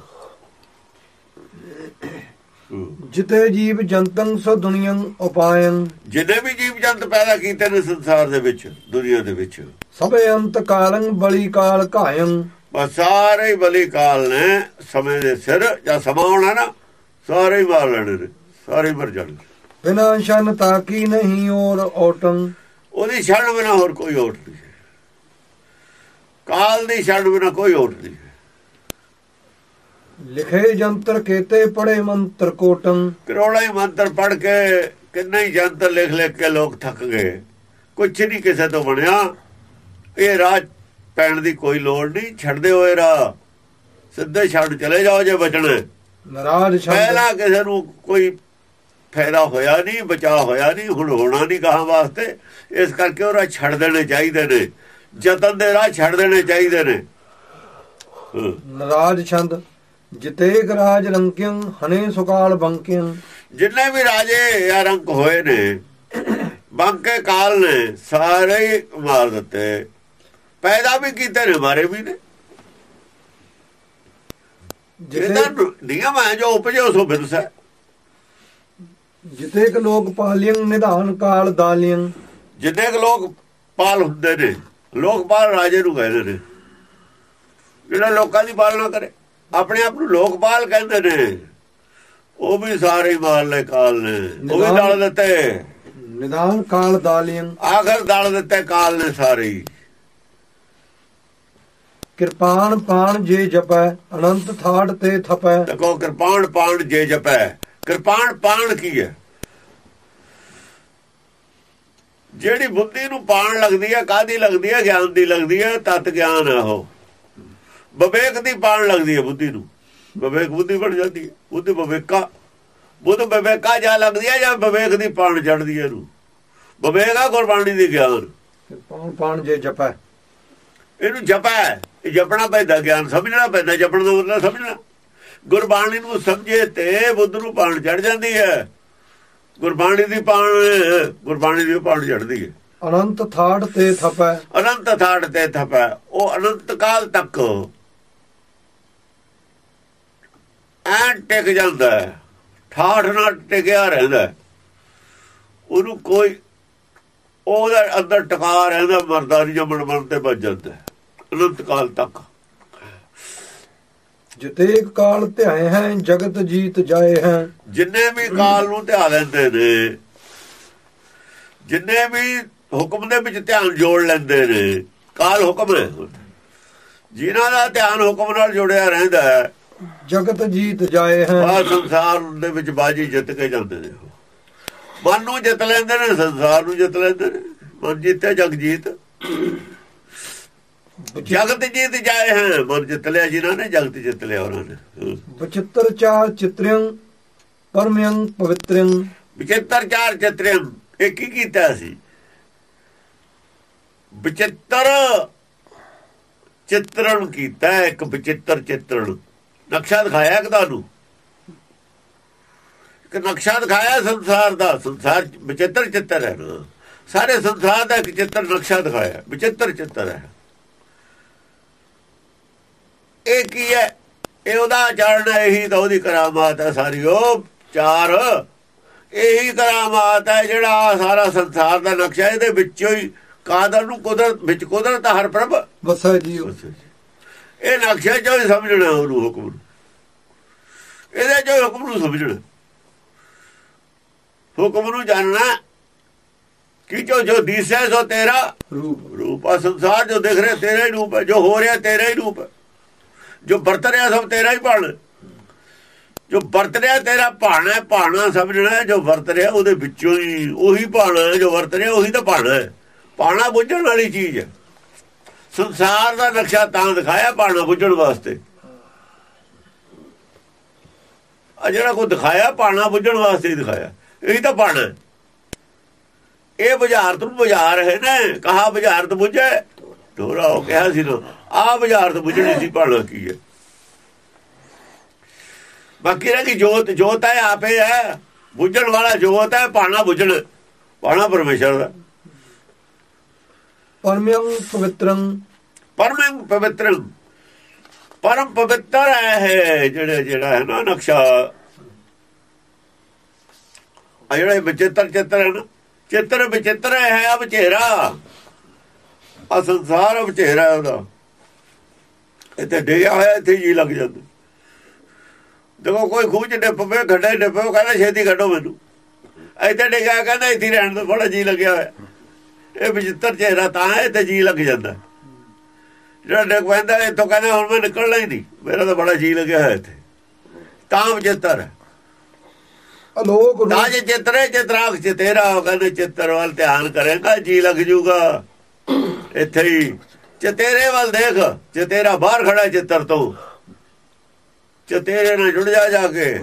ਜਿਤੇ ਜੀਵ ਜੰਤੰ ਸੋ ਦੁਨੀਯੰ ਉਪਾਇਨ ਜਿੰਨੇ ਵੀ ਜੀਵ ਜੰਤ ਪੈਦਾ ਕੀਤੇ ਨੇ ਸੰਸਾਰ ਦੇ ਵਿੱਚ ਦੁਨੀਆ ਦੇ ਵਿੱਚ। ਸਭੇ ਅੰਤ ਕਾਲੰ ਬਲੀ ਕਾਲ ਘਾਇੰ। ਬਸ ਸਾਰੇ ਬਲੀ ਕਾਲ ਨੇ ਸਮੇਂ ਦੇ ਸਿਰ ਜਾਂ ਸਮਾਂ ਆਉਣਾ ਨਾ ਸਾਰੇ ਹੀ ਮਾਰ ਲੈਣੇ ਨੇ ਸਾਰੇ ਮਰ ਜਾਣਗੇ ਬਿਨਾਂ ਸ਼ਨ ਤਾਕੀ ਨਹੀਂ ਔਰ ਔਟੰ। ਉਹਦੀ ਛੱਡ ਬਿਨਾ ਹੋਰ ਕੋਈ ਓਟ ਨਹੀਂ। ਕਾਲ ਦੀ ਛੱਡ ਬਿਨਾ ਕੋਈ ਓਟ ਨਹੀਂ। ਲਿਖੇ ਜੰਤਰ ਕੇਤੇ ਪੜੇ ਮੰਤਰ ਕੋਟੰ ਕਰੋੜਾਂ ਹੀ ਮੰਤਰ ਪੜ ਕੇ ਕਿੰਨੇ ਹੀ ਜੰਤਰ ਲਿਖ ਲਿਖ ਕੇ ਲੋਕ ਥੱਕ ਗਏ। ਕੁਛ ਨਹੀਂ ਕਿਸੇ ਤੋਂ ਬਣਿਆ। ਇਹ ਰਾਹ ਪੈਣ ਦੀ ਕੋਈ ਲੋੜ ਨਹੀਂ। ਛੱਡਦੇ ਹੋਏ ਰਾਹ। ਸਿੱਧੇ ਛੱਡ ਚਲੇ ਜਾਓ ਜੇ ਬਚਣਾ। ਨਰਾਜ ਛੰਦ ਪਹਿਲਾਂ ਕਿਸੇ ਨੂੰ ਕੋਈ ਫਾਇਦਾ ਹੋਇਆ ਨਹੀਂ ਬਚਾ ਹੋਇਆ ਨਹੀਂ ਹੁਣ ਹੋਣਾ ਨਹੀਂ ਕਹਾਂ ਵਾਸਤੇ। ਇਸ ਕਰਕੇ ਉਹ ਰਾਹ ਛੱਡ ਦੇਣੇ ਚਾਹੀਦੇ ਨੇ। ਜਤਨ ਦੇ ਰਾਹ ਛੱਡ ਦੇਣੇ ਚਾਹੀਦੇ ਨੇ। ਨਰਾਜ ਛੰਦ ਜਿਤੇਕ ਰਾਜ ਰੰਕਿੰ ਹਨੇ ਸੁਕਾਲ ਬੰਕਿੰ ਜਿੰਨੇ ਵੀ ਰਾਜੇ ਜਾਂ ਰੰਕ ਹੋਏ ਨੇ ਬੰਕੇ ਕਾਲ ਨੇ ਸਾਰੇ ਹੀ ਮਾਰ ਦਿੱਤੇ। ਪੈਦਾ ਵੀ ਕੀਤੇ ਨੇ ਮਾਰੇ ਵੀ ਨੇ। ਜਿਤੇ ਨਿਯਮ ਹੈ ਜੋ ਉਪਜੋ ਸੋ ਬਿਰਸਾ ਜਿਤੇਕ ਲੋਕ ਪਾਲਿਯੰ ਨਿਧਾਨ ਕਾਲ ਦਾਲਿਯੰ ਜਿੰਨੇ ਕੁ ਲੋਕ ਪਾਲ ਹੁੰਦੇ ਨੇ ਲੋਕਪਾਲ ਰਾਜੇ ਨੂੰ ਕਹਿੰਦੇ ਨੇ। ਜਿਹੜਾ ਲੋਕਾਂ ਦੀ ਪਾਲਣਾ ਕਰੇ। ਆਪਣੇ ਆਪ ਨੂੰ ਲੋਕਪਾਲ ਕਹਿੰਦੇ ਨੇ। ਉਹ ਵੀ ਸਾਰੇ ਹੀ ਮਾਰ ਲੈ ਕਾਲ ਨੇ। ਉਹ ਵੀ ਦਲ ਦਿੱਤੇ। ਨਿਧਾਨ ਕਾਲ ਦਾਲਿਯੰ ਆਖਰ ਦਲ ਦਿੱਤੇ ਕਾਲ ਨੇ ਸਾਰੇ ਕਿਰਪਾਨ ਪਾਣ ਜੇ ਜਪੈ ਅਨੰਤ ਥਾੜ ਤੇ ਥਪੈ। ਦੇਖੋ ਕਿਰਪਾਨ ਪਾਣ ਜੇ ਜਪੈ। ਕਿਰਪਾਨ ਪਾਣ ਕੀ ਹੈ? ਜਿਹੜੀ ਬੁੱਧੀ ਨੂੰ ਪਾਣ ਲੱਗਦੀ ਹੈ ਕਾਦੀ ਲੱਗਦੀ ਹੈ? ਗਿਆਨ ਦੀ ਲੱਗਦੀ ਹੈ ਤਤ ਗਿਆਨ ਹੈ ਉਹ। ਵਿਵੇਕ ਦੀ ਪਾਣ ਲੱਗਦੀ ਹੈ ਬੁੱਧੀ ਨੂੰ। ਵਿਵੇਕ ਬੁੱਧੀ ਬਣ ਜਾਂਦੀ ਹੈ। ਬੁੱਧੀ ਵਿਵੇਕਾ। ਬੁੱਧ ਵਿਵੇਕਾ ਜਾ ਲੱਗਦੀ ਹੈ ਜਾਂ ਵਿਵੇਕ ਦੀ ਪਾਣ ਚੜਦੀ ਹੈ ਇਹਨੂੰ। ਵਿਵੇਕ ਗੁਰਬਾਣੀ ਦੀ ਗਿਆਨ। ਕਿਰਪਾਨ ਪਾਣ ਜੇ ਜਪੈ? ਇਹਨੂੰ ਜਪਾ। ਇਹ ਜਪਣਾ ਪੈਂਦਾ ਗਿਆਨ ਸਮਝਣਾ ਪੈਂਦਾ ਜਪਣ ਦਾ ਮਤਲਬ ਸਮਝਣਾ। ਗੁਰਬਾਣੀ ਨੂੰ ਸਮਝੇ ਤੇ ਬੁੱਧ ਨੂੰ ਪਾਣ ਚੜ ਜਾਂਦੀ ਹੈ। ਗੁਰਬਾਣੀ ਦੀ ਪਾਣ ਗੁਰਬਾਣੀ ਦੀ ਪਾਣ ਚੜਦੀ ਹੈ। ਅਨੰਤ ਥਾੜ ਤੇ ਥਪੈ। ਅਨੰਤ ਥਾੜ ਤੇ ਥਪੈ। ਉਹ ਅਨੰਤ ਕਾਲ ਤੱਕ ਐਂ ਟਿਕ ਜਾਂਦਾ ਹੈ ਠਾਠ ਨਾਲ ਟਿਕਿਆ ਰਹਿੰਦਾ। ਉਹਨੂੰ ਕੋਈ ਉਹਦਾ ਅੰਦਰ ਟਿਕਾ ਰਹਿੰਦਾ ਮਰਦਾ ਨਹੀਂ ਜੰਮਣ ਮਰਨ ਤੇ ਬਚ ਜਾਂਦਾ। ਅਨੰਤ ਕਾਲ ਤੱਕ ਜਿਤੇਕ ਕਾਲ ਧਿਆਏ ਹੈ ਜਗਤ ਜੀਤ ਜਾਏ ਹੈ ਜਿੰਨੇ ਵੀ ਕਾਲ ਨੂੰ ਧਿਆ ਲੈਂਦੇ ਨੇ ਜਿੰਨੇ ਵੀ ਹੁਕਮ ਦੇ ਵਿੱਚ ਧਿਆਨ ਜੋੜ ਲੈਂਦੇ ਨੇ ਕਾਲ ਹੁਕਮ ਹੈ ਜਿਨ੍ਹਾਂ ਦਾ ਧਿਆਨ ਹੁਕਮ ਨਾਲ ਜੁੜਿਆ ਰਹਿੰਦਾ ਹੈ ਜਗਤ ਜੀਤ ਜਾਏ ਹੈ। ਆਹ ਸੰਸਾਰ ਦੇ ਵਿੱਚ ਬਾਜੀ ਜਿੱਤ ਕੇ ਜਾਂਦੇ ਨੇ। ਮਨ ਨੂੰ ਜਿੱਤ ਲੈਂਦੇ ਨੇ ਸੰਸਾਰ ਨੂੰ ਜਿੱਤ ਲੈਂਦੇ ਨੇ। ਮਨ ਜਿੱਤੇ ਜਗ ਜੀਤ। ਜਗਤ ਜੀਤ ਜਾਏ ਹੈ ਮਨ ਜਿੱਤ ਲਿਆ ਜਿਨ੍ਹਾਂ ਨੇ ਜਗਤ ਜਿੱਤ ਲਿਆ ਉਹਨਾਂ ਨੇ। ਬਚਿੱਤਰ ਚਾਰ ਚਿਤ੍ਰਿਯੰ ਪਰਮਯੰ ਪਵਿੱਤਰਯੰ। ਵਿਚਿੱਤਰ ਚਾਰ ਚਿਤਰਿਮ ਇਹ ਕੀ ਕੀਤਾ ਸੀ? ਵਿਚਿੱਤਰ ਚਿੱਤਰਣ ਕੀਤਾ ਇੱਕ ਵਿਚਿੱਤਰ ਚਿੱਤਰਣ। ਨਕਸ਼ਾ ਦਿਖਾਇਆ ਕਿ ਤੁਹਾਨੂੰ? ਇੱਕ ਨਕਸ਼ਾ ਦਿਖਾਇਆ ਸੰਸਾਰ ਦਾ? ਸੰਸਾਰ ਵਿਚਿੱਤਰ ਚਿੱਤਰ ਹੈ ਸਾਰੇ ਸੰਸਾਰ ਦਾ ਇੱਕ ਚਿੱਤਰ ਨਕਸ਼ਾ ਦਿਖਾਇਆ। ਵਿਚਿੱਤਰ ਚਿੱਤਰ ਹੈ। ਇਹ ਕੀ ਹੈ? ਇਹ ਉਹਦਾ ਚੜਨਾ ਇਹੀ ਤਾਂ ਉਹਦੀ ਕਰਾਮਾਤ ਹੈ ਸਾਰੀ ਉਹ ਚਾਰ ਇਹੀ ਕਰਾਮਾਤ ਹੈ ਜਿਹੜਾ ਸਾਰਾ ਸੰਸਾਰ ਦਾ ਨਕਸ਼ਾ ਇਹਦੇ ਵਿੱਚੋਂ ਹੀ ਕਾਦਰ ਨੂੰ ਕੁਦਰਤ ਵਿੱਚ ਕੁਦਰਤ ਹਰ ਪ੍ਰਭ। ਵਸੈ ਜੀਉ ਇਹ ਨਕਸ਼ਾ ਚੋਂ ਹੀ ਸਮਝਣਾ ਉਹਨੂੰ ਹੁਕਮ ਨੂੰ। ਇਹਦੇ ਚੋਂ ਹੁਕਮ ਨੂੰ ਸਮਝਣਾ। ਹੁਕਮ ਨੂੰ ਜਾਣਨਾ ਕਿ ਜੋ ਜੋ ਦਿਸੈ ਸੋ ਤੇਰਾ ਰੂਪ। ਰੂਪ। ਸੰਸਾਰ ਜੋ ਦਿਖ ਰਿਹਾ ਤੇਰਾ ਹੀ ਰੂਪ ਹੈ। ਜੋ ਹੋ ਰਿਹਾ ਤੇਰਾ ਹੀ ਰੂਪ ਹੈ। ਜੋ ਵਰਤ ਰਿਹਾ ਸਭ ਤੇਰਾ ਹੀ ਭਾਣ। ਜੋ ਵਰਤ ਰਿਹਾ ਤੇਰਾ ਭਾਣਾ ਹੈ ਭਾਣਾ ਸਮਝਣਾ ਜੋ ਵਰਤ ਰਿਹਾ ਉਹਦੇ ਵਿੱਚੋਂ ਹੀ ਉਹੀ ਭਾਣਾ ਜੋ ਵਰਤ ਰਿਹਾ ਉਹੀ ਤਾਂ ਭਾਣਾ ਹੈ। ਭਾਣਾ ਬੁੱਝਣ ਵਾਲੀ ਚੀਜ਼ ਹੈ। ਸੰਸਾਰ ਦਾ ਨਕਸ਼ਾ ਤਾਂ ਦਿਖਾਇਆ ਭਾਣਾ ਬੁੱਝਣ ਵਾਸਤੇ। ਆ ਜਿਹੜਾ ਕੋ ਦਿਖਾਇਆ ਭਾਣਾ ਬੁੱਝਣ ਵਾਸਤੇ ਦਿਖਾਇਆ। ਇਹੀ ਤਾਂ ਭਾਣਾ ਇਹ ਬੁਝਾਰਤ ਨੂੰ ਬੁਝਾਰ ਹੈ ਨਾ। ਕਹਾ ਬੁਝਾਰਤ ਬੁਝੇ ਢੋਰਾ ਉਹ ਕਿਹਾ ਸੀ ਨਾ, ਆ ਬੁਝਾਰਤ ਬੁਝਣੀ ਸੀ ਭਾਣਾ ਕੀ ਹੈ। ਬਾਕੀ ਰਹਿ ਗਈ ਜੋਤ ਜੋਤ ਹੈ ਆਪੇ ਹੈ। ਬੁੱਝਣ ਵਾਲਾ ਜੋਤ ਹੈ ਭਾਣਾ ਬੁੱਝਣ ਭਾਣਾ ਪਰਮੇਸ਼ਰ ਦਾ। ਪਰਮਯੰ ਪਵਿੱਤਰੰ। ਪਰਮ ਪਵਿੱਤਰ। ਪਰਮ ਪਵਿੱਤਰ ਹੈ ਜਿਹੜਾ ਜਿਹੜਾ ਹੈ ਨਾ ਨਕਸ਼ਾ। ਆ ਜਿਹੜਾ ਇਹ ਚਿੱਤਰ ਹੈ ਨਾ। ਚਿੱਤਰ ਵਿਚਿੱਤਰ ਹੈ ਆ ਵਿਚੇਰਾ ਆ ਸੰਸਾਰ ਵਿਚੇਰਾ ਉਹਦਾ। ਇੱਥੇ ਡਿਆ ਹੋਇਆ, ਇੱਥੇ ਜੀ ਲੱਗ ਜਾਂਦਾ। ਦੇਖੋ, ਕੋਈ ਖੂਹ ਚ ਡਿੱਪ ਪਵੇ ਗੱਡੇ ਡਿੱਪ ਉਹ ਕਹਿੰਦਾ, ਛੇਤੀ ਕੱਢੋ ਮੈਨੂੰ। ਇੱਥੇ ਡਿੱਗਾ ਕਹਿੰਦਾ, ਇੱਥੇ ਰਹਿਣ ਤੋਂ ਬੜਾ ਜੀ ਲੱਗਿਆ ਹੋਇਆ। ਇਹ ਵਿਚਿੱਤਰ ਚਿਹਰਾ ਤਾਂ ਹੈ ਤੇ ਜੀ ਲੱਗ ਜਾਂਦਾ। ਜਿਹੜਾ ਡਿੱਗ ਪੈਂਦਾ ਇੱਥੋਂ ਕਹਿੰਦਾ ਹੁਣ ਮੈਂ ਨਿਕਲਣਾ ਹੀ ਨਹੀਂ। ਮੇਰਾ ਤਾਂ ਬੜਾ ਜੀ ਲੱਗਿਆ ਹੋਇਆ ਇੱਥੇ। ਤਾਂ ਵਿਚਿੱਤਰ ਅਲੋਕ ਤਾਂ ਜੇ ਚਿੱਤਰੇ ਚਿਤਰਾਖ ਚ ਤੇਰਾ ਉਹ ਕਹਿੰਦੇ ਚਿੱਤਰ ਵੱਲ ਧਿਆਨ ਕਰੇਗਾ ਜੀ ਲੱਗ ਜੂਗਾ। ਇੱਥੇ ਹੀ। ਚਤੇਰੇ ਵੱਲ ਦੇਖ ਚਤੇਰਾ ਬਾਹਰ ਖੜਾ ਚਿੱਤਰ ਤੋਂ। ਚਤੇਰੇ ਨਾਲ ਜੁੜ ਜਾ ਜਾ ਕੇ।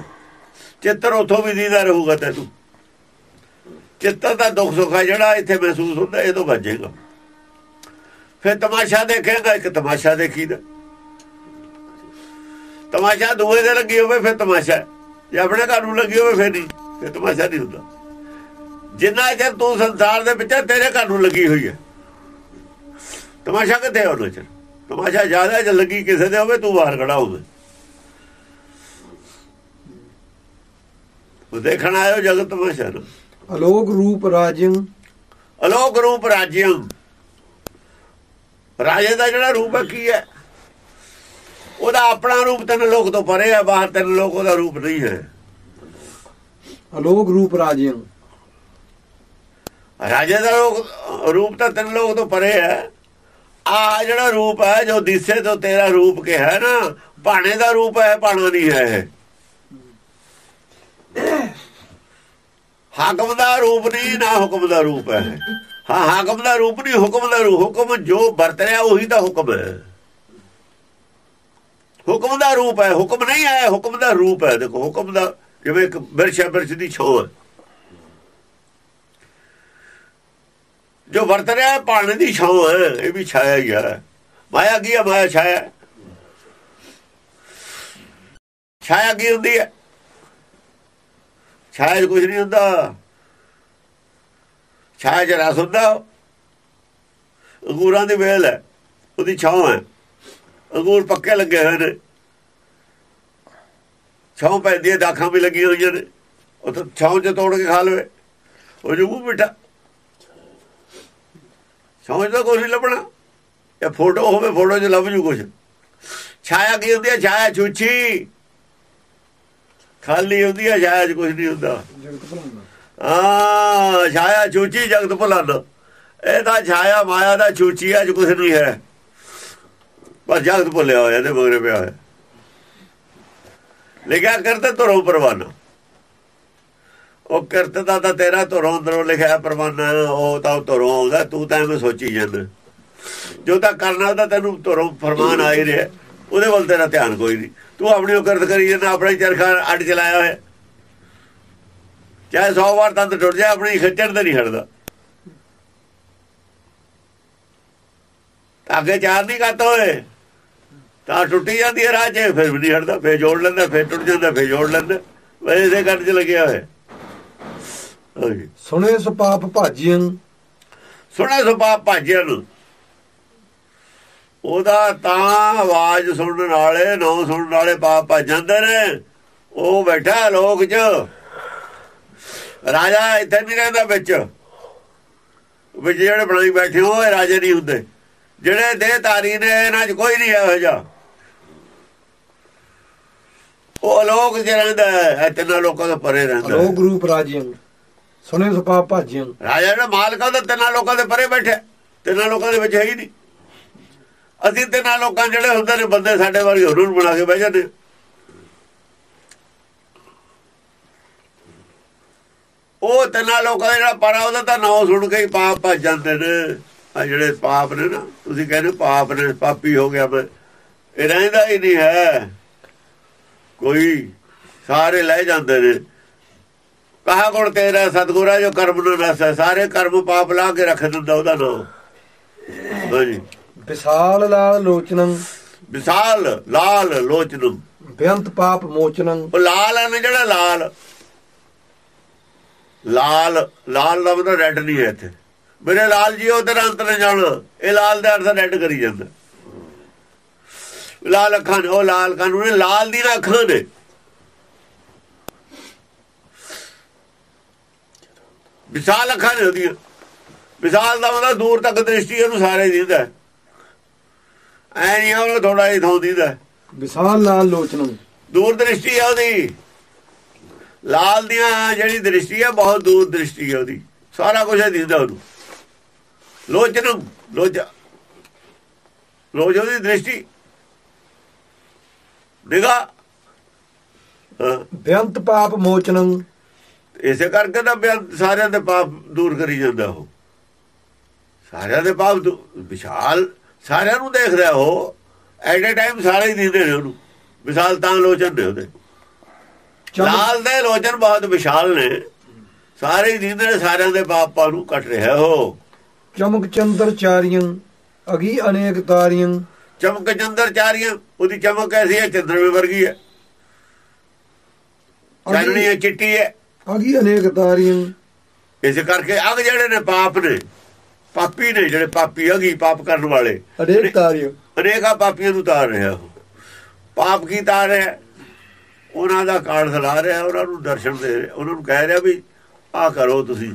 ਚਿੱਤਰ ਉਥੋਂ ਵੀ ਦੀਦਾ ਰਹੂਗਾ ਤੈਨੂੰ। ਚਿੱਤਰ ਦਾ ਦੁੱਖ ਸੁੱਖ ਹੈ ਜਿਹੜਾ ਇੱਥੇ ਮਹਿਸੂਸ ਹੁੰਦਾ, ਇਹ ਤੋਂ ਬਚੇਗਾ। ਫਿਰ ਤਮਾਸ਼ਾ ਦੇਖੇਗਾ, ਇੱਕ ਤਮਾਸ਼ਾ ਦੇਖੀਦਾ ਤਮਾਸ਼ਾ ਦੂਏ ਦੇ ਲੱਗੀ ਹੋਵੇ, ਫਿਰ ਤਮਾਸ਼ਾ। ਜੇ ਆਪਣੇ ਘਰ ਨੂੰ ਲੱਗੀ ਹੋਵੇ, ਫਿਰ ਨਹੀਂ। ਫਿਰ ਤਮਾਸ਼ਾ ਨਹੀਂ ਹੁੰਦਾ। ਜਿੰਨਾ ਚਿਰ ਤੂੰ ਸੰਸਾਰ ਦੇ ਵਿੱਚ ਤੇਰੇ ਘਰ ਨੂੰ ਲੱਗੀ ਹੋਈ ਹੈ ਤਮਾਸ਼ਾ ਕਿੱਥੇ ਉਹਨਾਂ ਚਿਰ ਤਮਾਸ਼ਾ ਜ਼ਿਆਦਾ ਜੇ ਲੱਗੀ ਕਿਸੇ ਦੇ ਹੋਵੇ, ਤੂੰ ਬਾਹਰ ਖੜਾ ਹੋਵੇ। ਉਹ ਦੇਖਣ ਆਇਓ ਜਗਤ ਤਮਾਸ਼ਾ ਨੂੰ। ਅਲੋਕ ਰੂਪ ਰਾਜਿੰ ਅਲੋਕ ਰੂਪ ਰਾਜਿਅਮ ਰਾਜੇ ਦਾ ਜਿਹੜਾ ਰੂਪ ਹੈ ਕੀ ਹੈ? ਉਹਦਾ ਆਪਣਾ ਰੂਪ ਤਿੰਨ ਲੋਕ ਤੋਂ ਪਰੇ ਹੈ ਬਾਹਰ ਤਿੰਨ ਲੋਕ ਉਹਦਾ ਰੂਪ ਨਹੀਂ ਹੈ। ਅਲੋਕ ਰੂਪ ਰਾਜਿੰ ਰਾਜੇ ਦਾ ਰੂਪ ਤਾਂ ਤਿੰਨ ਲੋਕ ਤੋਂ ਪਰੇ ਹੈ। ਆ ਜਿਹੜਾ ਰੂਪ ਹੈ ਜੋ ਦਿਸੇ ਤੋਂ ਤੇਰਾ ਰੂਪ ਕਿਹਾ ਹੈ ਨਾ ਭਾਣੇ ਦਾ ਰੂਪ ਹੈ ਭਾਣਾ ਨਹੀਂ ਹੈ। ਹਾਕਮ ਦਾ ਰੂਪ ਨਹੀਂ, ਨਾ ਹੁਕਮ ਦਾ ਰੂਪ ਹੈ। ਹਾਂ, ਹਾਕਮ ਦਾ ਰੂਪ ਨਹੀਂ, ਹੁਕਮ ਦਾ ਰੂਪ, ਹੁਕਮ ਜੋ ਵਰਤ ਰਿਹਾ ਉਹੀ ਤਾਂ ਹੁਕਮ ਹੈ। ਹੁਕਮ ਦਾ ਰੂਪ ਹੈ, ਹੁਕਮ ਨਹੀਂ ਹੈ ਹੁਕਮ ਦਾ ਰੂਪ ਹੈ। ਦੇਖੋ, ਹੁਕਮ ਦਾ ਜਿਵੇਂ ਇੱਕ ਬਿਰਸ਼ਾ ਬਿਰਸ਼ ਦੀ ਛੋ ਹੈ ਜੋ ਵਰਤ ਰਿਹਾ ਹੈ, ਪਾਣੀ ਦੀ ਛਾਂ ਹੈ, ਇਹ ਵੀ ਛਾਇਆ ਹੀ ਹੈ। ਮਾਇਆ ਕੀ ਹੈ? ਮਾਇਆ ਛਾਇਆ। ਛਾਇਆ ਕੀ ਹੁੰਦੀ ਹੈ? ਛਾਇਆ 'ਚ ਕੁਝ ਨਹੀਂ ਹੁੰਦਾ। ਛਾਇਆ ਚ ਰਸ ਹੁੰਦਾ। ਅੰਗੂਰਾਂ ਦੀ ਵੇਲ ਹੈ, ਉਹਦੀ ਛਾਂ ਹੈ। ਅੰਗੂਰ ਪੱਕੇ ਲੱਗੇ ਹੋਏ ਨੇ। ਛਾਂ ਪੈਂਦੀ ਹੈ, ਦਾਖਾਂ ਵੀ ਲੱਗੀਆਂ ਹੋਈਆਂ ਨੇ। ਉਹ ਤਾਂ ਛਾਂ ਚ ਤੋੜ ਕੇ ਖਾ ਲਵੇ। ਉਹ ਜੋ ਮੂੰਹ ਮਿੱਠਾ। ਸਮਝਦਾ ਕੁਛ ਨਹੀਂ ਲੱਭਣਾ। ਇਹ ਫੋਟੋ ਹੋਵੇ, ਫੋਟੋ 'ਚ ਲੱਭ ਜੂ ਕੁਛ। ਛਾਇਆ ਕੀ ਹੁੰਦੀ ਹੈ? ਛਾਇਆ ਛੁੱਛੀ। ਖਾਲੀ ਹੁੰਦੀ ਹੈ ਛਾਇਆ 'ਚ ਕੁਛ ਨਹੀਂ ਹੁੰਦਾ। ਆ ਛਾਇਆ ਛੁੱਛੀ ਜਗਤ ਭੁਲਾਨ ਇਹ ਤਾਂ ਛਾਇਆ ਮਾਇਆ ਦਾ ਛੁੱਛੀ ਅੱਜ ਕੁਛ ਨਹੀਂ ਹੈ। ਪਰ ਜਗਤ ਭੁੱਲਿਆ ਹੋਇਆ ਤੇ ਮਗਰੇ ਪਿਆ ਹੋਇਆ। ਲਿਖਿਆ ਕਰਤੇ ਧਰੋ ਪਰਵਾਨਾ। ਉਹ ਕਿਰਤ ਦਾ ਤਾਂ ਤੇਰਾ ਧਰੋਂ ਅੰਦਰੋਂ ਲਿਖਿਆ ਪਰਵਾਨਾ ਉਹ ਤਾਂ ਧਰੋਂ ਆਉਂਦਾ ਤੂੰ ਤਾਂ ਐਵੇਂ ਸੋਚੀ ਜਾਂਦਾ। ਜੋ ਤਾਂ ਕਰਨਾ ਤਾਂ ਤੈਨੂੰ ਧਰੋਂ ਫਰਮਾਨ ਆ ਹੀ ਰਿਹਾ। ਉਹਦੇ ਵੱਲ ਤੇਰਾ ਧਿਆਨ ਕੋਈ ਨਹੀਂ। ਤੂੰ ਆਪਣੀ ਉਹ ਕਿਰਤ ਕਰੀ ਜਾਂਦਾ ਆਪਣਾ ਚਰਖਾ ਅੱਡ ਚਲਾਇਆ ਹੋਇਆ। ਚਾਹੇ 100 ਵਾਰ ਦੰਦ ਟੁੱਟ ਜਾਏ ਆਪਣੀ ਖੱਚਣ ਤੇ ਨਹੀਂ ਹਟਦਾ। ਅੱਗੇ ਚਾਰ ਨਹੀਂ ਕੱਟ ਹੋਏ ਤਾਂ ਟੁੱਟੀ ਜਾਂਦੀ ਹੈ ਰਾਹ 'ਚ ਫਿਰ ਵੀ ਨਹੀਂ ਹਟਦਾ ਫਿਰ ਜੋੜ ਲੈਂਦਾ ਫਿਰ ਟੁੱਟ ਜਾਂਦਾ ਫਿਰ ਜੋੜ ਲੈਂਦਾ ਵੈਸੇ ਕੱਟ 'ਚ ਲੱਗਿਆ ਹੋਇਆ। ਸੁਣੇ ਸੋ ਪਾਪ ਭਾਜੀਆਂ ਸੁਣੇ ਸੁਭਾਅ ਭਾਜਿਆ ਨੂੰ। ਉਹਦਾ ਤਾਂ ਆਵਾਜ਼ ਸੁਣਨ ਵਾਲੇ ਨੌ ਸੁਣਨ ਵਾਲੇ ਪਾਪ ਭੱਜ ਜਾਂਦੇ ਨੇ। ਉਹ ਬੈਠਾ ਲੋਕ 'ਚ। ਰਾਜਾ ਇੱਥੇ ਨਹੀਂ ਰਹਿੰਦਾ ਵਿੱਚ। ਵਿੱਚ ਜਿਹੜੇ ਬਣਾਈ ਬੈਠੇ ਹੋ ਇਹ ਰਾਜੇ ਨਹੀਂ ਹੁੰਦੇ। ਜਿਹੜੇ ਦੇਹ ਧਾਰੀ ਨੇ ਇਹਨਾਂ 'ਚ ਕੋਈ ਨਹੀਂ ਇਹੋ ਜਿਹਾ। ਉਹ ਲੋਕ ਚ ਰਹਿੰਦਾ ਹੈ ਤਿੰਨਾਂ ਲੋਕਾਂ ਤੋਂ ਪਰੇ ਰਹਿੰਦਾ। ਲੋਕ ਰੂਪ ਰਾਜਿਆਂ ਸੁਨੇ ਸੁਪਾ ਭਾਜਿਆਂ ਰਾਜਾ ਜਿਹੜਾ ਮਾਲਕਾਂ ਦਾ ਤਿੰਨਾਂ ਲੋਕਾਂ ਦੇ ਪਰੇ ਬੈਠਾ ਤਿੰਨਾਂ ਲੋਕਾਂ ਦੇ ਵਿੱਚ ਹੈ ਹੀ ਨਹੀਂ। ਅਸੀਂ ਤਿੰਨਾਂ ਲੋਕਾਂ ਜਿਹੜੇ ਹੁੰਦੇ ਨੇ ਬੰਦੇ ਸਾਡੇ ਵਰਗੇ ਉਹਨਾਂ ਨੂੰ ਬਣਾ ਕੇ ਬਹਿ ਜਾਂਦੇ। ਹਾਂ। ਉਹ ਤਿੰਨਾਂ ਲੋਕਾਂ ਦਾ ਜਿਹੜਾ ਪਰਾ ਉਹਦਾ ਤਾਂ ਨਾਂ ਸੁਣ ਕੇ ਹੀ ਪਾਪ ਭੱਜ ਜਾਂਦੇ ਨੇ। ਆ ਜਿਹੜੇ ਪਾਪ ਨੇ ਨਾ, ਤੁਸੀਂ ਕਹਿੰਦੇ ਪਾਪ ਨੇ, ਪਾਪੀ ਹੋ ਗਿਆ ਮੈਂ। ਇਹ ਰਹਿੰਦਾ ਹੀ ਨਹੀਂ ਹੈ। ਕੋਈ ਸਾਰੇ ਲੈ ਜਾਂਦੇ ਨੇ। ਕਹਾ ਗੁਣ ਤੇਰਾ ਸਤਗੁਰਾ ਜੋ ਕਰਮ ਨੂੰ ਰਸ ਹੈ, ਸਾਰੇ ਕਰਮ ਪਾਪ ਲਾ ਕੇ ਰੱਖ ਦਿੰਦਾ ਉਹਦਾ ਨਾਮ ਹਾਂਜੀ। ਵਿਸਾਲ ਲਾਲ ਲੋਚਨੰ। ਵਿਸਾਲ ਲਾਲ ਲੋਚਨਮ ਬੇਅੰਤ ਪਾਪ ਮੋਚਨੰ। ਉਹ ਲਾਲ ਹੈ ਨਾ ਜਿਹੜਾ ਲਾਲ? ਲਾਲ ਲਾਲ ਦਾ ਮਤਲਬ ਰੈੱਡ ਨਹੀਂ ਹੈ ਇੱਥੇ। ਮੇਰੇ ਲਾਲ ਜੀ ਉਹ ਤੇਰਾ ਅੰਤ ਨੇ ਜਾਣਾ। ਇਹ ਲਾਲ ਦਾ ਅਰਥ ਰੈੱਡ ਕਰੀ ਜਾਂਦਾ। ਲਾਲ ਅੱਖਾਂ ਨੇ ਉਹ ਲਾਲ ਕਾਨੂੰਨ ਨੇ ਲਾਲ ਦੀ ਨਾ ਅੱਖਾਂ ਨੇ। ਵਿਸ਼ਾਲ ਅੱਖਾਂ ਨੇ ਉਹਦੀਆਂ। ਵਿਸ਼ਾਲ ਦਾ ਮਤਲਬ ਦੂਰ ਤੱਕ ਦ੍ਰਿਸ਼ਟੀ ਇਹਨੂੰ ਸਾਰੇ ਦਿੰਦਾ। ਐ ਨਹੀਂ ਉਹ ਥੋੜਾ ਜਿਹਾ ਥਾਂ ਦਿੰਦਾ ਵਿਸਾਲ ਲਾਲ ਲੋਚਨੰ ਦੂਰ ਦ੍ਰਿਸ਼ਟੀ ਹੈ ਉਹਦੀ। ਲਾਲ ਦੀਆਂ ਜਿਹੜੀ ਦ੍ਰਿਸ਼ਟੀ ਹੈ ਬਹੁਤ ਦੂਰ ਦ੍ਰਿਸ਼ਟੀ ਹੈ ਉਹਦੀ। ਸਾਰਾ ਕੁਝ ਦਿਸਦਾ ਉਹਨੂੰ। ਲੋਚਨ ਲੋਚ ਲੋਚ ਉਹਦੀ ਦ੍ਰਿਸ਼ਟੀ। ਨਿਗਾ ਬੇਅੰਤ ਪਾਪ ਮੋਚਨੰ। ਇਸੇ ਕਰਕੇ ਤਾਂ ਬੇਅੰਤ ਸਾਰਿਆਂ ਦੇ ਪਾਪ ਦੂਰ ਕਰੀ ਜਾਂਦਾ ਉਹ। ਸਾਰਿਆਂ ਦੇ ਪਾਪ ਵਿਸ਼ਾਲ ਸਾਰਿਆਂ ਨੂੰ ਦੇਖਦਾ ਉਹ ਐਟ ਅ ਟਾਈਮ ਸਾਰੇ ਹੀ ਦਿਖਦੇ ਨੇ ਉਹਨੂੰ। ਵਿਸ਼ਾਲ ਤਾਂ ਲੋਚਨ ਨੇ ਉਹਦੇ। ਲਾਲ ਦੇ ਲੋਚਨ ਬਹੁਤ ਵਿਸ਼ਾਲ ਨੇ। ਸਾਰੇ ਹੀ ਦਿਖਦੇ ਨੇ ਸਾਰਿਆਂ ਦੇ ਪਾਪਾਂ ਨੂੰ ਕੱਟ ਰਿਹਾ ਉਹ। ਚਮਕ ਚੰਦਰ ਚਾਰੀਆਂ ਅਗੀ ਅਨੇਕ ਤਾਰੀਆਂ। ਚਮਕ ਚੰਦਰ ਚਾਰੀਆਂ ਉਹਦੀ ਚਮਕ ਐਸੀ ਹੈ ਚੰਦਰਮੇ ਵਰਗੀ ਹੈ। ਚਾਨਣੀ ਚਿੱਟੀ ਹੈ। ਅਗੀ ਅਨੇਕ ਤਾਰੀਆਂ। ਇਸੇ ਕਰਕੇ ਅਗ ਜਿਹੜੇ ਨੇ ਪਾਪ ਨੇ ਪਾਪੀ ਨੇ ਜਿਹੜੇ ਪਾਪੀ ਅਗੀ ਪਾਪ ਕਰਨ ਵਾਲੇ? ਅਨੇਕ ਤਾਰੀਆਂ ਅਨੇਕਾਂ ਪਾਪੀਆਂ ਨੂੰ ਤਾਰ ਰਿਹਾ ਉਹ। ਪਾਪ ਕੀ ਤਾਰ ਰਿਹਾ ਉਹਨਾਂ ਦਾ ਕਾਰਡ ਸਲਾ ਰਿਹਾ ਉਹਨਾਂ ਨੂੰ ਦਰਸ਼ਨ ਦੇ ਰਿਹਾ ਉਹਨਾਂ ਨੂੰ ਕਹਿ ਰਿਹਾ ਵੀ ਆਹ ਕਰੋ ਤੁਸੀਂ।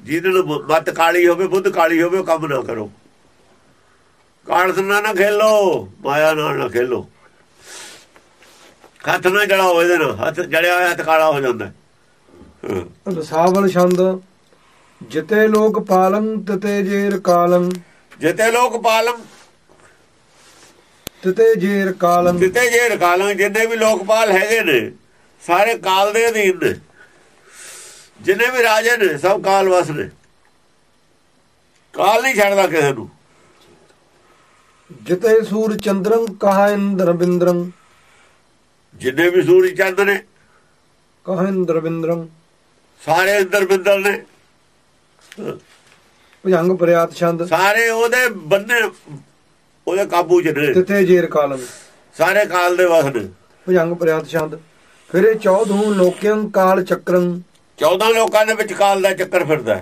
ਜਿਹਦੇ ਨਾਲ ਮ- ਮੱਤ ਕਾਲੀ ਹੋਵੇ ਬੁੱਧ ਕਾਲੀ ਹੋਵੇ ਕੰਮ ਨਾ ਕਰੋ। ਕਾਰਡ ਨਾਲ ਨਾ ਖੇਲੋ ਮਾਇਆ ਨਾਲ ਨਾ ਖੇਲੋ। ਹੱਥ ਨਾ ਜੜਾ ਹੋਵੇ ਇਹਦੇ ਨਾਲ ਹੱਥ ਜੜਿਆ ਹੋਇਆ ਹੱਥ ਕਾਲਾ ਹੋ ਜਾਂਦਾ। ਹਾਂ। ਰਸਾਵਲ ਛੰਦ ਜਿਤੇ ਲੋਕ ਪਾਲੰ ਤਤੇ ਜੇਰ ਕਾਲੰ ਜਿੱਤੇ ਲੋਕ ਪਾਲਮ ਤਤੇ ਜੇਰ ਕਾਲੰ ਜਿੱਤੇ ਜੇ ਰਕਾਲਾਂ ਜਿੰਨੇ ਵੀ ਲੋਕਪਾਲ ਹੈਗੇ ਨੇ ਸਾਰੇ ਕਾਲ ਦੇ ਅਧੀਨ ਨੇ। ਜਿੰਨੇ ਵੀ ਰਾਜੇ ਨੇ ਸਭ ਕਾਲ ਵਸ ਨੇ। ਕਾਲ ਨਹੀਂ ਛੱਡਦਾ ਕਿਸੇ ਨੂੰ। ਜਿਤੇ ਸੂਰ ਚੰਦਰੰ ਕਹਾ ਇੰਦਰ ਬਿੰਦਰੰ। ਜਿੰਨੇ ਵੀ ਸੂਰਜ ਚੰਦ ਨੇ ਕਹਾ ਇੰਦਰ ਬਿੰਦਰੰ। ਸਾਰੇ ਅੰਦਰ ਬਿੰਦਲ ਨੇ। ਭਜੰਗ ਪ੍ਰਿਆਤ ਛੰਦ। ਸਾਰੇ ਉਹਦੇ ਬੰਨੇ ਉਹਦੇ ਕਾਬੂ ਚ ਨੇ। ਤਤੇ ਜੇਰ ਕਾਲੰ ਸਾਰੇ ਕਾਲ ਦੇ ਵਸ ਨੇ। ਭਜੰਗ ਪ੍ਰਿਆਤ ਛੰਦ। ਫਿਰ ਇਹ ਚੌਧੂ ਲੋਕਿਆਂ ਕਾਲ ਚੱਕਰੰ। 14 ਲੋਕਾਂ ਦੇ ਵਿੱਚ ਕਾਲ ਦਾ ਚੱਕਰ ਫਿਰਦਾ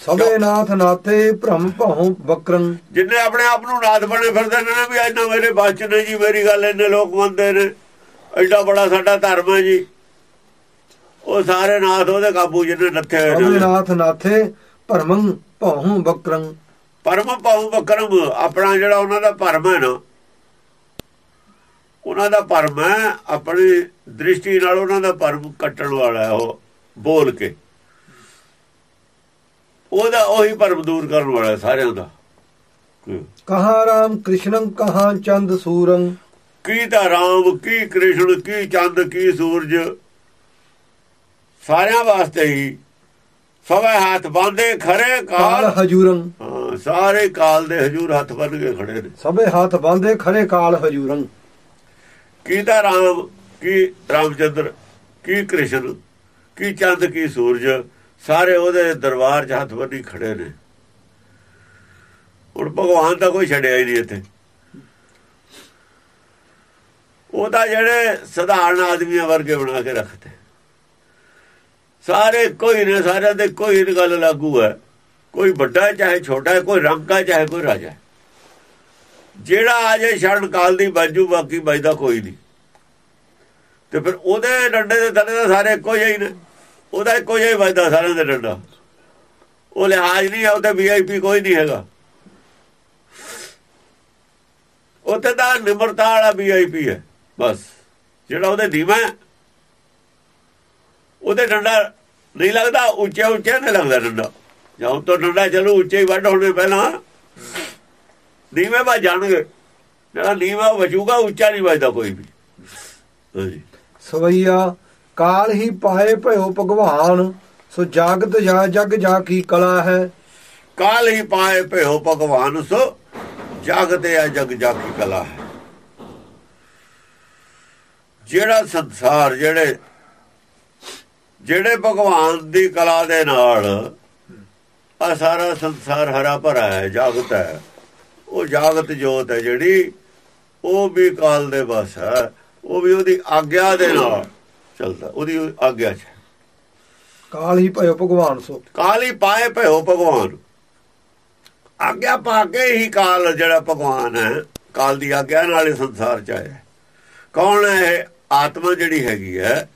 ਸਭੇ ਨਾਥ ਨਾਥੇ ਭ੍ਰਮ ਭਉ ਬਕਰੰ ਜਿੰਨੇ ਆਪਣੇ ਆਪ ਨੂੰ ਨਾਥ ਬਣੇ ਫਿਰਦੇ ਨੇ ਨਾ ਵੀ ਇੰਨਾ ਮੇਰੇ ਬਾਚ ਨੇ ਜੀ ਮੇਰੀ ਗੱਲ ਇੰਨੇ ਲੋਕ ਮੰਨਦੇ ਨੇ। ਐਡਾ ਬੜਾ ਸਾਡਾ ਧਰਮ ਹੈ ਜੀ। ਉਹ ਸਾਰੇ ਨਾਥ ਉਹਦੇ ਕਾਬੂ ਜਿਹਨੇ ਨੱਥੇ ਹੋਏ ਨੇ। ਨਾਥ ਨਾਥੇ ਭਰਮੰ ਭਉ ਬਕਰੰ। ਪਰਮ ਪਾਉ ਬਕਰਮ ਆਪਣਾ ਜਿਹੜਾ ਉਹਨਾਂ ਦਾ ਭਰਮ ਹੈ ਨਾ ਉਹਨਾਂ ਦਾ ਭਰਮ ਹੈ ਆਪਣੀ ਦ੍ਰਿਸ਼ਟੀ ਨਾਲ ਉਹਨਾਂ ਦਾ ਭਰਮ ਕੱਟਣ ਵਾਲਾ ਹੈ ਉਹ ਬੋਲ ਕੇ। ਉਹਦਾ ਉਹੀ ਭਰਮ ਦੂਰ ਕਰਨ ਵਾਲਾ ਸਾਰਿਆਂ ਦਾ। ਕਹਾ ਰਾਮ ਕ੍ਰਿਸ਼ਨੰ ਕਹਾ ਚੰਦ ਸੂਰੰ? ਕੀ ਤਾਂ ਰਾਮ ਕੀ ਕ੍ਰਿਸ਼ਨ ਕੀ ਚੰਦ ਕੀ ਸੂਰਜ? ਸਾਰਿਆਂ ਵਾਸਤੇ ਹੀ। ਸਭੇ ਹੱਥ ਬੰਦੇ ਖਰੇ ਕਾਲ। ਹਜੂਰੰ। ਹਾਂ, ਸਾਰੇ ਕਾਲ ਦੇ ਹਜੂਰ ਹੱਥ ਬੰਨ ਕੇ ਖੜੇ ਨੇ। ਸਭੇ ਹੱਥ ਬਾਂਧੇ ਖਰੇ ਕਾਲ ਹਜੂਰੰ। ਕੀ ਤਾਂ ਰਾਮ ਕੀ ਰਾਮਚੰਦਰ ਕੀ ਕ੍ਰਿਸ਼ਨ ਕੀ ਚੰਦ ਕੀ ਸੂਰਜ ਸਾਰੇ ਉਹਦੇ ਦਰਬਾਰ 'ਚ ਹੱਥ ਬੰਨੀ ਖੜੇ ਨੇ। ਹੁਣ ਭਗਵਾਨ ਦਾ ਕੋਈ ਛੱਡਿਆ ਹੀ ਨਹੀਂ ਇੱਥੇ। ਉਹ ਤਾਂ ਜਿਹੜੇ ਸਧਾਰਨ ਆਦਮੀਆਂ ਵਰਗੇ ਬਣਾ ਕੇ ਰੱਖਦੇ ਸਾਰੇ ਕੋਈ ਨੇ, ਸਾਰਿਆਂ ਦੇ ਕੋਈ ਨੀ ਗੱਲ ਲਾਗੂ ਹੈ। ਕੋਈ ਵੱਡਾ ਚਾਹੇ ਛੋਟਾ ਕੋਈ ਰੰਗ ਚਾਹੇ ਕੋਈ ਰਾਜਾ ਜਿਹੜਾ ਆ ਜੇ ਸ਼ਰਨ ਕਾਲ ਦੀ ਬਾਜੂ ਬਾਕੀ ਵੱਜਦਾ ਕੋਈ ਨਹੀਂ। ਤੇ ਫਿਰ ਉਹਦੇ ਡੰਡੇ ਦੇ ਥੱਲੇ ਤਾਂ ਸਾਰੇ ਇੱਕੋ ਜਿਹੇ ਹੀ ਨੇ। ਉਹਦਾ ਇੱਕੋ ਜਿਹਾ ਹੀ ਵੱਜਦਾ ਸਾਰਿਆਂ ਦਾ ਡੰਡਾ। ਉਹ ਲਿਹਾਜ਼ ਨਹੀਂ ਹੈ ਉੱਥੇ ਵੀਆਈਪੀ ਕੋਈ ਨਹੀਂ ਹੈਗਾ। ਉੱਥੇ ਤਾਂ ਨਿਮਰਤਾ ਵਾਲਾ ਵੀਆਈਪੀ ਹੈ, ਬਸ। ਜਿਹੜਾ ਉਹਦੇ ਦੀਵਾ ਉਹਦੇ ਡੰਡਾ ਨਹੀਂ ਲੱਗਦਾ ਉੱਚਾ ਉੱਚਾ ਨਹੀਂ ਲੱਗਦਾ ਡੰਡਾ। ਜਦੋਂ ਤੋਂ ਡੰਡਾ ਚਲੋ ਉੱਚੇ ਹੀ ਵੱਢ ਹੋਣੇ ਪਹਿਲਾਂ। ਦੀਵੇ ਵਾ ਜਾਣਗੇ। ਜਿਹੜਾ ਨੀਵਾ ਵਜੂਗਾ ਉੱਚਾ ਨਹੀਂ ਵੱਜਦਾ ਕੋਈ ਵੀ। ਸਵਈਆ ਕਾਲ ਹੀ ਪਾਏ ਭਇਓ ਭਗਵਾਨ ਸੋ ਜਾਗਤ ਜਾ ਜਗ ਜਾ ਕੀ ਕਲਾ ਹੈ? ਕਾਲ ਹੀ ਪਾਏ ਭਇਓ ਭਗਵਾਨ ਸੋ ਜਾਗਤੇ ਆ ਜਗ ਜਾਕੀ ਕਲਾ ਹੈ। ਜਿਹੜਾ ਸੰਸਾਰ ਜਿਹੜੇ ਜਿਹੜੇ ਭਗਵਾਨ ਦੀ ਕਲਾ ਦੇ ਨਾਲ ਆ ਸਾਰਾ ਸੰਸਾਰ ਹਰਾ ਭਰਾ ਹੈ ਜਾਗਤ ਹੈ। ਉਹ ਜਾਗਤ ਜੋਤ ਹੈ ਜਿਹੜੀ ਉਹ ਵੀ ਕਾਲ ਦੇ ਬਸ ਹੈ। ਉਹ ਵੀ ਉਹਦੀ ਆਗਿਆ ਦੇ ਨਾਲ ਚੱਲਦਾ ਉਹਦੀ ਆਗਿਆ 'ਚ ਕਾਲ ਹੀ ਭਇਓ ਭਗਵਾਨ ਸੋ। ਕਾਲ ਹੀ ਪਾਏ ਭਇਓ ਭਗਵਾਨ। ਆਗਿਆ ਪਾ ਕੇ ਹੀ ਕਾਲ ਜਿਹੜਾ ਭਗਵਾਨ ਹੈ ਕਾਲ ਦੀ ਆਗਿਆ ਨਾਲ ਹੀ ਸੰਸਾਰ ਚ ਆਇਆ। ਕੌਣ ਹੈ ਇਹ? ਆਤਮਾ ਜਿਹੜੀ ਹੈਗੀ ਹੈ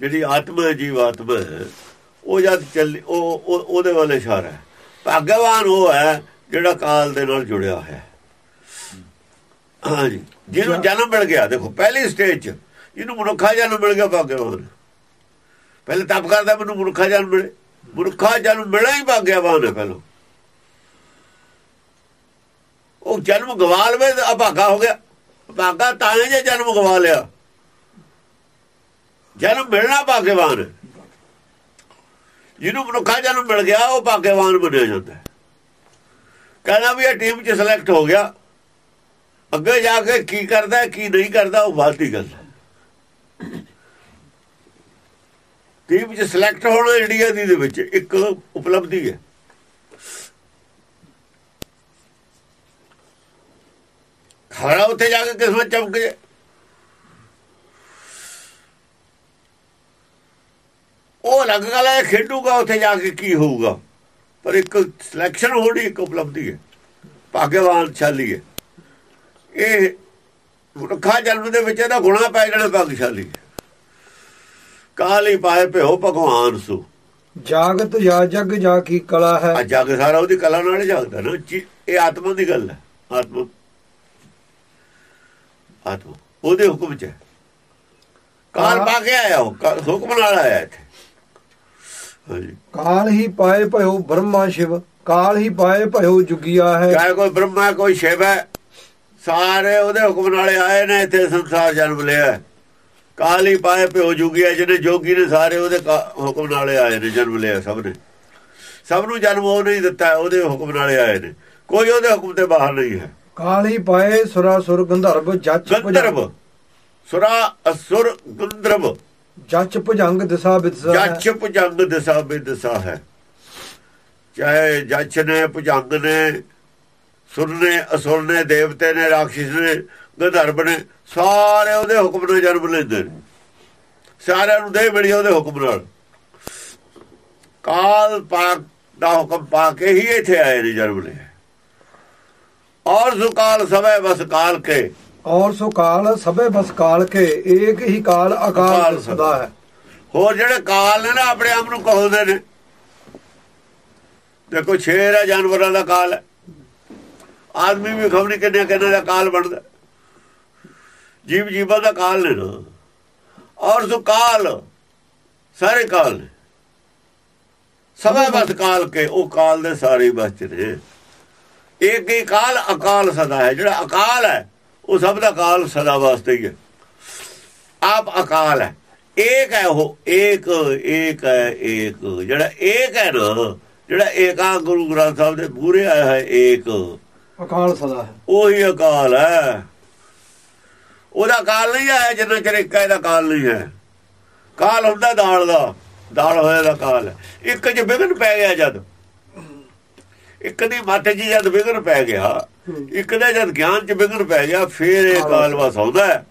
ਜਿਹੜੀ ਆਤਮਾ ਜੀਵ ਆਤਮਾ ਹੈ ਉਹ ਜਦ ਚੱਲ ਉਹ ਉਹ- ਉਹਦੇ ਵੱਲ ਇਸ਼ਾਰਾ ਹੈ। ਭਾਗਵਾਨ ਉਹ ਹੈ ਜਿਹੜਾ ਕਾਲ ਦੇ ਨਾਲ ਜੁੜਿਆ ਹੈ। ਹਾਂਜੀ। ਜਿਹਨੂੰ ਜਨਮ ਮਿਲ ਗਿਆ ਦੇਖੋ ਪਹਿਲੀ ਸਟੇਜ 'ਚ ਇਹਨੂੰ ਮਨੁੱਖਾ ਜਨਮ ਮਿਲ ਗਿਆ ਭਾਗਵਾਨ। ਪਹਿਲੇ ਤਪ ਕਰਦਾ ਮੈਨੂੰ ਮਨੁੱਖਾ ਜਨਮ ਮਿਲੇ। ਮਨੁੱਖਾ ਜਨਮ ਮਿਲਿਆ ਹੀ ਭਾਗਿਆਵਾਨ ਹੈ ਪਹਿਲਾਂ। ਉਹ ਜਨਮ ਗਵਾ ਲਵੇ ਅਭਾਗਾ ਹੋ ਗਿਆ। ਭਾਗਾ ਤਾਂ ਜੇ ਜਨਮ ਗਵਾ ਲਿਆ। ਜਨਮ ਮਿਲਣਾ ਭਾਗਿਆਵਾਨ ਹੈ ਜਿਹਨੂੰ ਮਨੁੱਖਾ ਜਨਮ ਮਿਲ ਗਿਆ, ਉਹ ਭਾਗਿਆਵਾਨ ਬਣਿਆ ਜਾਂਦਾ ਕਹਿੰਦਾ ਵੀ ਇਹ ਟੀਮ 'ਚ ਸਿਲੈਕਟ ਹੋ ਗਿਆ। ਅੱਗੇ ਜਾ ਕੇ ਕੀ ਕਰਦਾ, ਕੀ ਨਹੀਂ ਕਰਦਾ, ਉਹ ਬਾਅਦ ਦੀ ਗੱਲ ਹੈ। ਟੀਮ 'ਚ ਸਿਲੈਕਟ ਹੋਣਾ ਇੰਡੀਆ ਦੀ ਦੇ ਵਿੱਚ ਇੱਕ ਉਪਲਬਧੀ ਹੈ। ਖਰਾ ਉੱਥੇ ਜਾ ਕੇ ਕਿਸਮਤ ਚਮਕ ਜੇ ਉਹ ਅਲੱਗ ਗੱਲ ਹੈ ਖੇਡੂਗਾ ਉੱਥੇ ਜਾ ਕੇ ਕੀ ਹੋਊਗਾ? ਪਰ ਇੱਕ ਸਿਲੈਕਸ਼ਨ ਹੋਣੀ ਇੱਕ ਉਪਲਬਧੀ ਹੈ। ਭਾਗਵਾਨ ਚਾਲੀ ਹੈ। ਇਹ ਮਨੁੱਖਾ ਜਨਮ ਦੇ ਵਿੱਚ ਇਹਦਾ ਗੁਣਾ ਪੈ ਜਾਣਾ ਭਾਗਸ਼ਾਲੀ ਕਾਲੀ ਪਾਏ ਭਿਓ ਭਗਵਾਨ ਸੂ। ਜਾਗਤ ਜਾ ਜਗ ਜਾ ਕੀ ਕਲਾ ਹੈ। ਆ ਜਗ ਸਾਰਾ ਉਹਦੀ ਕਲਾ ਨਾਲ ਹੀ ਜਾਗਦਾ ਨਾ। ਇਹ ਆਤਮਾ ਦੀ ਗੱਲ ਹੈ। ਆਤਮਾ। ਆਤਮਾ। ਉਹਦੇ ਹੁਕਮ ਚ ਹੈ। ਕਾਲ ਪਾ ਕੇ ਆਇਆ ਉਹ। ਹੁਕਮ ਨਾਲ ਆਇਆ ਇੱਥੇ। ਹਾਂਜੀ। ਕਾਲ ਹੀ ਪਾਏ ਭਇਓ ਬ੍ਰਹਮਾ ਸ਼ਿਵ ਕਾਲ ਹੀ ਪਾਏ ਭਇਓ ਜੁਗੀਆ ਹੈ। ਚਾਹੇ ਕੋਈ ਬ੍ਰਹਮਾ ਕੋਈ ਸ਼ਿਵ ਹੈ ਸਾਰੇ ਉਹਦੇ ਹੁਕਮ ਨਾਲੇ ਆਏ ਨੇ ਇੱਥੇ ਸੰਸਾਰ ਜਨਮ ਲਿਆ ਕਾਲ ਹੀ ਪਾਏ ਪਿਓ ਜੁਗੀਆ ਜਿਹਨੇ ਜੋਗੀ ਨੇ ਸਾਰੇ ਉਹਦੇ ਹੁਕਮ ਨਾਲੇ ਆਏ ਨੇ ਜਨਮ ਲਿਆ ਸਭ ਨੇ। ਸਭ ਨੂੰ ਜਨਮ ਉਹ ਨਹੀਂ ਦਿੱਤਾ ਉਹਦੇ ਹੁਕਮ ਨਾਲੇ ਆਏ ਨੇ। ਕੋਈ ਉਹਦੇ ਹੁਕਮ ਤੇ ਬਾਹਰ ਨਹੀਂ ਹੈ। ਕਾਲ ਹੀ ਪਾਏ ਸੁਰਾ ਸੁਰ ਗੰਧਰਵ ਜੱਚ ਗੰਧਰਵ। ਸੁਰਾ ਅਸੁਰ ਗੰਧਰਵ। ਜੱਚ ਭੁਜੰਗ ਦਿਸਾ ਬਿਦਸਾ ਹੈ। ਜੱਚ ਭੁਜੰਗ ਦਸਾ ਬਿਦਸਾ ਹੈ। ਚਾਹੇ ਜੱਚ ਨੇ ਭੁਜੰਗ ਨੇ ਸੁਰ ਨੇ ਅਸੁਰ ਨੇ ਦੇਵਤੇ ਨੇ ਰਾਖਸ਼ ਨੇ ਗੰਧਰਵ ਨੇ ਸਾਰੇ ਉਹਦੇ ਹੁਕਮ ਨਾਲ ਜਨਮ ਲੈਂਦੇ ਨੇ। ਸਾਰਿਆਂ ਨੂੰ ਦੇ ਮਿਲੀ ਉਹਦੇ ਹੁਕਮ ਨਾਲ। ਕਾਲ ਪਾਕ ਦਾ ਹੁਕਮ ਪਾ ਕੇ ਹੀ ਇੱਥੇ ਆਏ ਨੇ ਜਨਮ ਲਿਆ ਔਰ ਸੁਕਾਲ ਸਵੇ ਬਸ ਕਾਲ ਕੇ ਔਰ ਸੋ ਕਾਲ ਸਭੇ ਬਸ ਕਾਲ ਕੇ ਏਕ ਹੀ ਕਾਲ ਅਕਾਲ ਸਦਾ ਹੈ। ਹੋਰ ਜਿਹੜੇ ਕਾਲ ਨੇ ਨਾ ਆਪਣੇ ਆਪ ਨੂੰ ਕਹੋਦੇ ਨੇ। ਦੇਖੋ ਸ਼ੇਰ ਹੈ ਜਾਨਵਰਾਂ ਦਾ ਕਾਲ ਹੈ। ਆਦਮੀ ਵੀ ਖਬਰ ਨਹੀਂ ਕਿੰਨੇ ਕਿੰਨੇ ਦਾ ਕਾਲ ਬਣਦਾ। ਜੀਵ ਜੀਵਾਂ ਦਾ ਕਾਲ ਨੇ ਨਾ। ਔਰ ਸੋ ਕਾਲ ਸਾਰੇ ਕਾਲ ਨੇ। ਸਭਾ ਬਸ ਕਾਲ ਕੇ ਉਹ ਕਾਲ ਦੇ ਸਾਰੇ ਬਸ ਨੇ। ਇੱਕ ਹੀ ਕਾਲ ਅਕਾਲ ਸਦਾ ਹੈ। ਜਿਹੜਾ ਅਕਾਲ ਹੈ ਉਹ ਸਭ ਦਾ ਕਾਲ ਸਦਾ ਵਾਸਤੇ ਹੀ ਹੈ। ਆਪ ਅਕਾਲ ਹੈ। ਏਕ ਹੈ ਉਹ। ਏਕ ਏਕ ਹੈ ਏਕ। ਜਿਹੜਾ ਏਕ ਹੈ ਨਾ ਜਿਹੜਾ ਏਕਾ ਗੁਰੂ ਗ੍ਰੰਥ ਸਾਹਿਬ ਦੇ ਪੂਰੇ ਆਇਆ ਹੈ ਏਕ। ਅਕਾਲ ਸਦਾ ਹੈ। ਉਹੀ ਅਕਾਲ ਹੈ। ਉਹਦਾ ਕਾਲ ਨਹੀਂ ਆਇਆ ਜਿੰਨਾ ਚਿਰ ਇੱਕ ਇਹਦਾ ਕਾਲ ਨਹੀਂ ਹੈ। ਕਾਲ ਹੁੰਦਾ ਦਾਲ ਦਾ। ਦਾਲ ਹੋਇਆ ਦਾ ਕਾਲ। ਇੱਕ ਚ ਵਿਗਨ ਪੈ ਗਿਆ ਜਦ। ਇੱਕ ਦੀ ਮੱਠ ਜੀ ਜਦ ਵਿਗਨ ਪੈ ਗਿਆ ਇੱਕ ਦੇ ਜਦ ਗਿਆਨ ਚ ਵਿਗਨ ਪੈ ਗਿਆ ਫੇਰ ਇਹ ਕਾਲ ਵਸ ਆਉਂਦਾ ਹੈ।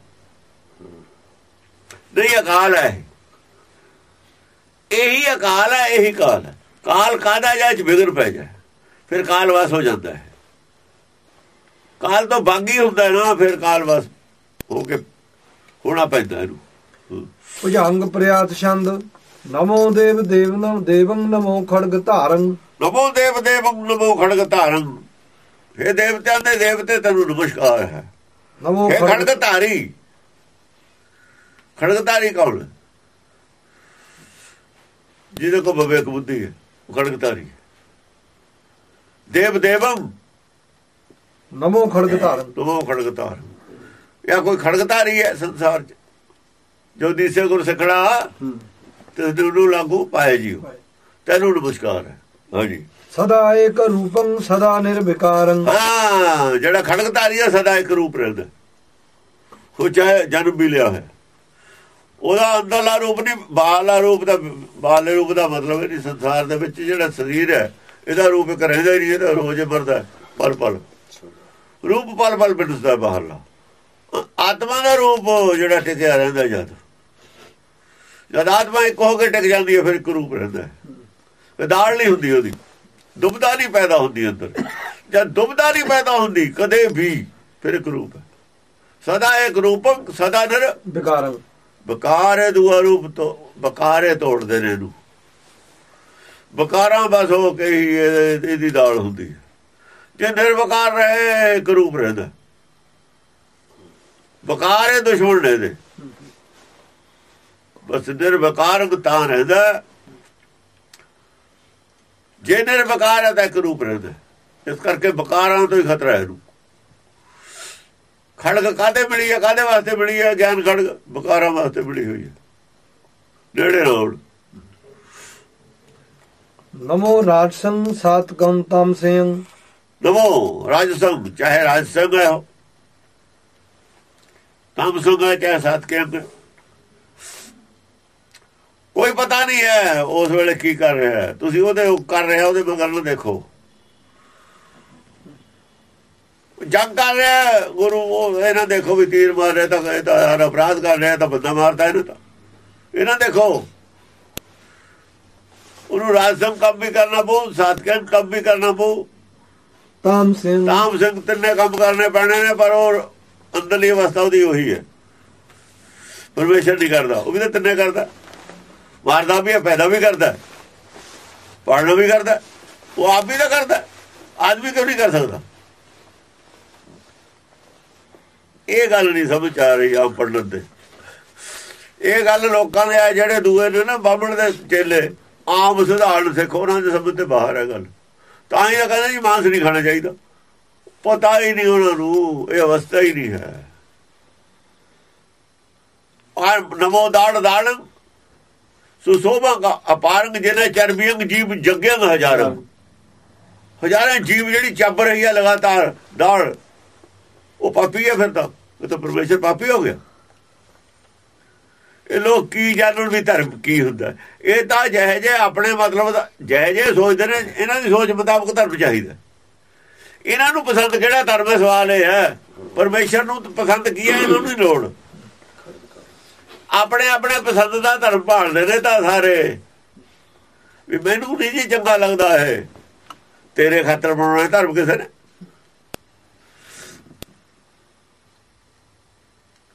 ਨਹੀਂ ਅਕਾਲ ਹੈ ਇਹੀ। ਅਕਾਲ ਹੈ ਇਹੀ ਕਾਲ ਹੈ। ਕਾਲ ਕਾਦਾ ਜਾਂ ਚ ਵਿਗਨ ਪੈ ਜਾਏ? ਫਿਰ ਕਾਲ ਵਸ ਹੋ ਜਾਂਦਾ ਹੈ। ਕਾਲ ਤੋਂ ਬਾਗੀ ਹੁੰਦਾ ਨਾ ਫਿਰ ਕਾਲ ਵਸ ਹੋ ਕੇ ਹੋਣਾ ਪੈਂਦਾ ਇਹਨੂੰ। ਭੁਜੰਗ ਪ੍ਰਿਆਤ ਛੰਦ ਨਮੋ ਦੇਵ ਦੇਵਨੰ ਦੇਵੰ ਨਮੋ ਖੜਗ ਧਾਰੰ ਨਮੋ ਦੇਵ ਦੇਵੰ ਨਮੋ ਖੜਗ ਧਾਰੰ ਇਹ ਦੇਵਤਿਆਂ ਦੇ ਦੇਵਤੇ ਤੈਨੂੰ ਨਮਸਕਾਰ ਹੈ। ਨਮੋ ਇਹ ਖੜਗ ਧਾਰੀ ਖੜਗ ਧਾਰੀ ਕੌਣ? ਜਿਹਦੇ ਕੋ ਵਿਵੇਕ ਬੁੱਧੀ ਹੈ ਉਹ ਖੜਗ ਧਾਰੀ। ਦੇਵ ਦੇਵੰ ਨਮੋ ਖੜਗ ਧਾਰੰ ਨਮੋ ਖੜਗ ਧਾਰ ਜਾਂ ਕੋਈ ਖੜਗ ਧਾਰੀ ਹੈ ਸੰਸਾਰ ਚ? ਜੋ ਦਿਸੇ ਗੁਰ ਸਿਖੜਾ। ਤੇ ਨੂੰ ਲਾਗੂ ਪਾਏ ਜੀਓ ਤੈਨੂੰ ਨਮਸਕਾਰ ਹੈ। ਹਾਂਜੀ। ਸਦਾ ਏਕ ਰੂਪੰ, ਸਦਾ ਨਿਰਵਿਕਾਰੰ। ਹਾਂ, ਜਿਹੜਾ ਖੜਗ ਧਾਰੀ ਹੈ ਸਦਾ ਇੱਕ ਰੂਪ ਰਹਿੰਦਾ। ਉਹ ਚਾਹੇ ਜਨਮ ਵੀ ਲਿਆ ਹੈ ਉਹਦਾ ਅੰਦਰਲਾ ਰੂਪ ਨਹੀਂ, ਬਾਹਰਲਾ ਰੂਪ ਦਾ, ਬਾਹਰਲੇ ਰੂਪ ਦਾ ਮਤਲਬ ਹੈ ਨਹੀਂ, ਸੰਸਾਰ ਦੇ ਵਿੱਚ ਜਿਹੜਾ ਸਰੀਰ ਹੈ, ਇਹਦਾ ਰੂਪ ਇੱਕ ਰਹਿੰਦਾ ਹੀ ਨਹੀਂ, ਇਹਦਾ ਰੋਜ਼ ਮਰਦਾ ਪਲ ਪਲ ਰੂਪ ਪਲ ਪਲ ਬਿਨਸਦਾ ਬਾਹਰਲਾ। ਆਤਮਾ ਦਾ ਰੂਪ ਜਿਹੜਾ ਟਿਕਿਆ ਰਹਿੰਦਾ ਜਦ। ਜਦ ਆਤਮਾ ਇੱਕ ਹੋ ਕੇ ਟਿਕ ਜਾਂਦੀ ਹੈ, ਫਿਰ ਇੱਕ ਰੂਪ ਰਹਿੰਦਾ ਹੈ। ਨਹੀਂ ਹੁੰਦੀ ਉਹਦੀ। ਦੁਬਦਾ ਨਹੀਂ ਪੈਦਾ ਹੁੰਦੀ ਅੰਦਰ। ਜਦ ਦੁਬਦਾ ਨਹੀਂ ਪੈਦਾ ਹੁੰਦੀ ਕਦੇ ਵੀ ਫਿਰ ਇੱਕ ਰੂਪ ਹੈ। ਸਦਾ ਇੱਕ ਰੂਪਕ ਸਦਾ ਨਿਰ ਵਿਕਾਰੰ। ਬਕਾਰ ਹੈ ਦੂਆ ਰੂਪ ਤੋਂ ਬਕਾਰੇ ਤੋੜਦੇ ਨੇ ਇਹਨੂੰ। ਬਕਾਰਾਂ ਬਸ ਹੋ ਕੇ ਹੀ ਇਹ- ਇਹਦੀ ਦਾਲ ਹੁੰਦੀ ਹੈ। ਜੇ ਨਿਰਵਕਾਰ ਰਹੇ ਇੱਕ ਰੂਪ ਰਹਿੰਦਾ। ਬਕਾਰ ਹੈ ਦੁਸ਼ਮਣ ਨੇ ਇਹਦੇ। ਬਸ ਨਿਰਵਕਾਰ ਤਾਂ ਰਹਿੰਦਾ। ਜੇ ਨਿਰਵਕਾਰ ਹੈ ਤਾਂ ਇੱਕ ਰੂਪ ਰਹਿੰਦਾ ਇਸ ਕਰਕੇ ਬਕਾਰਾਂ ਤੋਂ ਹੀ ਖਤਰਾ ਹੈ ਇਹਨੂੰ। ਖੜਗ ਕਾਦੇ ਮਿਲੀ ਹੈ? ਕਾਦੇ ਵਾਸਤੇ ਮਿਲੀ ਹੈ? ਗਿਆਨ ਖੜਗ ਬਕਾਰਾਂ ਵਾਸਤੇ ਮਿਲੀ ਹੋਈ ਹੈ। ਨੇੜੇ ਰੋੜ ਨਮੋ ਰਾਜਸੰ ਸਾਤ ਗੰਤਮ ਸਿੰਘ ਨਮੋ ਰਾਜਸੰਗ ਚਾਹੇ ਰਾਜਸੰਗ ਹੈ ਤਮ ਸੰਗ ਚਾਹੇ ਸਾਥ ਕੇ ਅੰਦਰ ਕੋਈ ਪਤਾ ਨਹੀਂ ਹੈ ਉਸ ਵੇਲੇ ਕੀ ਕਰ ਰਿਹਾ ਹੈ। ਤੁਸੀਂ ਉਹਦੇ ਉਹ ਕਰ ਰਿਹਾ ਉਹਦੇ ਮਗਰ ਨਾ ਦੇਖੋ। ਜੰਗ ਕਰ ਰਿਹਾ ਗੁਰੂ ਉਹ ਇਹਨਾਂ ਦੇਖੋ ਵੀ ਤੀਰ ਮਾਰ ਰਿਹਾ ਤਾਂ ਇਹ ਤਾਂ ਅਪਰਾਧ ਕਰ ਰਿਹਾ ਤਾਂ ਬੰਦਾ ਮਾਰਦਾ ਇਹਨੂੰ ਤਾਂ। ਇਹਨਾਂ ਦੇਖੋ। ਉਹਨੂੰ ਰਾਜਸੰਗ ਕੰਮ ਵੀ ਕਰਨਾ ਪਊ ਸਾਥ ਕੇ ਕੰਮ ਵੀ ਕਰਨਾ ਪਊ। ਤਾਮ ਸਿੰਘ। ਤਾਮ ਸਿੰਘ ਤਿੰਨੇ ਕੰਮ ਕਰਨੇ ਪੈਣੇ ਨੇ ਪਰ ਉਹ ਅੰਦਰਲੀ ਅਵਸਥਾ ਉਹਦੀ ਉਹੀ ਹੈ। ਪਰਮੇਸ਼ਰ ਨਹੀਂ ਕਰਦਾ ਉਹ ਵੀ ਤਾਂ ਤਿੰਨੇ ਕਰਦਾ। ਮਾਰਦਾ ਵੀ ਹੈ, ਪੈਦਾ ਵੀ ਕਰਦਾ ਪੜਨਾ ਵੀ ਕਰਦਾ ਉਹ ਆਪ ਵੀ ਤਾਂ ਕਰਦਾ ਆਦਮੀ ਕਿਉਂ ਨਹੀਂ ਕਰ ਸਕਦਾ? ਇਹ ਗੱਲ ਨਹੀਂ ਸਮਝ ਆ ਰਹੀ ਆਪ ਪੜਨ ਤੇ। ਇਹ ਗੱਲ ਲੋਕਾਂ ਦੇ ਆ, ਜਿਹੜੇ ਦੂਏ ਨੇ ਨਾ ਬਾਹਮਣ ਦੇ ਚੇਲੇ ਆਮ ਸਧਾਰਨ ਸਿੱਖ, ਉਹਨਾਂ ਦੇ ਸਮਝ ਤੇ ਬਾਹਰ ਹੈ ਗੱਲ। ਤਾਂ ਹੀ ਤਾਂ ਕਹਿੰਦੇ ਜੀ ਮਾਂਸ ਨਹੀਂ ਖਾਣਾ ਚਾਹੀਦਾ। ਪਤਾ ਹੀ ਨਹੀਂ ਉਹਨਾਂ ਨੂੰ, ਇਹ ਅਵਸਥਾ ਹੀ ਨਹੀਂ ਹੈ। ਆ ਨਮੋ ਦਾੜ ਦਾੜ ਸੁਸੋਭਾ ਅਪਾਰੰਗ ਜਿਹਨੇ ਚਰਬੀਆਂ ਜੀਵ ਜੱਗਿਆਂ ਹਜ਼ਾਰਾਂ। ਹਜ਼ਾਰਾਂ ਜੀਵ ਜਿਹੜੀ ਚੱਬ ਰਹੀ ਹੈ ਲਗਾਤਾਰ ਦਾੜ ਉਹ ਪਾਪੀ ਹੈ ਫਿਰ ਤਾਂ। ਉਹ ਤਾਂ ਪਰਮੇਸ਼ਰ ਪਾਪੀ ਹੋ ਗਿਆ। ਇਹ ਲੋਕ ਕੀ ਜਾਣਨ ਵੀ ਧਰਮ ਕੀ ਹੁੰਦਾ। ਇਹ ਤਾਂ ਜਿਹੇ ਜੇ ਆਪਣੇ ਮਤਲਬ ਦਾ ਜਿਹੇ ਜੇ ਸੋਚਦੇ ਨੇ, ਇਹਨਾਂ ਦੀ ਸੋਚ ਮੁਤਾਬਕ ਧਰਮ ਚਾਹੀਦਾ। ਇਹਨਾਂ ਨੂੰ ਪਸੰਦ ਕਿਹੜਾ ਧਰਮ ਹੈ? ਸਵਾਲ ਇਹ ਹੈ। ਪਰਮੇਸ਼ਰ ਨੂੰ ਪਸੰਦ ਕੀ ਹੈ? ਇਹਨਾਂ ਨੂੰ ਨਹੀਂ ਲੋੜ। ਆਪਣੇ ਆਪਣੇ ਪਸੰਦ ਦਾ ਧਰਮ ਭਾਲਦੇ ਨੇ ਤਾਂ ਸਾਰੇ। ਵੀ ਮੈਨੂੰ ਨਹੀਂ ਜੀ ਚੰਗਾ ਲੱਗਦਾ ਹੈ ਤੇਰੇ ਖਾਤਰ ਬਣਾਉਣਾ ਧਰਮ ਕਿਸੇ ਨੇ।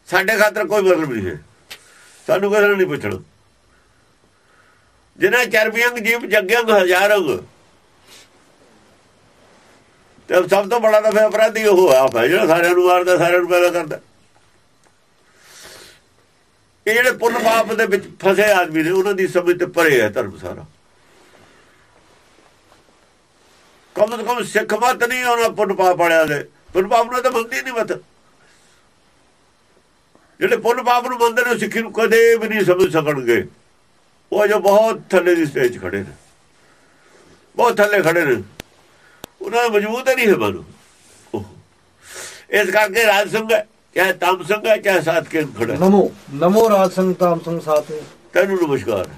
ਸਾਡੇ ਖਾਤਰ ਕੋਈ ਮਤਲਬ ਨਹੀਂ ਹੈ। ਸਾਨੂੰ ਕਿਸੇ ਨੇ ਨਹੀਂ ਪੁੱਛਣਾ। ਜਿਨ੍ਹਾਂ ਚਰਬੀਆਂ ਜੀਵ ਜੱਗਿਆਂ ਹਜ਼ਾਰਾਂ ਤੇ ਸਭ ਤੋਂ ਬੜਾ ਤਾਂ ਫਿਰ ਅਪਰਾਧੀ ਉਹ ਆਪ ਹੈ ਜਿਹੜਾ ਸਾਰਿਆਂ ਨੂੰ ਮਾਰਦਾ, ਸਾਰਿਆਂ ਨੂੰ ਪੈਦਾ ਕਰਦਾ। ਇਹ ਜਿਹੜੇ ਪੁੰਨ ਪਾਪ ਦੇ ਵਿੱਚ ਫਸੇ ਆਦਮੀ ਨੇ, ਉਹਨਾਂ ਦੀ ਸਮਝ ਤੇ ਪਰੇ ਹੈ ਧਰਮ ਸਾਰਾ। ਕਮ ਤੋਂ ਕਮ ਸਿੱਖ ਮਤ ਨਹੀਂ ਉਹਨਾਂ ਪੁੰਨ ਪਾਪ ਵਾਲਿਆਂ ਦੇ। ਪੁੰਨ ਪਾਪ ਨੂੰ ਤਾਂ ਮੰਨਦੀ ਨਹੀਂ ਮਤ। ਜਿਹੜੇ ਪੁੰਨ ਪਾਪ ਨੂੰ ਮੰਨਦੇ ਨੇ ਸਿੱਖੀ ਨੂੰ ਕਦੇ ਵੀ ਨਹੀਂ ਸਮਝ ਸਕਣਗੇ। ਉਹ ਜੋ ਬਹੁਤ ਥੱਲੇ ਦੀ ਸਟੇਜ ਖੜੇ ਨੇ। ਬਹੁਤ ਥੱਲੇ ਖੜੇ ਨੇ। ਉਹਨਾਂ ਦਾ ਮਜ਼ਬੂਤ ਨਹੀਂ ਹੈ ਮਨ। ਉਹ। ਇਸ ਕਰਕੇ ਰਾਜ ਸੰਗ ਚਾਹੇ ਤਮ ਸੰਗ ਹੈ ਚਾਹੇ ਸਾਥ ਕੇ ਖੜਾ ਨਮੋ ਨਮੋ ਰਾਜਸੰ ਤਾਮ ਸਿੰਘ ਸਾਤ ਤੈਨੂੰ ਨਮਸਕਾਰ।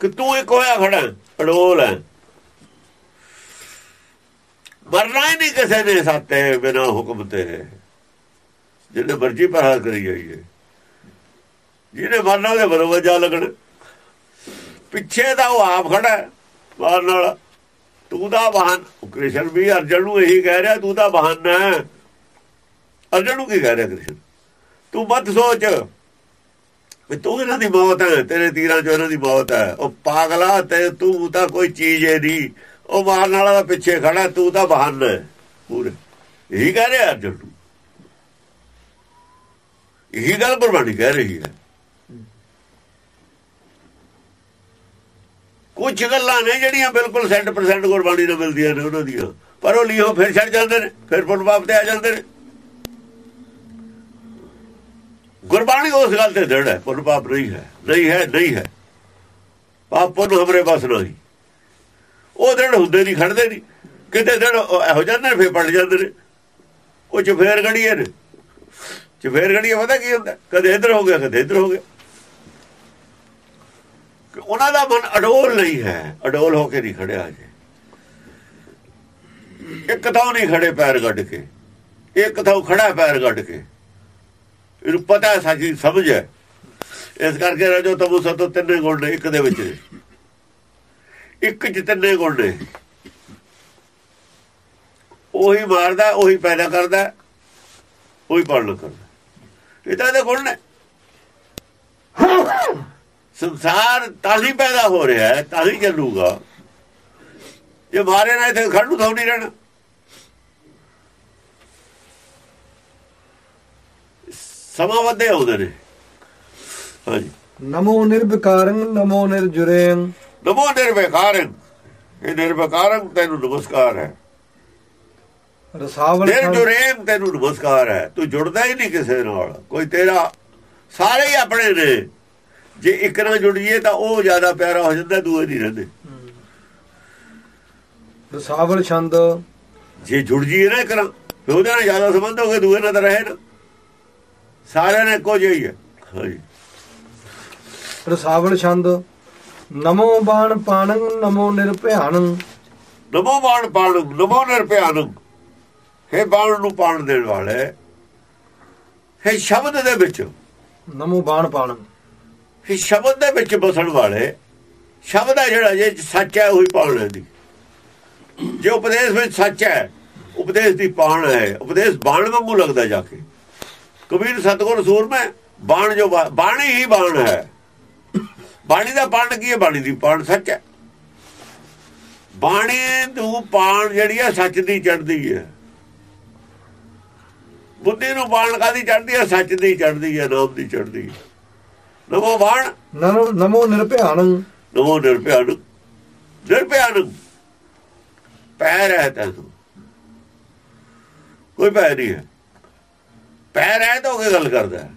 ਕਿ ਤੂੰ ਇੱਕ ਹੋਇਆ ਖੜਾ ਅਡੋਲ ਹੈ। ਮਰਨਾ ਹੀ ਨਹੀਂ ਕਿਸੇ ਨੇ ਸਾਤੇ ਬਿਨਾ ਹੁਕਮ ਤੇ। ਜਿਹਨੇ ਮਰਜ਼ੀ ਪਰ ਹਾਲ ਕਰੀ ਜਾਈ ਹੈ ਜਿਹਨੇ ਮਰਨਾ ਉਹਦੇ ਬਰੋਬਰ ਜਾ ਲੱਗਣਾ। ਪਿੱਛੇ ਦਾ ਉਹ ਆਪ ਖੜਾ ਮਾਰਨ ਵਾਲਾ। ਤੂੰ ਦਾ ਵਾਹਨ ਕ੍ਰਿਸ਼ਨ ਵੀ ਅਰਜਨ ਨੂੰ ਇਹੀ ਕਹਿ ਰਿਹਾ ਤੂੰ ਦਾ ਬਹਾਨਾ ਹੈ। ਅਰਜਨ ਨੂੰ ਕੀ ਕਹਿ ਰਿਹਾ ਕ੍ਰਿਸ਼ਨ? ਤੂੰ ਮਤ ਸੋਚ। ਵੀ ਤੂੰ ਇਹਨਾਂ ਦੀ ਮੌਤ ਹੈ? ਤੇਰੇ ਤੀਰਾਂ ਚੋਂ ਇਹਨਾਂ ਦੀ ਮੌਤ ਹੈ। ਉਹ ਪਾਗਲਾ ਤੇ ਤੂੰ ਤਾਂ ਕੋਈ ਚੀਜ਼ ਹੈ ਨਹੀਂ। ਉਹ ਮਾਰਨ ਵਾਲਾ ਦਾ ਪਿੱਛੇ ਖੜਾ, ਤੂੰ ਤਾਂ ਬਹਾਨਾ ਹੈ। ਪੂਰੇ। ਇਹੀ ਕਹਿ ਰਿਹਾ ਅਰਜੁਨ ਨੂੰ। ਇਹੀ ਗੱਲ ਗੁਰਬਾਣੀ ਕਹਿ ਰਹੀ ਹੈ। ਕੁਝ ਗੱਲਾਂ ਨੇ ਜਿਹੜੀਆਂ ਬਿਲਕੁਲ 100% ਗੁਰਬਾਣੀ ਨਾਲ ਮਿਲਦੀਆਂ ਨੇ ਉਹਨਾਂ ਦੀਆਂ। ਪਰ ਉਹ ਲਿਓ ਫਿਰ ਛੱਡ ਜਾਂਦੇ ਨੇ, ਫਿਰ ਪੁੰਨ ਪਾਪ ਤੇ ਆ ਜਾਂਦੇ ਨੇ। ਗੁਰਬਾਣੀ ਉਸ ਗੱਲ ਤੇ ਦੜ ਹੈ, ਪੁੰਨ ਪਾਪ ਨਹੀਂ ਹੈ ਨਹੀਂ ਹੈ ਨਹੀਂ ਹੈ। ਪਾਪ ਪੁੰਨ ਹਮਰੇ ਪਾਸ ਨਹੀਂ। ਉਹ ਦੜ ਹੁੰਦੇ ਨਹੀਂ, ਖੜਦੇ ਨਹੀਂ। ਕਿਤੇ ਦੜ ਇਹੋ ਜਾਂਦੇ ਨੇ, ਫਿਰ ਪੜ ਜਾਂਦੇ ਨੇ। ਉਹ ਚ ਗੜੀਏ ਨੇ। ਚ ਗੜੀਏ, ਪਤਾ ਕੀ ਹੁੰਦਾ? ਕਦੇ ਇੱਧਰ ਹੋ ਗਿਆ, ਕਦੇ ਇੱਧਰ ਹੋ ਗਿਆ। ਉਹਨਾਂ ਦਾ ਮਨ ਅਡੋਲ ਨਹੀਂ ਹੈ, ਅਡੋਲ ਹੋ ਕੇ ਨਹੀਂ ਖੜਿਆ ਜੇ ਇੱਕ ਤਾਂ ਨਹੀਂ ਖੜੇ ਪੈਰ ਗੱਡ ਕੇ। ਇੱਕ ਤਾਂ ਖੜਾ ਪੈਰ ਗੱਡ ਕੇ। ਇਹਨੂੰ ਪਤਾ ਸੱਚ ਦੀ ਸਮਝ ਹੈ। ਇਸ ਕਰਕੇ ਰਜੋ ਤਮੋ ਸਤੋ ਤਿੰਨੇ ਗੁਣ ਨੇ, ਇੱਕ ਦੇ ਵਿੱਚ। ਇੱਕ ਚ ਤਿੰਨੇ ਗੁਣ ਨੇ। ਉਹੀ ਮਾਰਦਾ, ਉਹੀ ਪੈਦਾ ਕਰਦਾ, ਉਹੀ ਪਾਲਣ ਕਰਦਾ। ਇਹ ਤਾਂ ਇਹਦੇ ਗੁਣ ਨੇ। ਸੰਸਾਰ ਤਾਂ ਹੀ ਪੈਦਾ ਹੋ ਰਿਹਾ ਹੈ, ਤਾਂ ਹੀ ਚੱਲੂਗਾ। ਜੇ ਮਾਰੇ ਨਾ ਇੱਥੇ ਖੜ ਨੂੰ ਥੋ ਨਹੀਂ ਰਹਿਣਾ। ਸਮਾਂ ਵਧੇ ਆਉਂਦੇ ਨੇ। ਹਾਂਜੀ। ਨਮੋ ਨਿਰਵਿਕਾਰੰ ਨਮੋ ਨਿਰਜੁਰੇੰ। ਨਮੋ ਨਿਰਵਿਕਾਰੰ। ਇਹ ਨਿਰਵਿਕਾਰੰ ਤੈਨੂੰ ਨਮਸਕਾਰ ਹੈ। ਰਸਾਵਲ ਨਿਰਜੁਰੇਮ ਤੈਨੂੰ ਨਮਸਕਾਰ ਹੈ। ਤੂੰ ਜੁੜਦਾ ਹੀ ਨਹੀਂ ਕਿਸੇ ਨਾਲ। ਕੋਈ ਤੇਰਾ ਸਾਰੇ ਹੀ ਆਪਣੇ ਨੇ। ਜੇ ਇੱਕ ਨਾਲ ਜੁੜ ਜੀਏ ਤਾਂ ਉਹ ਜ਼ਿਆਦਾ ਪਿਆਰਾ ਹੋ ਜਾਂਦਾ ਦੂਏ ਨਹੀਂ ਰਹਿੰਦੇ। ਰਸਾਵਲ ਛੰਦ। ਜੇ ਜੁੜ ਜੀਏ ਨਾ ਕਰਾਂ ਫਿਰ ਉਹਦੇ ਨਾਲ ਜ਼ਿਆਦਾ ਸੰਬੰਧ ਹੋ ਗਏ ਦੂਏ ਨਾਲ ਤਾਂ ਰਹੇ ਨਾ। ਸਾਰਿਆਂ ਨੇ ਇੱਕੋ ਜਿਹਾ ਹੀ। ਹੈ ਹਾਂਜੀ ਰਸਾਵਲ ਛੰਦ ਨਮੋ ਬਾਣ ਪਾਣੰ ਨਮੋ ਨਿਰਭਿਆਣੰ ਨਮੋ ਬਾਣ ਪਾਣ ਨਮੋ ਨਿਰਭਿਆਨ ਹੈ ਬਾਣ ਨੂੰ ਪਾਣ ਦੇਣ ਵਾਲੇ ਹੈ ਸ਼ਬਦ ਦੇ ਵਿੱਚ। ਨਮੋ ਬਾਣ ਪਾਣੰ। ਇਹ ਸ਼ਬਦ ਦੇ ਵਿੱਚ ਬਸਣ ਵਾਲੇ ਸ਼ਬਦ ਹੈ ਜਿਹੜਾ ਜੇ ਸੱਚ ਹੈ ਉਹੀ ਪਾਣ ਲੈਂਦੀ। ਜੇ ਉਪਦੇਸ਼ ਵਿੱਚ ਸੱਚ ਹੈ ਉਪਦੇਸ਼ ਦੀ ਪਾਣ ਹੈ ਉਪਦੇਸ਼ ਬਾਣ ਵਾਂਗੂ ਲੱਗਦਾ ਜਾ ਕੇ। ਕਬੀਰ ਸਤਗੁਰ ਸੂਰਮੇ ਬਾਣ ਜੋ ਬਾਣੀ ਹੀ ਬਾਣ ਹੈ। ਬਾਣੀ ਦਾ ਪਾਣ ਕੀ ਹੈ? ਬਾਣੀ ਦੀ ਪਾਣ ਸੱਚ ਹੈ। ਬਾਣੀ ਨੂੰ ਪਾਣ ਜਿਹੜੀ ਹੈ ਸੱਚ ਦੀ ਚੜਦੀ ਹੈ। ਬੁੱਧੀ ਨੂੰ ਬਾਣ ਕਾਦੀ ਚੜਦੀ ਹੈ? ਸੱਚ ਦੀ ਚੜਦੀ ਹੈ ਨਾਮ ਦੀ ਚੜਦੀ ਹੈ। ਨਮੋ ਬਾਣ। ਨਮੋ ਨਿਰਭਿਆਣੰ ਨਮੋ ਨਿਰਭਿਆਨ। ਨਿਰਭਿਆਨ। ਪੈਰ ਹੈ ਤੈਨੂੰ। ਕੋਈ ਪੈਰ ਨਹੀਂ ਹੈ। ਪੈਰ ਹੈ ਤਾਂ ਉਹ ਕੀ ਗੱਲ ਕਰਦਾ। ਹੈ?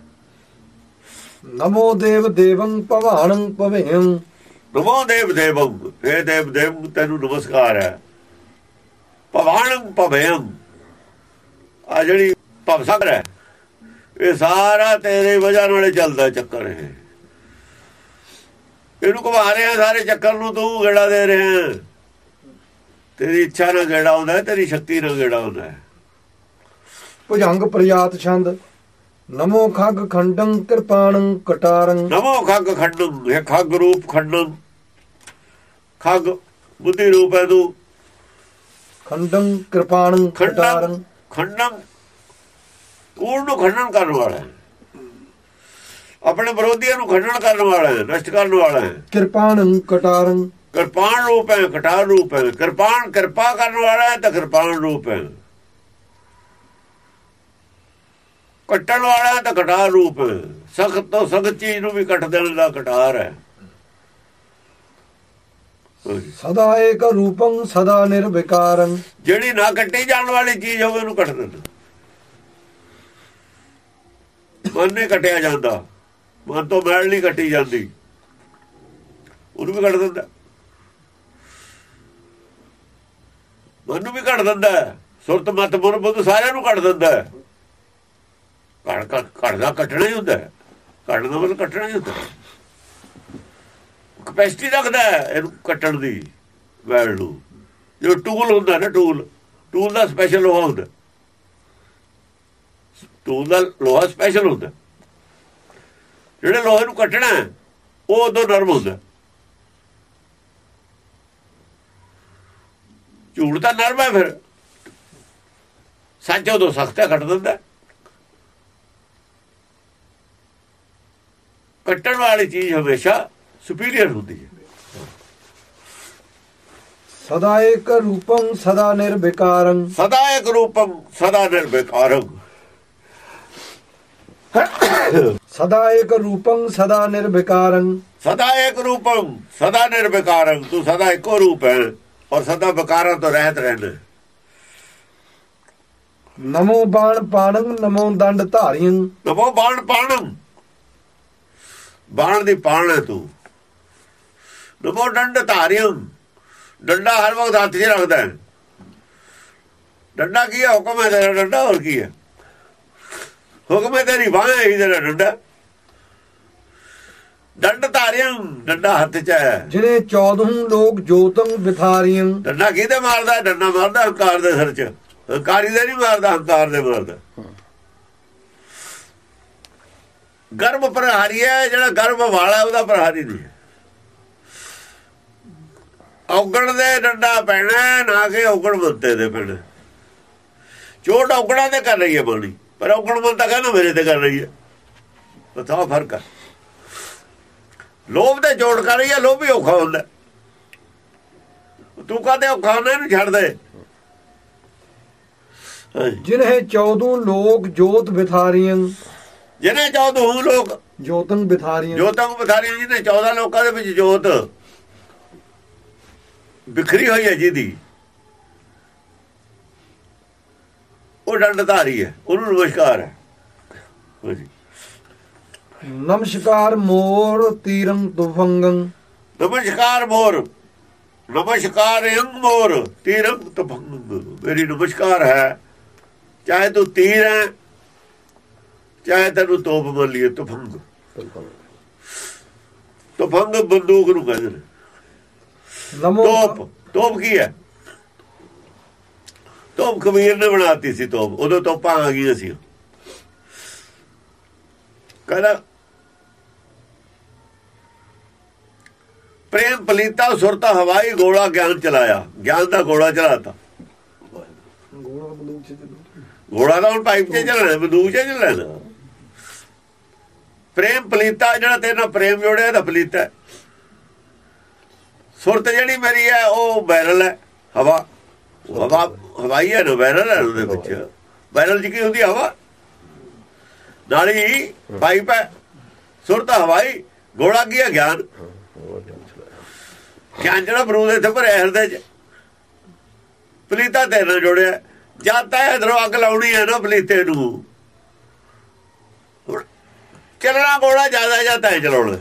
ਨਮੋ ਦੇਵ ਦੇਵੰ ਭਵਾਣੰ ਭਵੇਯੰ ਨਮੋ ਦੇਵ ਦੇਵੰ हे ਦੇਵ ਦੇਵ ਤੈਨੂੰ ਨਮਸਕਾਰ ਹੈ। ਭਵਾਨ ਭਵਯੰ ਆ ਜਿਹੜੀ ਭਵਸਾਗਰ ਹੈ ਇਹ ਸਾਰਾ ਤੇਰੇ ਵਜ੍ਹਾ ਨਾਲ ਹੀ ਚੱਲਦਾ ਚੱਕਰ ਇਹ। ਇਹਨੂੰ ਘੁਮਾ ਰਿਹਾ ਸਾਰੇ ਚੱਕਰ ਨੂੰ ਤੂੰ ਗੇੜਾ ਦੇ ਰਿਹਾ। ਤੇਰੀ ਇੱਛਾ ਨਾਲ ਗੇੜਾ ਆਉਂਦਾ ਹੈ, ਤੇਰੀ ਸ਼ਕਤੀ ਨਾਲ ਗੇੜਾ ਆਉਂਦਾ ਹੈ। ਭੁਜੰਗ ਪ੍ਰਯਾਤ ਛੰਦ ਨਮੋ ਖਗ ਖੰਡੰ ਕਿਰਪਾਣੰ ਕਟਾਰੰ। ਨਮੋ ਖੱਗ ਖੰਡੰ ਇਹ ਖੱਗ ਰੂਪ ਖੰਡੰ। ਖੱਗ ਬੁੱਧੀ ਰੂਪ ਹੈ ਤੂੰ। ਖੰਡੰ ਕਿਰਪਾਣੰ ਕਟਾਰੰ। ਖੰਡਨ ਕੂੜ ਨੂੰ ਖੰਡਨ ਕਰਨ ਵਾਲਾ ਹੈ। ਆਪਣੇ ਵਿਰੋਧੀਆਂ ਨੂੰ ਖੰਡਨ ਕਰਨ ਵਾਲਾ ਹੈ ਨਸ਼ਟ ਕਰਨ ਵਾਲਾ ਹੈ। ਕਿਰਪਾਣੰ ਕਟਾਰੰ। ਕਿਰਪਾਨ ਰੂਪ ਹੈ ਕਟਾਰ ਰੂਪ ਹੈ। ਕਿਰਪਾਨ ਕਿਰਪਾ ਕਰਨ ਵਾਲਾ ਹੈ ਤਾਂ ਕਿਰਪਾਨ ਰੂਪ ਹੈ। ਕੱਟਣ ਵਾਲਾ ਤਾਂ ਕਟਾਰ ਰੂਪ। ਸਖਤ ਤੋਂ ਸਖਤ ਚੀਜ਼ ਨੂੰ ਵੀ ਕੱਟ ਦੇਣ ਦਾ ਕਟਾਰ ਹੈ। ਸਦਾ ਏਕ ਰੂਪੰ ਸਦਾ ਨਿਰਵਿਕਾਰੰ। ਜਿਹੜੀ ਨਾ ਕੱਟੀ ਜਾਣ ਵਾਲੀ ਚੀਜ਼ ਹੋਵੇ ਉਹਨੂੰ ਕੱਟ ਦਿੰਦਾ। ਮਨ ਨਹੀਂ ਕੱਟਿਆ ਜਾਂਦਾ। ਮਨ ਤੋਂ ਮੈਲ ਨਹੀਂ ਕੱਟੀ ਜਾਂਦੀ। ਉਹਨੂੰ ਵੀ ਕੱਟ ਦਿੰਦਾ। ਮਨ ਨੂੰ ਵੀ ਕੱਟ ਦਿੰਦਾ। ਸੁਰਤ ਮਤ ਮਨ ਬੁੱਧ ਸਾਰਿਆਂ ਨੂੰ ਕੱਟ ਦਿੰਦਾ। ਘੜ ਕੱਟ ਕੱਟ ਕੱਟਦਾ ਕੱਟਣਾ ਹੀ ਹੁੰਦਾ ਹੈ। ਕੱਟਣ ਦਾ ਮਤਲਬ ਕੱਟਣਾ ਹੀ ਹੁੰਦਾ ਕਪੈਸਿਟੀ ਰੱਖਦਾ ਹੈ ਇਹਨੂੰ ਕੱਟਣ ਦੀ, ਵੈਲ ਨੂੰ। ਜੋ ਟੂਲ ਹੁੰਦਾ ਨਾ ਟੂਲ ਟੂਲ ਦਾ ਸਪੈਸ਼ਲ ਲੋਹਾ ਹੁੰਦਾ। ਟੂਲ ਦਾ ਲੋਹਾ ਸਪੈਸ਼ਲ ਹੁੰਦਾ। ਜਿਹੜੇ ਲੋਹੇ ਨੂੰ ਕੱਟਣਾ ਉਹ ਉਦੋਂ ਨਰਮ ਹੁੰਦਾ। ਝੂਠ ਤਾਂ ਨਰਮ ਹੈ ਫਿਰ। ਸੱਚ ਉਦੋਂ ਸਖਤ ਹੈ ਕੱਟ ਦਿੰਦਾ ਕੱਟਣ ਵਾਲੀ ਚੀਜ਼ ਹਮੇਸ਼ਾ ਸੁਪੀਰੀਅਰ ਹੁੰਦੀ ਹੈ। ਸਦਾ ਏਕ ਰੂਪੰ ਸਦਾ ਨਿਰਵਿਕਾਰੰ। ਸਦਾ ਇੱਕ ਰੂਪੰ ਸਦਾ ਨਿਰਵਿਕਾਰੰ। ਸਦਾ ਏਕ ਰੂਪੰ ਸਦਾ ਨਿਰਵਿਕਾਰੰ। ਸਦਾ ਇੱਕ ਰੂਪੰ ਸਦਾ ਨਿਰਵਿਕਾਰੰ। ਤੂੰ ਸਦਾ ਇੱਕੋ ਰੂਪ ਹੈ ਔਰ ਸਦਾ ਵਿਕਾਰਾਂ ਤੋਂ ਰਹਿਤ ਰਹਿਣਾ ਨਮੋ ਬਾਣ ਪਾਣੰ ਨਮੋ ਦੰਡ ਧਾਰਿਯੰ ਨਮੋ ਬਾਣ ਪਾਣੰ ਬਾਣ ਦੀ ਪਾਣ ਹੈ ਤੂੰ। ਨਮੋ ਡੰਡ ਧਾਰਿਯੰ ਡੰਡਾ ਹਰ ਵਕਤ ਹੱਥ 'ਚ ਰੱਖਦਾ ਹੈ। ਡੰਡਾ ਕੀ ਹੈ? ਹੁਕਮ ਹੈ ਤੇਰਾ ਡੰਡਾ ਹੋਰ ਕੀ ਹੈ? ਹੁਕਮ ਹੈ ਤੇਰੀ ਬਾਹ ਹੈ ਤੇਰਾ ਡੰਡਾ। ਡੰਡ ਧਾਰਿਯੰ ਡੰਡਾ ਹੱਥ 'ਚ ਹੈ। ਜਿਨੇ 14 ਲੋਕ ਜੋਤੰ ਵਿਥਾਰਿਯੰ ਡੰਡਾ ਕਿਹਦੇ ਮਾਰਦਾ? ਡੰਡਾ ਮਾਰਦਾ ਹੰਕਾਰ ਦੇ ਸਿਰ 'ਚ। ਹੰਕਾਰੀ ਦੇ ਨਹੀਂ ਮਾਰਦਾ ਹੰਕਾਰ ਦੇ ਮਾਰਦਾ। ਗਰਭ ਪ੍ਰਹਾਰੀ ਹੈ, ਜਿਹੜਾ ਗਰਭ ਵਾਲਾ ਉਹਦਾ ਪ੍ਰਹਾਰੀ ਨਹੀਂ ਔਗਣ ਦੇ ਡੰਡਾ ਪੈਣਾ, ਨਾ ਕਿ ਔਗਣ ਬੰਤੇ ਦੇ ਪੈਣਾ। ਚੋਟ ਔਗਣਾ ਤੇ ਕਰ ਰਹੀ ਹੈ ਬਾਣੀ, ਪਰ ਔਗਣ ਬੰਤਾ ਕਹਿੰਦਾ ਮੇਰੇ ਤੇ ਕਰ ਰਹੀ ਹੈ। ਪਤਾ ਫ਼ਰਕ ਹੈ ਲੋਭ ਤੇ ਚੋਟ ਕਰ ਰਹੀ ਹੈ, ਲੋਭ ਵੀ ਔਖਾ ਹੁੰਦਾ। ਤੂੰ ਕਹਦੇ ਔਖਾ ਹੁੰਦਾ, ਇਹਨੂੰ ਛੱਡ ਦੇ। ਹਾਂਜੀ। 14 ਲੋਕ ਜੋਤ ਵਿਥਾਰਿਯੰ ਜਿਹਨੇ 14 ਲੋਕ ਜੋਤੰ ਵਿਥਾਰਿਯੰ ਜੋਤਾਂ ਬਥਾਰੀਆਂ ਜਿਹਨੇ 14 ਲੋਕਾਂ ਦੇ ਵਿੱਚ ਜੋਤ ਬਿਖਰੀ ਹੋਈ ਹੈ ਜਿਹਦੀ। ਉਹ ਡੰਡਧਾਰੀ ਹੈ ਉਹਨੂੰ ਨਮਸਕਾਰ ਹੈ। ਨਮਸਕਾਰ ਮੋਰ ਤੀਰੰ ਤੁਫੰਗੰ। ਨਮਸਕਾਰ ਮੋਰ ਨਮਸਕਾਰ ਅੰਗ ਮੋਰ ਤੀਰੰ ਤਪੰਗ ਮੇਰੀ ਨਮਸਕਾਰ ਹੈ। ਚਾਹੇ ਤੂੰ ਤੀਰ ਹੈ ਚਾਹੇ ਤੈਨੂੰ ਤੋਪ ਮੰਨ ਲਈਏ ਤਪੰਗ ਤਪੰਗ ਬੰਦੂਕ ਨੂੰ ਕਹਿੰਦੇ ਨੇ। ਨਮੋ ਤੋਪ। ਤੋਪ ਕੀ ਹੈ? ਤੋਪ ਕਬੀਰ ਨੇ ਬਣਾਤੀ ਸੀ ਤੋਪ। ਉਦੋਂ ਤੋਪਾਂ ਆ ਗਈਆਂ ਸੀ। ਕਹਿੰਦਾ ਪ੍ਰੇਮ ਪਲੀਤਾ ਸੁਰਤਾ ਹਵਾਈ ਗੋਲਾ ਗਿਆਨ ਚਲਾਇਆ। ਗਿਆਨ ਦਾ ਗੋਲਾ ਚਲਾਤਾ। ਗੋਲਾ ਤਾਂ ਹੁਣ ਪਾਈਪ 'ਚ ਚੱਲਣਾ ਬੰਦੂਕ 'ਚ ਚੱਲਣਾ। ਪ੍ਰੇਮ ਪਲੀਤਾ, ਜਿਹੜਾ ਤੇਰੇ ਨਾਲ ਪ੍ਰੇਮ ਜੋੜਿਆ ਤਾਂ ਪਲੀਤਾ ਹੈ। ਸੁਰਤ ਜਿਹੜੀ ਮੇਰੀ ਹੈ, ਉਹ ਬੈਰਲ ਹੈ, ਹਵਾ। ਹਵਾ, ਹਵਾਈ ਹੈ ਨਾ ਬੈਰਲ ਹੈ ਉਹਦੇ ਵਿੱਚ। ਬੈਰਲ ਚ ਕੀ ਹੁੰਦੀ ਹਵਾ? ਨਾਲੀ ਪਾਈਪ ਹੈ, ਸੁਰਤ ਹਵਾਈ ਗੋੜਾ ਕੀ ਹੈ, ਗਿਆਨ? ਗਿਆਨ ਜਿਹੜਾ ਬਰੂਦ ਇੱਥੇ ਭਰਿਆ ਹਿਰਦੇ ਚ। ਪਲੀਤਾ ਤੇਰੇ ਨਾਲ ਜੋੜਿਆ। ਜਾਂ ਤਾਂ ਇਧਰੋਂ ਅੱਗ ਲਾਉਣੀ ਹੈ ਨਾ, ਪਲੀਤੇ ਨੂੰ। ਚੱਲਣਾ ਗੋਲਾ ਜ਼ਿਆਦਾ ਜਾਂਦਾ ਤੈ ਚਲਾਉਣਾ।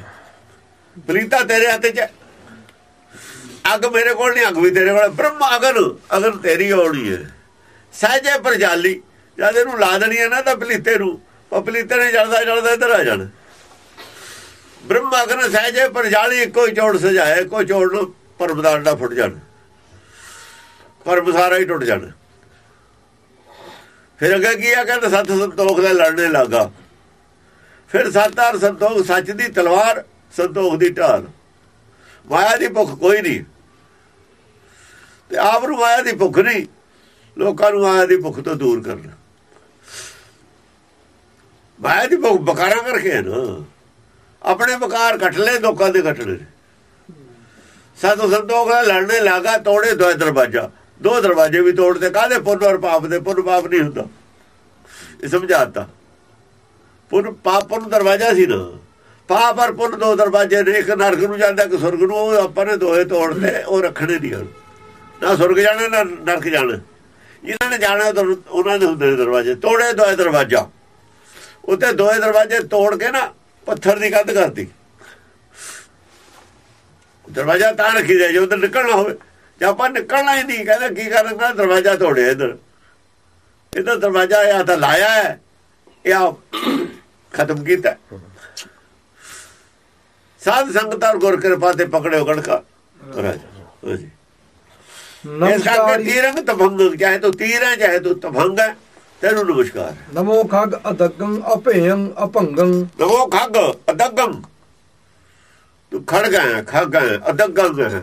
ਪਲੀਤਾ ਤੇਰੇ ਹੱਥ 'ਚ ਅੱਗ ਮੇਰੇ ਕੋਲ ਨਹੀਂ, ਅੱਗ ਵੀ ਤੇਰੇ ਕੋਲ ਹੈ। ਬ੍ਰਹਮ, ਅਗਨ ਅਗਨ ਤੇਰੀ ਹੋਣੀ ਹੈ। ਸਹਜੇ ਪਰਜਾਲੀ, ਜਦ ਇਹਨੂੰ ਲਾ ਦੇਣੀ ਹੈ ਨਾ, ਤਾਂ ਪਲੀਤੇ ਨੂੰ, ਉਹ ਪਲੀਤੇ ਨੇ ਜਲਦਾ ਜਲਦਾ ਇੱਧਰ ਆ ਜਾਣ। ਬ੍ਰਹਮ, ਅਗਨ, ਸਹਜੇ ਪਰਜਾਲੀ, ਇੱਕੋ ਹੀ ਚੋੜ ਸਜਾਏ, ਇੱਕੋ ਚੋੜ ਨੂੰ ਪਰਮ ਦਾ ਫੁੱਟ ਜਾਣ। ਪਰਮ ਸਾਰਾ ਹੀ ਟੁੱਟ ਜਾਣ। ਫਿਰ ਅੱਗੇ ਕੀ ਆ? ਕਹਿੰਦਾ ਸੱਤ ਸੰਤੋਖ ਦੇ ਲੜਨੇ ਲੱਗਾ। ਫਿਰ ਸੱਤਾਰ ਸੰਤੋਖ ਸੱਚ ਦੀ ਤਲਵਾਰ ਸੰਤੋਖ ਦੀ ਢਾਲ। ਮਾਇਆ ਦੀ ਭੁੱਖ ਕੋਈ ਨਹੀਂ। ਤੇ ਆਪ ਨੂੰ ਮਾਇਆ ਦੀ ਭੁੱਖ ਨਹੀਂ, ਲੋਕਾਂ ਨੂੰ ਮਾਇਆ ਦੀ ਭੁੱਖ ਤੋਂ ਦੂਰ ਕਰਨਾ। ਮਾਇਆ ਦੀ ਭੁੱਖ ਬਕਾਰਾਂ ਕਰਕੇ ਨਾ। ਆਪਣੇ ਬਕਾਰ ਕੱਟ ਲੈ ਲੋਕਾਂ ਦੇ ਕੱਟਣੇ ਨੇ। ਸਾਧੂ ਸੰਤੋਖ ਦਾ ਲੜਨੇ ਲਾਗਾ, ਤੋੜੇ ਦੋ ਦਰਵਾਜ਼ਾ। ਦੋ ਦਰਵਾਜ਼ੇ ਵੀ ਤੋੜਦੇ, ਕਾਹਦੇ ਪੁੰਨ ਔਰ ਪਾਪ ਦੇ? ਪੁੰਨ ਪਾਪ ਨਹੀਂ ਹੁੰਦਾ। ਇਹ ਸਮਝਾਤਾ। ਪੁੰਨ ਪਾਪ ਪੁੰਨ ਦਰਵਾਜ਼ਾ ਸੀ ਨਾ। ਪਾਪ ਔਰ ਪੁੰਨ ਦੋ ਦਰਵਾਜ਼ੇ ਨੇ, ਇੱਕ ਨਰਕ ਨੂੰ ਜਾਂਦਾ, ਇੱਕ ਸੁਰਗ ਨੂੰ। ਉਹ ਆਪਾਂ ਨੇ ਦੋਏ ਤੋੜਦੇ ਉਹ ਰੱਖਣੇ ਨਹੀਂ ਹਨ। ਨਾ ਸੁਰਗ ਜਾਣਾ, ਨਾ ਨਰਕ ਜਾਣਾ। ਇਹਨਾਂ ਨੇ ਜਾਣਾ ਉਹਨਾਂ ਦੇ ਹੁੰਦੇ ਦਰਵਾਜ਼ੇ। ਤੋੜੇ ਦੋਏ ਦਰਵਾਜ਼ਾ। ਉੱਤੇ ਦੋਏ ਦਰਵਾਜ਼ੇ ਤੋੜ ਕੇ ਨਾ, ਪੱਥਰ ਦੀ ਕੰਧ ਕਰਤੀ। ਦਰਵਾਜ਼ਾ ਤਾਂ ਰੱਖੀ ਜਾਏ, ਜੇ ਉਧਰ ਨਿਕਲਣਾ ਹੋਵੇ। ਜੇ ਆਪਾਂ ਨਿਕਲਣਾ ਹੀ ਨਹੀਂ, ਕਹਿੰਦਾ ਕੀ ਕਰਨਾ ਦਰਵਾਜ਼ਾ ਤੋੜਿਆ ਇਧਰ। ਇਧਰ ਦਰਵਾਜ਼ਾ ਆ ਤਾਂ ਲਾਇਆ ਹੈ। ਇਹ ਖਤਮ ਕੀਤਾ। ਸਾਧ ਸੰਗਤ ਔਰ ਗੁਰ ਕਿਰਪਾ ਤੇ ਪਕੜਿਓ ਗੜਕਾ ਹਾਂਜੀ ਇਸ ਕਰਕੇ ਤੀਰੰਗ ਤਭੰਗ ਚਾਹੇ ਤੂੰ ਤੀਰ ਹੈ ਚਾਹੇ ਤੂੰ ਤਭੰਗ ਹੈ ਤੈਨੂੰ ਨਮਸਕਾਰ ਨਮੋ ਖਗ ਅਦਗੰ ਅਭੇਯੰ ਅਭੰਗੰ। ਨਮੋ ਖੱਗ ਅਦਗਮ ਤੂੰ ਖੜ ਗਿਆ ਖੱਗ ਹੈ ਅਦਗਮ ਹੈ।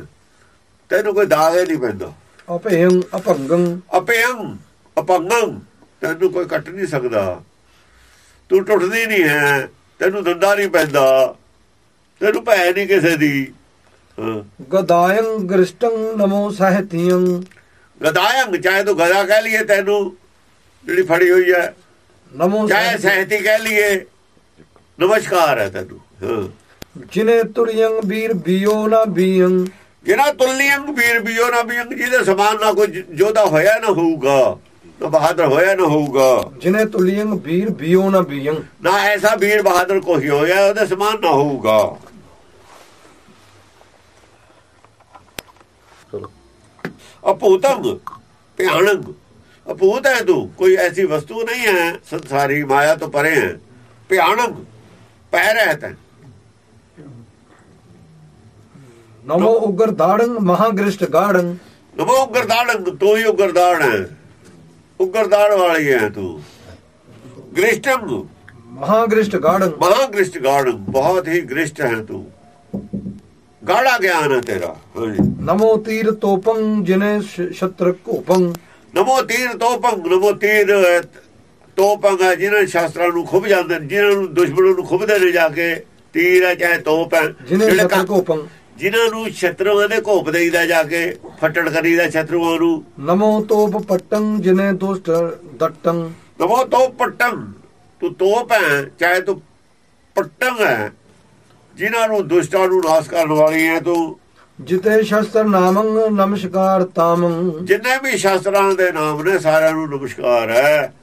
ਤੈਨੂੰ ਕੋਈ ਦਾਗ ਨਹੀਂ ਪੈਂਦਾ। ਅਭੇਯੰ ਅਭੰਗੰ। ਅਪਿਅੰ ਅਪੰਗੰ ਤੈਨੂੰ ਕੋਈ ਕੱਟ ਨਹੀਂ ਸਕਦਾ। ਤੂੰ ਟੁੱਟਦੀ ਨਹੀਂ ਹੈ ਤੈਨੂੰ ਦੰਦਾ ਨਹੀਂ ਪੈਂਦਾ ਤੈਨੂੰ ਭੈ ਨਹੀਂ ਕਿਸੇ ਦੀ। ਗਦਾਇੰ ਗ੍ਰਿਸ਼ਟੰ ਨਮੋ ਸਹਿਤਿਯੰ ਗਦਾਇੰਗ ਚਾਹੇ ਤੂੰ ਗਦਾ ਕਹਿ ਲਈਏ ਤੈਨੂੰ ਜਿਹੜੀ ਫੜੀ ਹੋਈ ਹੈ। ਨਮੋ ਚਾਹੇ ਸਹਿਤੀ ਕਹਿ ਲਈਏ ਨਮਸਕਾਰ ਹੈ ਤੈਨੂੰ। ਜਿਨੇ ਤੁਰਿਯੰ ਵੀਰ ਬਿਓ ਨਾ ਬੀਯੰ ਜਿਹੜਾ ਤੁਲਨੀਅੰਗ ਵੀਰ ਬਿਓ ਨਾ ਬੀਅੰਗ ਜਿਹਦੇ ਸਮਾਨ ਨਾ ਕੋਈ ਜੋਧਾ ਹੋਇਆ ਨਾ ਹੋਊਗਾ ਨਾ ਬਹਾਦਰ ਹੋਇਆ ਨਾ ਹੋਊਗਾ। ਜਿਨੇ ਤੁਲਿਯੰ ਵੀਰ ਬਿਓ ਨਾ ਬੀਯੰ ਨਾ ਐਸਾ ਵੀਰ ਬਹਾਦਰ ਕੋਈ ਹੋਇਆ ਉਹਦੇ ਸਮਾਨ ਨਾ ਹੋਊਗਾ। ਅਪੂਤੰਗ ਭਿਆਨਕ ਅਪੂਤ ਹੈ ਤੂੰ ਕੋਈ ਐਸੀ ਵਸਤੂ ਨਹੀਂ ਹੈ ਸੰਸਾਰੀ ਮਾਇਆ ਤੋਂ ਪਰੇ ਹੈ। ਭਿਆਨਕ ਪੈ ਰਹਿਤ ਹੈ ਨਮੋ ਉਗਰ ਦਾੜੰ ਮਹਾਗ੍ਰਿਸ਼ਟ ਗਾੜੰ ਨਮੋ ਉਗਰਦਾੜੰ ਤੂੰ ਹੀ ਉਗਰਦਾੜ ਹੈ। ਉਗਰਦਾੜ ਵਾਲੀ ਹੈ ਤੂੰ। ਗ੍ਰਿਸ਼ਟਮ। ਮਹਾਗ੍ਰਿਸ਼ਟ ਗਾੜੰ ਮਹਾਗ੍ਰਿਸ਼ਟ ਗਾੜ ਬਹੁਤ ਹੀ ਗ੍ਰਿਸ਼ਟ ਹੈ ਤੂੰ। ਗਾੜਾ ਗਿਆਨ ਹੈ ਤੇਰਾ। ਨਮੋ ਤੀਰ ਤੋਪੰ ਜਿਨੇ ਛਤਰ ਕੋਪੰ ਨਮੋ ਤੀਰ ਤੋਪੰਗ ਨਮੋ ਤੀਰ ਤੋਪੰਗ ਹੈ ਸ਼ਾਸਤਰਾਂ ਨੂੰ ਖੁੱਭ ਜਾਂਦੇ ਨੇ ਜਿਨ੍ਹਾਂ ਨੂੰ ਦੁਸ਼ਮਣਾਂ ਨੂੰ ਖੁੱਭਦੇ ਨੇ ਜਾ ਕੇ। ਤੀਰ ਹੈ ਚਾਹੇ ਤੋਪ ਹੈ ਕੰਮ- ਕੋਪੰ ਜਿਨ੍ਹਾਂ ਨੂੰ ਸ਼ਤਰੂਆਂ ਦੇ ਘੋਪ ਦੇਈਦਾ ਜਾ ਕੇ ਫੱਟੜ ਕਰੀਦਾ ਸ਼ਤਰੂਆਂ ਨੂੰ। ਨਮੋ ਤੋਪ ਪਟੰ ਜਿਨੇ ਦੁਸ਼ਟ ਦਟੰ। ਨਮੋ ਤੋਪ ਪੱਟੰ। ਤੂੰ ਤੋਪ ਹੈ ਚਾਹੇ ਤੂੰ ਪੱਟੰ ਹੈ। ਜਿਨ੍ਹਾਂ ਨੂੰ ਦੁਸ਼ਟਾਂ ਨੂੰ ਨਾਸ ਕਰਨ ਵਾਲੀ ਹੈ ਤੂੰ। ਜਿਤੇ ਸ਼ਸਤਰ ਨਾਮੰ ਨਮਸਕਾਰ ਤਾਮੰ। ਜਿੰਨੇ ਵੀ ਸ਼ਾਸਤਰਾਂ ਦੇ ਨਾਮ ਨੇ ਸਾਰਿਆਂ ਨੂੰ ਨਮਸਕਾਰ ਹੈ।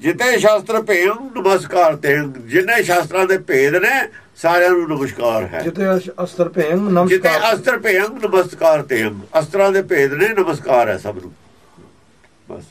ਜਿਤੇ ਸ਼ਾਸਤਰ ਭੇਮ ਨਮਸਕਾਰ ਤੇ ਜਿੰਨੇ ਸ਼ਾਸਤਰਾਂ ਦੇ ਭੇਦ ਨੇ ਸਾਰਿਆਂ ਨੂੰ ਨਮਸਕਾਰ ਹੈ। ਜਿਤੇ ਅਸ- ਅਸਤਰ ਭੇਮ ਜਿਤੇ ਨਮਸਕਾਰ ਅਸਤਰ ਭੇਮ ਨਮਸਕਾਰ ਤੇ ਅਸਤਰਾਂ ਦੇ ਭੇਦ ਨੇ ਨਮਸਕਾਰ ਹੈ ਸਭ ਨੂੰ। ਬਸ।